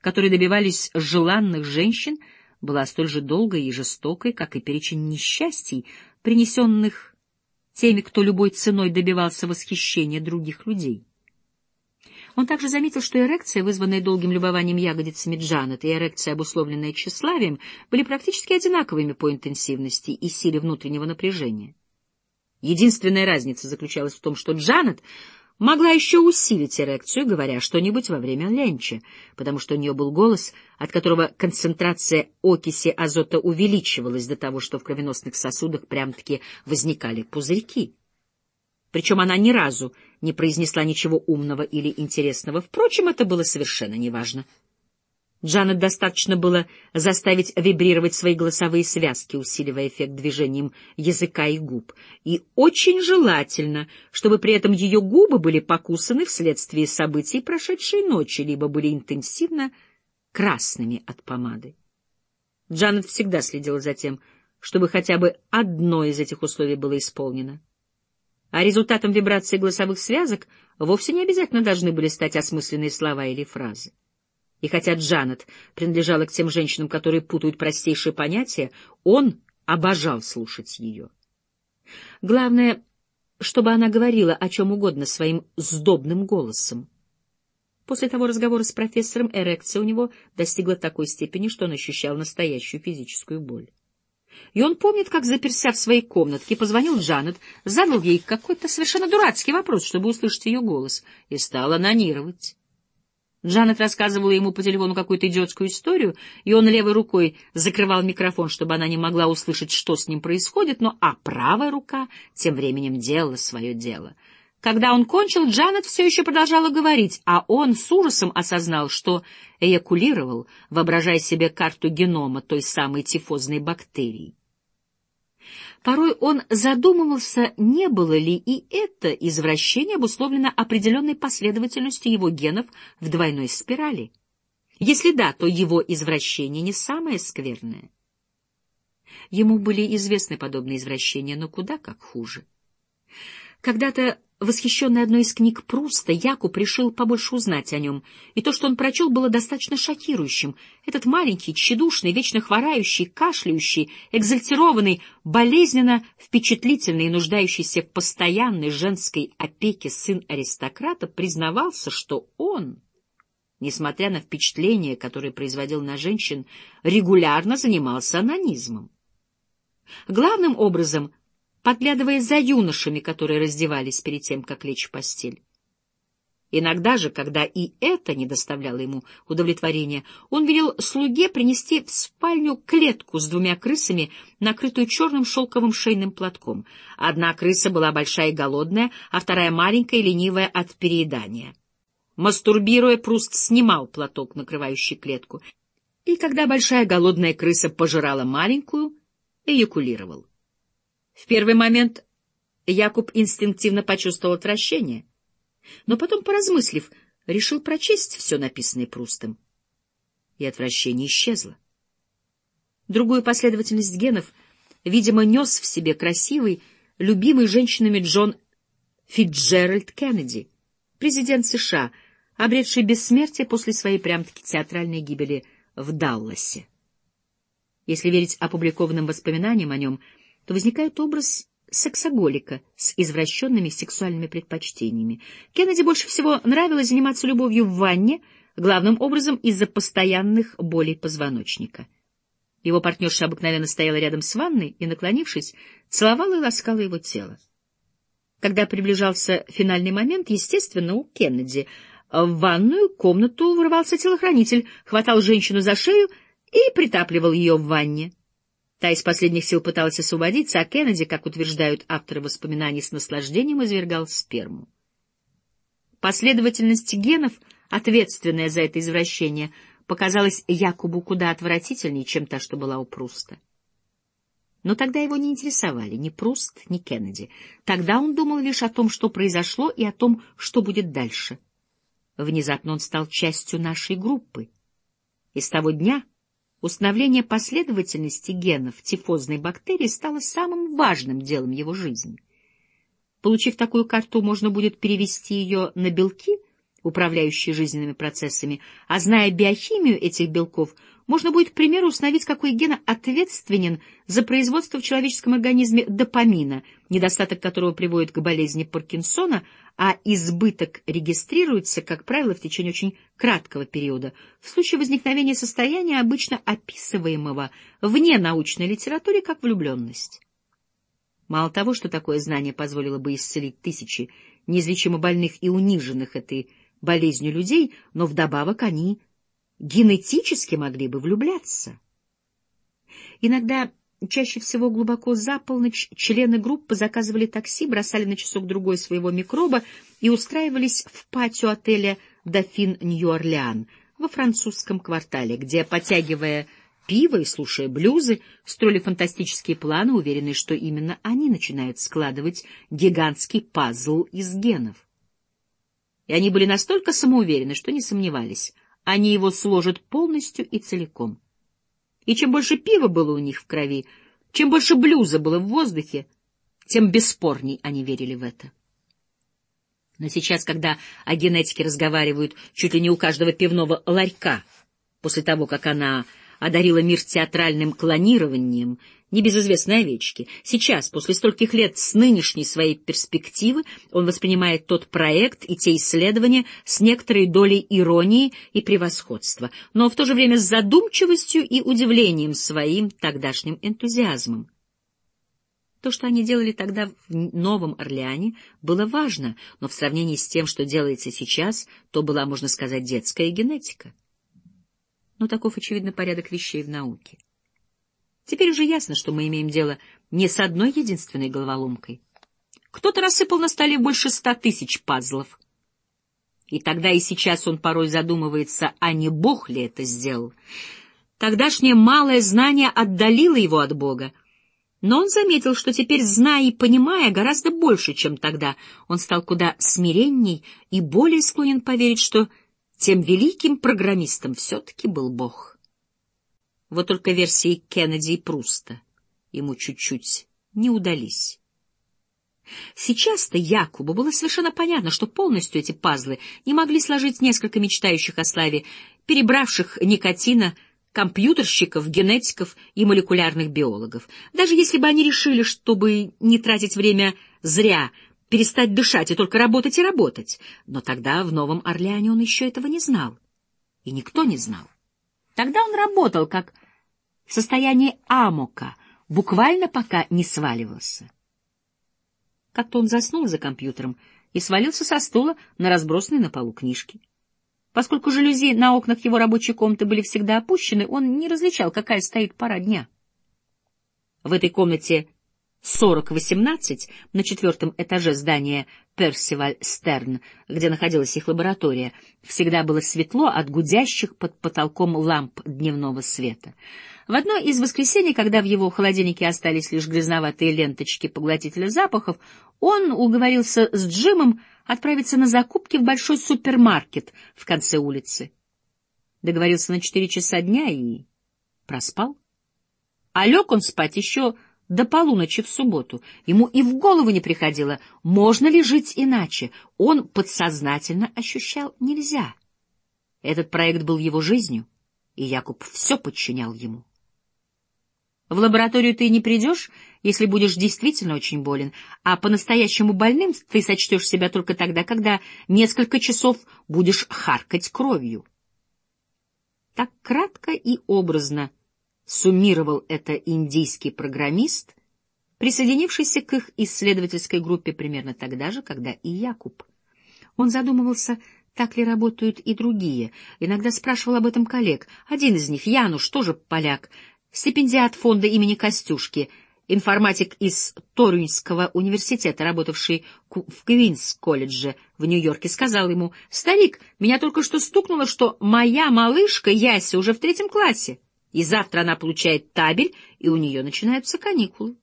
которые добивались желанных женщин, была столь же долгой и жестокой, как и перечень несчастий, принесенных теми, кто любой ценой добивался восхищения других людей. Он также заметил, что эрекция, вызванная долгим любованием ягодицами Джанет, и эрекция, обусловленная тщеславием, были практически одинаковыми по интенсивности и силе внутреннего напряжения. Единственная разница заключалась в том, что Джанет могла еще усилить эрекцию, говоря что-нибудь во время ленча, потому что у нее был голос, от которого концентрация окиси азота увеличивалась до того, что в кровеносных сосудах прям-таки возникали пузырьки. Причем она ни разу не произнесла ничего умного или интересного. Впрочем, это было совершенно неважно. Джанет достаточно было заставить вибрировать свои голосовые связки, усиливая эффект движением языка и губ. И очень желательно, чтобы при этом ее губы были покусаны вследствие событий прошедшей ночи, либо были интенсивно красными от помады. Джанет всегда следила за тем, чтобы хотя бы одно из этих условий было исполнено. А результатом вибрации голосовых связок вовсе не обязательно должны были стать осмысленные слова или фразы. И хотя Джанет принадлежала к тем женщинам, которые путают простейшие понятия, он обожал слушать ее. Главное, чтобы она говорила о чем угодно своим сдобным голосом. После того разговора с профессором эрекция у него достигла такой степени, что он ощущал настоящую физическую боль. И он помнит, как, заперся в своей комнатке, позвонил Джанет, задал ей какой-то совершенно дурацкий вопрос, чтобы услышать ее голос, и стал анонировать. Джанет рассказывала ему по телефону какую-то идиотскую историю, и он левой рукой закрывал микрофон, чтобы она не могла услышать, что с ним происходит, но а правая рука тем временем делала свое дело. Когда он кончил, Джанет все еще продолжала говорить, а он с ужасом осознал, что эякулировал, воображая себе карту генома той самой тифозной бактерии. Порой он задумывался, не было ли и это извращение обусловлено определенной последовательностью его генов в двойной спирали. Если да, то его извращение не самое скверное. Ему были известны подобные извращения, но куда как хуже. Когда-то Восхищенный одной из книг Пруста, Якуб решил побольше узнать о нем, и то, что он прочел, было достаточно шокирующим. Этот маленький, тщедушный, вечно хворающий, кашляющий, экзальтированный, болезненно впечатлительный и нуждающийся в постоянной женской опеке сын аристократа признавался, что он, несмотря на впечатление, которое производил на женщин, регулярно занимался анонизмом. Главным образом — подглядывая за юношами, которые раздевались перед тем, как лечь в постель. Иногда же, когда и это не доставляло ему удовлетворения, он велел слуге принести в спальню клетку с двумя крысами, накрытую черным шелковым шейным платком. Одна крыса была большая и голодная, а вторая маленькая и ленивая от переедания. Мастурбируя, Пруст снимал платок, накрывающий клетку, и когда большая голодная крыса пожирала маленькую, эякулировал. В первый момент Якуб инстинктивно почувствовал отвращение, но потом, поразмыслив, решил прочесть все написанное Прустом, и отвращение исчезло. Другую последовательность генов, видимо, нес в себе красивый, любимый женщинами Джон Фитджеральд Кеннеди, президент США, обретший бессмертие после своей прям-таки театральной гибели в Далласе. Если верить опубликованным воспоминаниям о нем, то возникает образ сексоголика с извращенными сексуальными предпочтениями. Кеннеди больше всего нравилось заниматься любовью в ванне, главным образом из-за постоянных болей позвоночника. Его партнерша обыкновенно стояла рядом с ванной и, наклонившись, целовала и ласкала его тело. Когда приближался финальный момент, естественно, у Кеннеди в ванную комнату врывался телохранитель, хватал женщину за шею и притапливал ее в ванне. Та из последних сил пыталась освободиться, а Кеннеди, как утверждают авторы воспоминаний, с наслаждением извергал сперму. Последовательность генов, ответственная за это извращение, показалась Якубу куда отвратительнее, чем та, что была у Пруста. Но тогда его не интересовали ни Пруст, ни Кеннеди. Тогда он думал лишь о том, что произошло, и о том, что будет дальше. Внезапно он стал частью нашей группы. И с того дня Установление последовательности генов тифозной бактерии стало самым важным делом его жизни. Получив такую карту, можно будет перевести ее на белки, управляющие жизненными процессами, а зная биохимию этих белков, можно будет, к примеру, установить, какой ген ответственен за производство в человеческом организме допамина, недостаток которого приводит к болезни Паркинсона, а избыток регистрируется, как правило, в течение очень краткого периода, в случае возникновения состояния, обычно описываемого вне научной литературе как влюбленность. Мало того, что такое знание позволило бы исцелить тысячи неизлечимо больных и униженных этой болезнью людей, но вдобавок они генетически могли бы влюбляться. Иногда, чаще всего глубоко за полночь, члены группы заказывали такси, бросали на часок-другой своего микроба и устраивались в патио отеля «Дофин Нью-Орлеан» во французском квартале, где, потягивая пиво и слушая блюзы, строили фантастические планы, уверенные, что именно они начинают складывать гигантский пазл из генов. И они были настолько самоуверены, что не сомневались — они его сложат полностью и целиком. И чем больше пива было у них в крови, чем больше блюза было в воздухе, тем бесспорней они верили в это. Но сейчас, когда о генетике разговаривают чуть ли не у каждого пивного ларька, после того, как она одарила мир театральным клонированием, небезызвестной овечки. Сейчас, после стольких лет с нынешней своей перспективы, он воспринимает тот проект и те исследования с некоторой долей иронии и превосходства, но в то же время с задумчивостью и удивлением своим тогдашним энтузиазмом. То, что они делали тогда в Новом Орлеане, было важно, но в сравнении с тем, что делается сейчас, то была, можно сказать, детская генетика. Но таков, очевидно, порядок вещей в науке. Теперь уже ясно, что мы имеем дело не с одной единственной головоломкой. Кто-то рассыпал на столе больше ста тысяч пазлов. И тогда и сейчас он порой задумывается, а не Бог ли это сделал. Тогдашнее малое знание отдалило его от Бога. Но он заметил, что теперь, зная и понимая гораздо больше, чем тогда, он стал куда смиренней и более склонен поверить, что тем великим программистом все-таки был Бог. Вот только версии Кеннеди и Пруста ему чуть-чуть не удались. Сейчас-то Якубу было совершенно понятно, что полностью эти пазлы не могли сложить несколько мечтающих о славе, перебравших никотина, компьютерщиков, генетиков и молекулярных биологов. Даже если бы они решили, чтобы не тратить время зря, перестать дышать и только работать и работать. Но тогда в Новом Орлеане он еще этого не знал. И никто не знал. Тогда он работал как в состоянии амока, буквально пока не сваливался. Как-то он заснул за компьютером и свалился со стула на разбросанные на полу книжки. Поскольку жалюзи на окнах его рабочей комнаты были всегда опущены, он не различал, какая стоит пора дня. В этой комнате 4018 на четвертом этаже здания Персиваль Стерн, где находилась их лаборатория, всегда было светло от гудящих под потолком ламп дневного света. В одно из воскресений, когда в его холодильнике остались лишь грязноватые ленточки поглотителя запахов, он уговорился с Джимом отправиться на закупки в большой супермаркет в конце улицы. Договорился на четыре часа дня и проспал. А лег он спать еще до полуночи в субботу. Ему и в голову не приходило, можно ли жить иначе. Он подсознательно ощущал нельзя. Этот проект был его жизнью, и Якуб все подчинял ему. В лабораторию ты не придешь, если будешь действительно очень болен, а по-настоящему больным ты сочтешь себя только тогда, когда несколько часов будешь харкать кровью. Так кратко и образно суммировал это индийский программист, присоединившийся к их исследовательской группе примерно тогда же, когда и Якуб. Он задумывался, так ли работают и другие. Иногда спрашивал об этом коллег. Один из них, Януш, тоже поляк, стипендиат фонда имени Костюшки, информатик из Торунского университета, работавший в Квинс-колледже в Нью-Йорке, сказал ему, «Старик, меня только что стукнуло, что моя малышка Яся уже в третьем классе и завтра она получает табель, и у нее начинаются каникулы.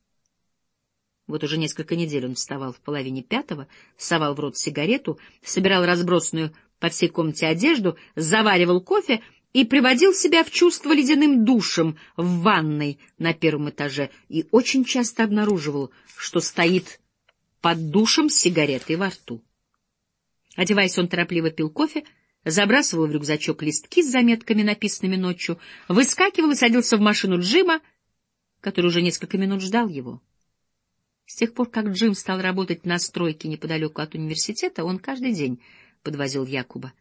Вот уже несколько недель он вставал в половине пятого, совал в рот сигарету, собирал разбросанную по всей комнате одежду, заваривал кофе и приводил себя в чувство ледяным душем в ванной на первом этаже и очень часто обнаруживал, что стоит под душем с сигаретой во рту. Одеваясь, он торопливо пил кофе, забрасывал в рюкзачок листки с заметками, написанными ночью, выскакивал и садился в машину Джима, который уже несколько минут ждал его. С тех пор, как Джим стал работать на стройке неподалеку от университета, он каждый день подвозил Якуба.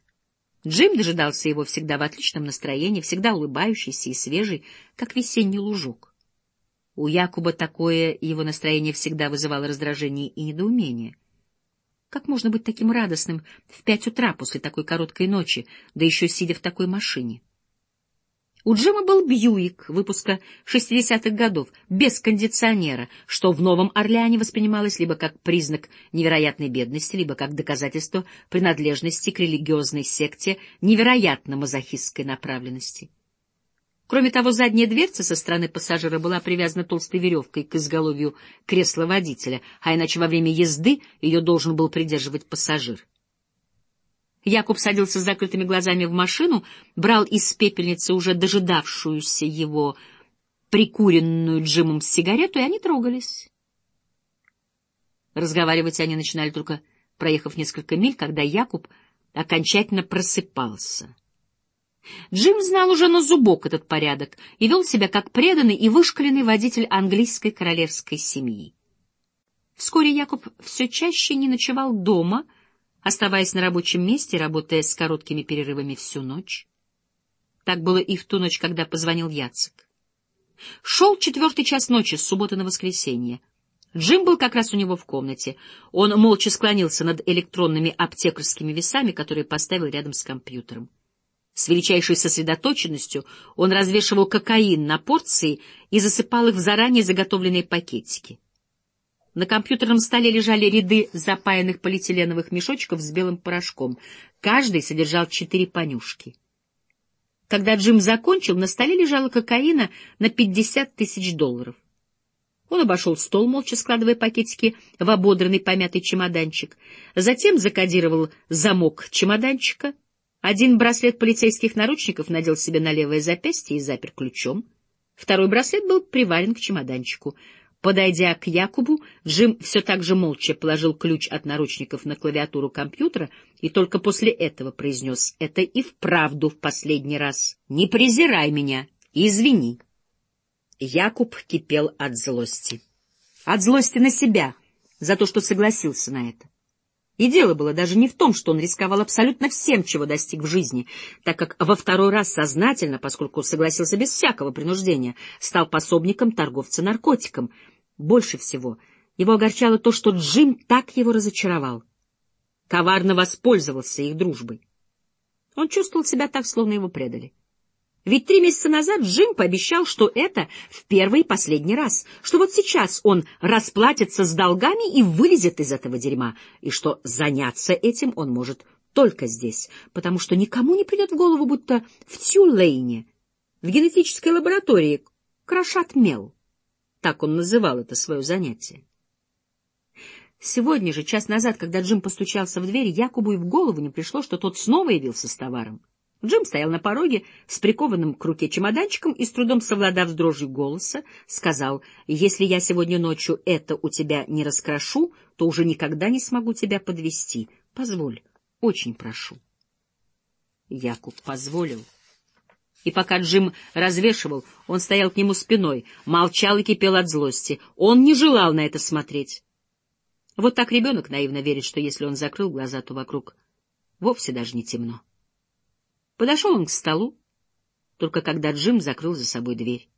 Джим дожидался его всегда в отличном настроении, всегда улыбающийся и свежий, как весенний лужок. У Якуба такое его настроение всегда вызывало раздражение и недоумение — как можно быть таким радостным в пять утра после такой короткой ночи, да еще сидя в такой машине? У Джима был Бьюик выпуска 60-х годов, без кондиционера, что в Новом Орлеане воспринималось либо как признак невероятной бедности, либо как доказательство принадлежности к религиозной секте невероятно мазохистской направленности. Кроме того, задняя дверца со стороны пассажира была привязана толстой веревкой к изголовью кресла водителя, а иначе во время езды ее должен был придерживать пассажир. Якуб садился с закрытыми глазами в машину, брал из пепельницы уже дожидавшуюся его прикуренную Джимом сигарету, и они трогались. Разговаривать они начинали только проехав несколько миль, когда Якуб окончательно просыпался. Джим знал уже на зубок этот порядок и вел себя как преданный и вышкаленный водитель английской королевской семьи. Вскоре Якуб все чаще не ночевал дома, оставаясь на рабочем месте, работая с короткими перерывами всю ночь. Так было и в ту ночь, когда позвонил Яцек. Шел четвертый час ночи с субботы на воскресенье. Джим был как раз у него в комнате. Он молча склонился над электронными аптекарскими весами, которые поставил рядом с компьютером. С величайшей сосредоточенностью он развешивал кокаин на порции и засыпал их в заранее заготовленные пакетики. На компьютерном столе лежали ряды запаянных полиэтиленовых мешочков с белым порошком. Каждый содержал четыре понюшки. Когда Джим закончил, на столе лежала кокаина на пятьдесят тысяч долларов. Он обошел стол, молча складывая пакетики в ободранный помятый чемоданчик. Затем закодировал замок чемоданчика — один браслет полицейских наручников надел себе на левое запястье и запер ключом. Второй браслет был приварен к чемоданчику. Подойдя к Якубу, Джим все так же молча положил ключ от наручников на клавиатуру компьютера и только после этого произнес «Это и вправду в последний раз. Не презирай меня. Извини». Якуб кипел от злости. От злости на себя за то, что согласился на это. И дело было даже не в том, что он рисковал абсолютно всем, чего достиг в жизни, так как во второй раз сознательно, поскольку согласился без всякого принуждения, стал пособником торговца наркотиком. Больше всего его огорчало то, что Джим так его разочаровал. Коварно воспользовался их дружбой. Он чувствовал себя так, словно его предали. Ведь три месяца назад Джим пообещал, что это в первый и последний раз, что вот сейчас он расплатится с долгами и вылезет из этого дерьма, и что заняться этим он может только здесь, потому что никому не придет в голову, будто в Тюлейне, в генетической лаборатории, крошат мел. Так он называл это свое занятие. Сегодня же, час назад, когда Джим постучался в дверь, Якубу и в голову не пришло, что тот снова явился с товаром. Джим стоял на пороге с прикованным к руке чемоданчиком и, с трудом совладав с дрожью голоса, сказал, «Если я сегодня ночью это у тебя не раскрошу, то уже никогда не смогу тебя подвести. Позволь, очень прошу». Якуб позволил. И пока Джим развешивал, он стоял к нему спиной, молчал и кипел от злости. Он не желал на это смотреть. Вот так ребенок наивно верит, что если он закрыл глаза, то вокруг вовсе даже не темно. Подошел он к столу, только когда Джим закрыл за собой дверь.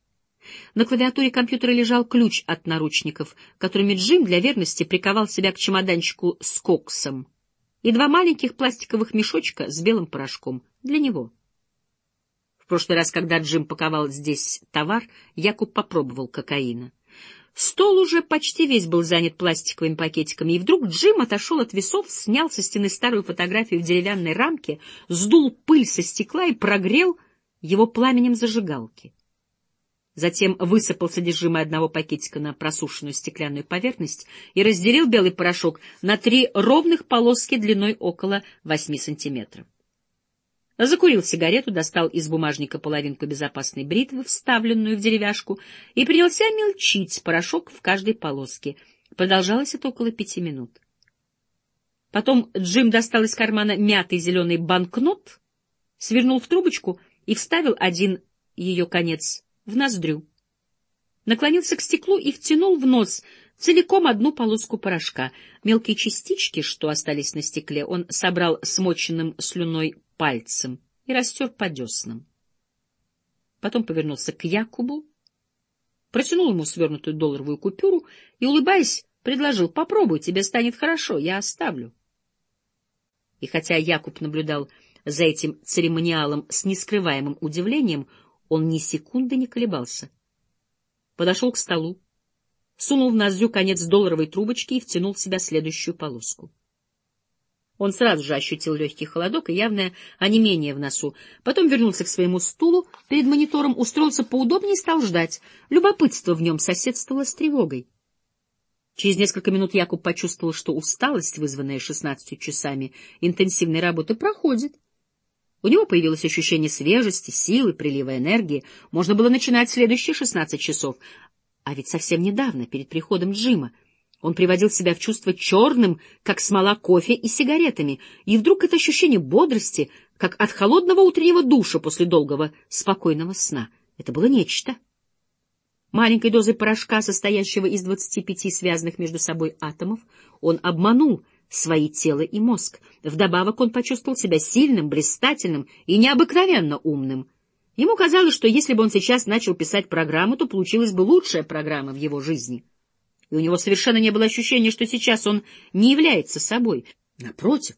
На клавиатуре компьютера лежал ключ от наручников, которыми Джим для верности приковал себя к чемоданчику с коксом, и два маленьких пластиковых мешочка с белым порошком для него. В прошлый раз, когда Джим паковал здесь товар, Якуб попробовал кокаина. Стол уже почти весь был занят пластиковыми пакетиками, и вдруг Джим отошел от весов, снял со стены старую фотографию в деревянной рамке, сдул пыль со стекла и прогрел его пламенем зажигалки. Затем высыпал содержимое одного пакетика на просушенную стеклянную поверхность и разделил белый порошок на три ровных полоски длиной около восьми сантиметров. Закурил сигарету, достал из бумажника половинку безопасной бритвы, вставленную в деревяшку, и принялся мельчить порошок в каждой полоске. Продолжалось это около пяти минут. Потом Джим достал из кармана мятый зеленый банкнот, свернул в трубочку и вставил один ее конец в ноздрю. Наклонился к стеклу и втянул в нос целиком одну полоску порошка. Мелкие частички, что остались на стекле, он собрал смоченным слюной пальцем и растер по деснам. Потом повернулся к Якубу, протянул ему свернутую долларовую купюру и, улыбаясь, предложил, попробуй, тебе станет хорошо, я оставлю. И хотя Якуб наблюдал за этим церемониалом с нескрываемым удивлением, он ни секунды не колебался. Подошел к столу, сунул в ноздрю конец долларовой трубочки и втянул в себя следующую полоску. Он сразу же ощутил легкий холодок и явное онемение в носу. Потом вернулся к своему стулу перед монитором, устроился поудобнее и стал ждать. Любопытство в нем соседствовало с тревогой. Через несколько минут Якуб почувствовал, что усталость, вызванная шестнадцатью часами интенсивной работы, проходит. У него появилось ощущение свежести, силы, прилива энергии. Можно было начинать следующие шестнадцать часов. А ведь совсем недавно, перед приходом Джима, он приводил себя в чувство черным, как смола кофе и сигаретами, и вдруг это ощущение бодрости, как от холодного утреннего душа после долгого спокойного сна. Это было нечто. Маленькой дозой порошка, состоящего из 25 связанных между собой атомов, он обманул свои тело и мозг. Вдобавок он почувствовал себя сильным, блистательным и необыкновенно умным. Ему казалось, что если бы он сейчас начал писать программу, то получилась бы лучшая программа в его жизни. И у него совершенно не было ощущения, что сейчас он не является собой. Напротив,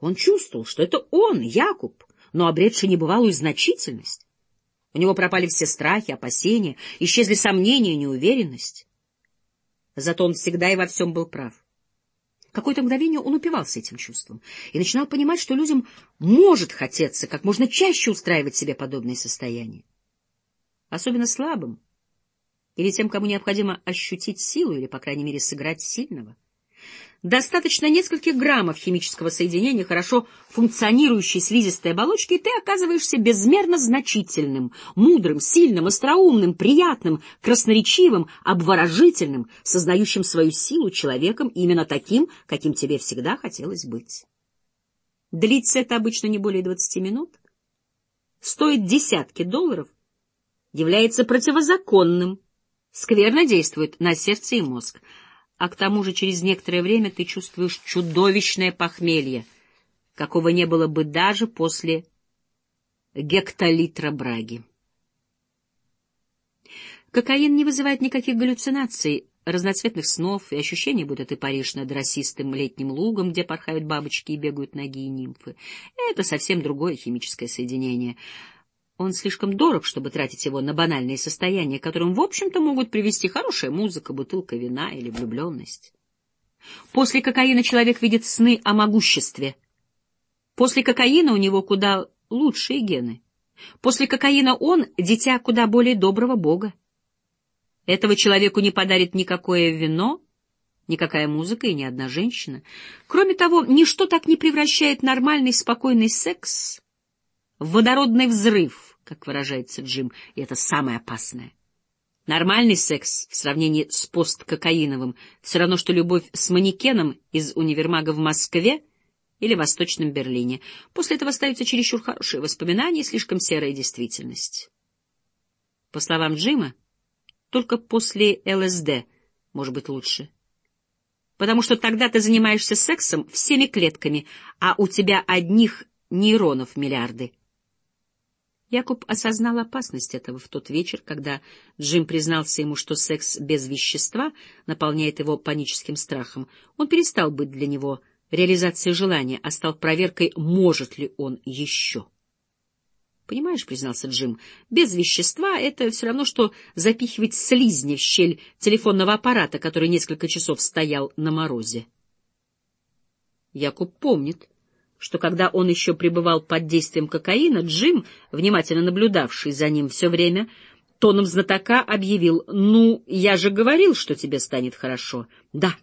он чувствовал, что это он, Якуб, но обретший небывалую значительность. У него пропали все страхи, опасения, исчезли сомнения и неуверенность. Зато он всегда и во всем был прав. Какое-то мгновение он упивался этим чувством и начинал понимать, что людям может хотеться как можно чаще устраивать себе подобные состояния. Особенно слабым или тем, кому необходимо ощутить силу или, по крайней мере, сыграть сильного. Достаточно нескольких граммов химического соединения хорошо функционирующей слизистой оболочки, и ты оказываешься безмерно значительным, мудрым, сильным, остроумным, приятным, красноречивым, обворожительным, сознающим свою силу человеком именно таким, каким тебе всегда хотелось быть. Длится это обычно не более 20 минут, стоит десятки долларов, является противозаконным, скверно действует на сердце и мозг, а к тому же через некоторое время ты чувствуешь чудовищное похмелье, какого не было бы даже после гектолитра браги. Кокаин не вызывает никаких галлюцинаций, разноцветных снов и ощущения, будто ты паришь над расистым летним лугом, где порхают бабочки и бегают ноги и нимфы. Это совсем другое химическое соединение — он слишком дорог, чтобы тратить его на банальные состояния, которым, в общем-то, могут привести хорошая музыка, бутылка вина или влюбленность. После кокаина человек видит сны о могуществе. После кокаина у него куда лучшие гены. После кокаина он — дитя куда более доброго Бога. Этого человеку не подарит никакое вино, никакая музыка и ни одна женщина. Кроме того, ничто так не превращает нормальный спокойный секс в водородный взрыв, как выражается Джим, и это самое опасное. Нормальный секс в сравнении с посткокаиновым все равно, что любовь с манекеном из универмага в Москве или Восточном Берлине. После этого остаются чересчур хорошие воспоминания и слишком серая действительность. По словам Джима, только после ЛСД может быть лучше. Потому что тогда ты занимаешься сексом всеми клетками, а у тебя одних нейронов миллиарды. Якуб осознал опасность этого в тот вечер, когда Джим признался ему, что секс без вещества наполняет его паническим страхом. Он перестал быть для него реализацией желания, а стал проверкой, может ли он еще. «Понимаешь, — признался Джим, — без вещества это все равно, что запихивать слизни в щель телефонного аппарата, который несколько часов стоял на морозе». Якуб помнит, что когда он еще пребывал под действием кокаина, Джим, внимательно наблюдавший за ним все время, тоном знатока объявил, «Ну, я же говорил, что тебе станет хорошо». «Да»,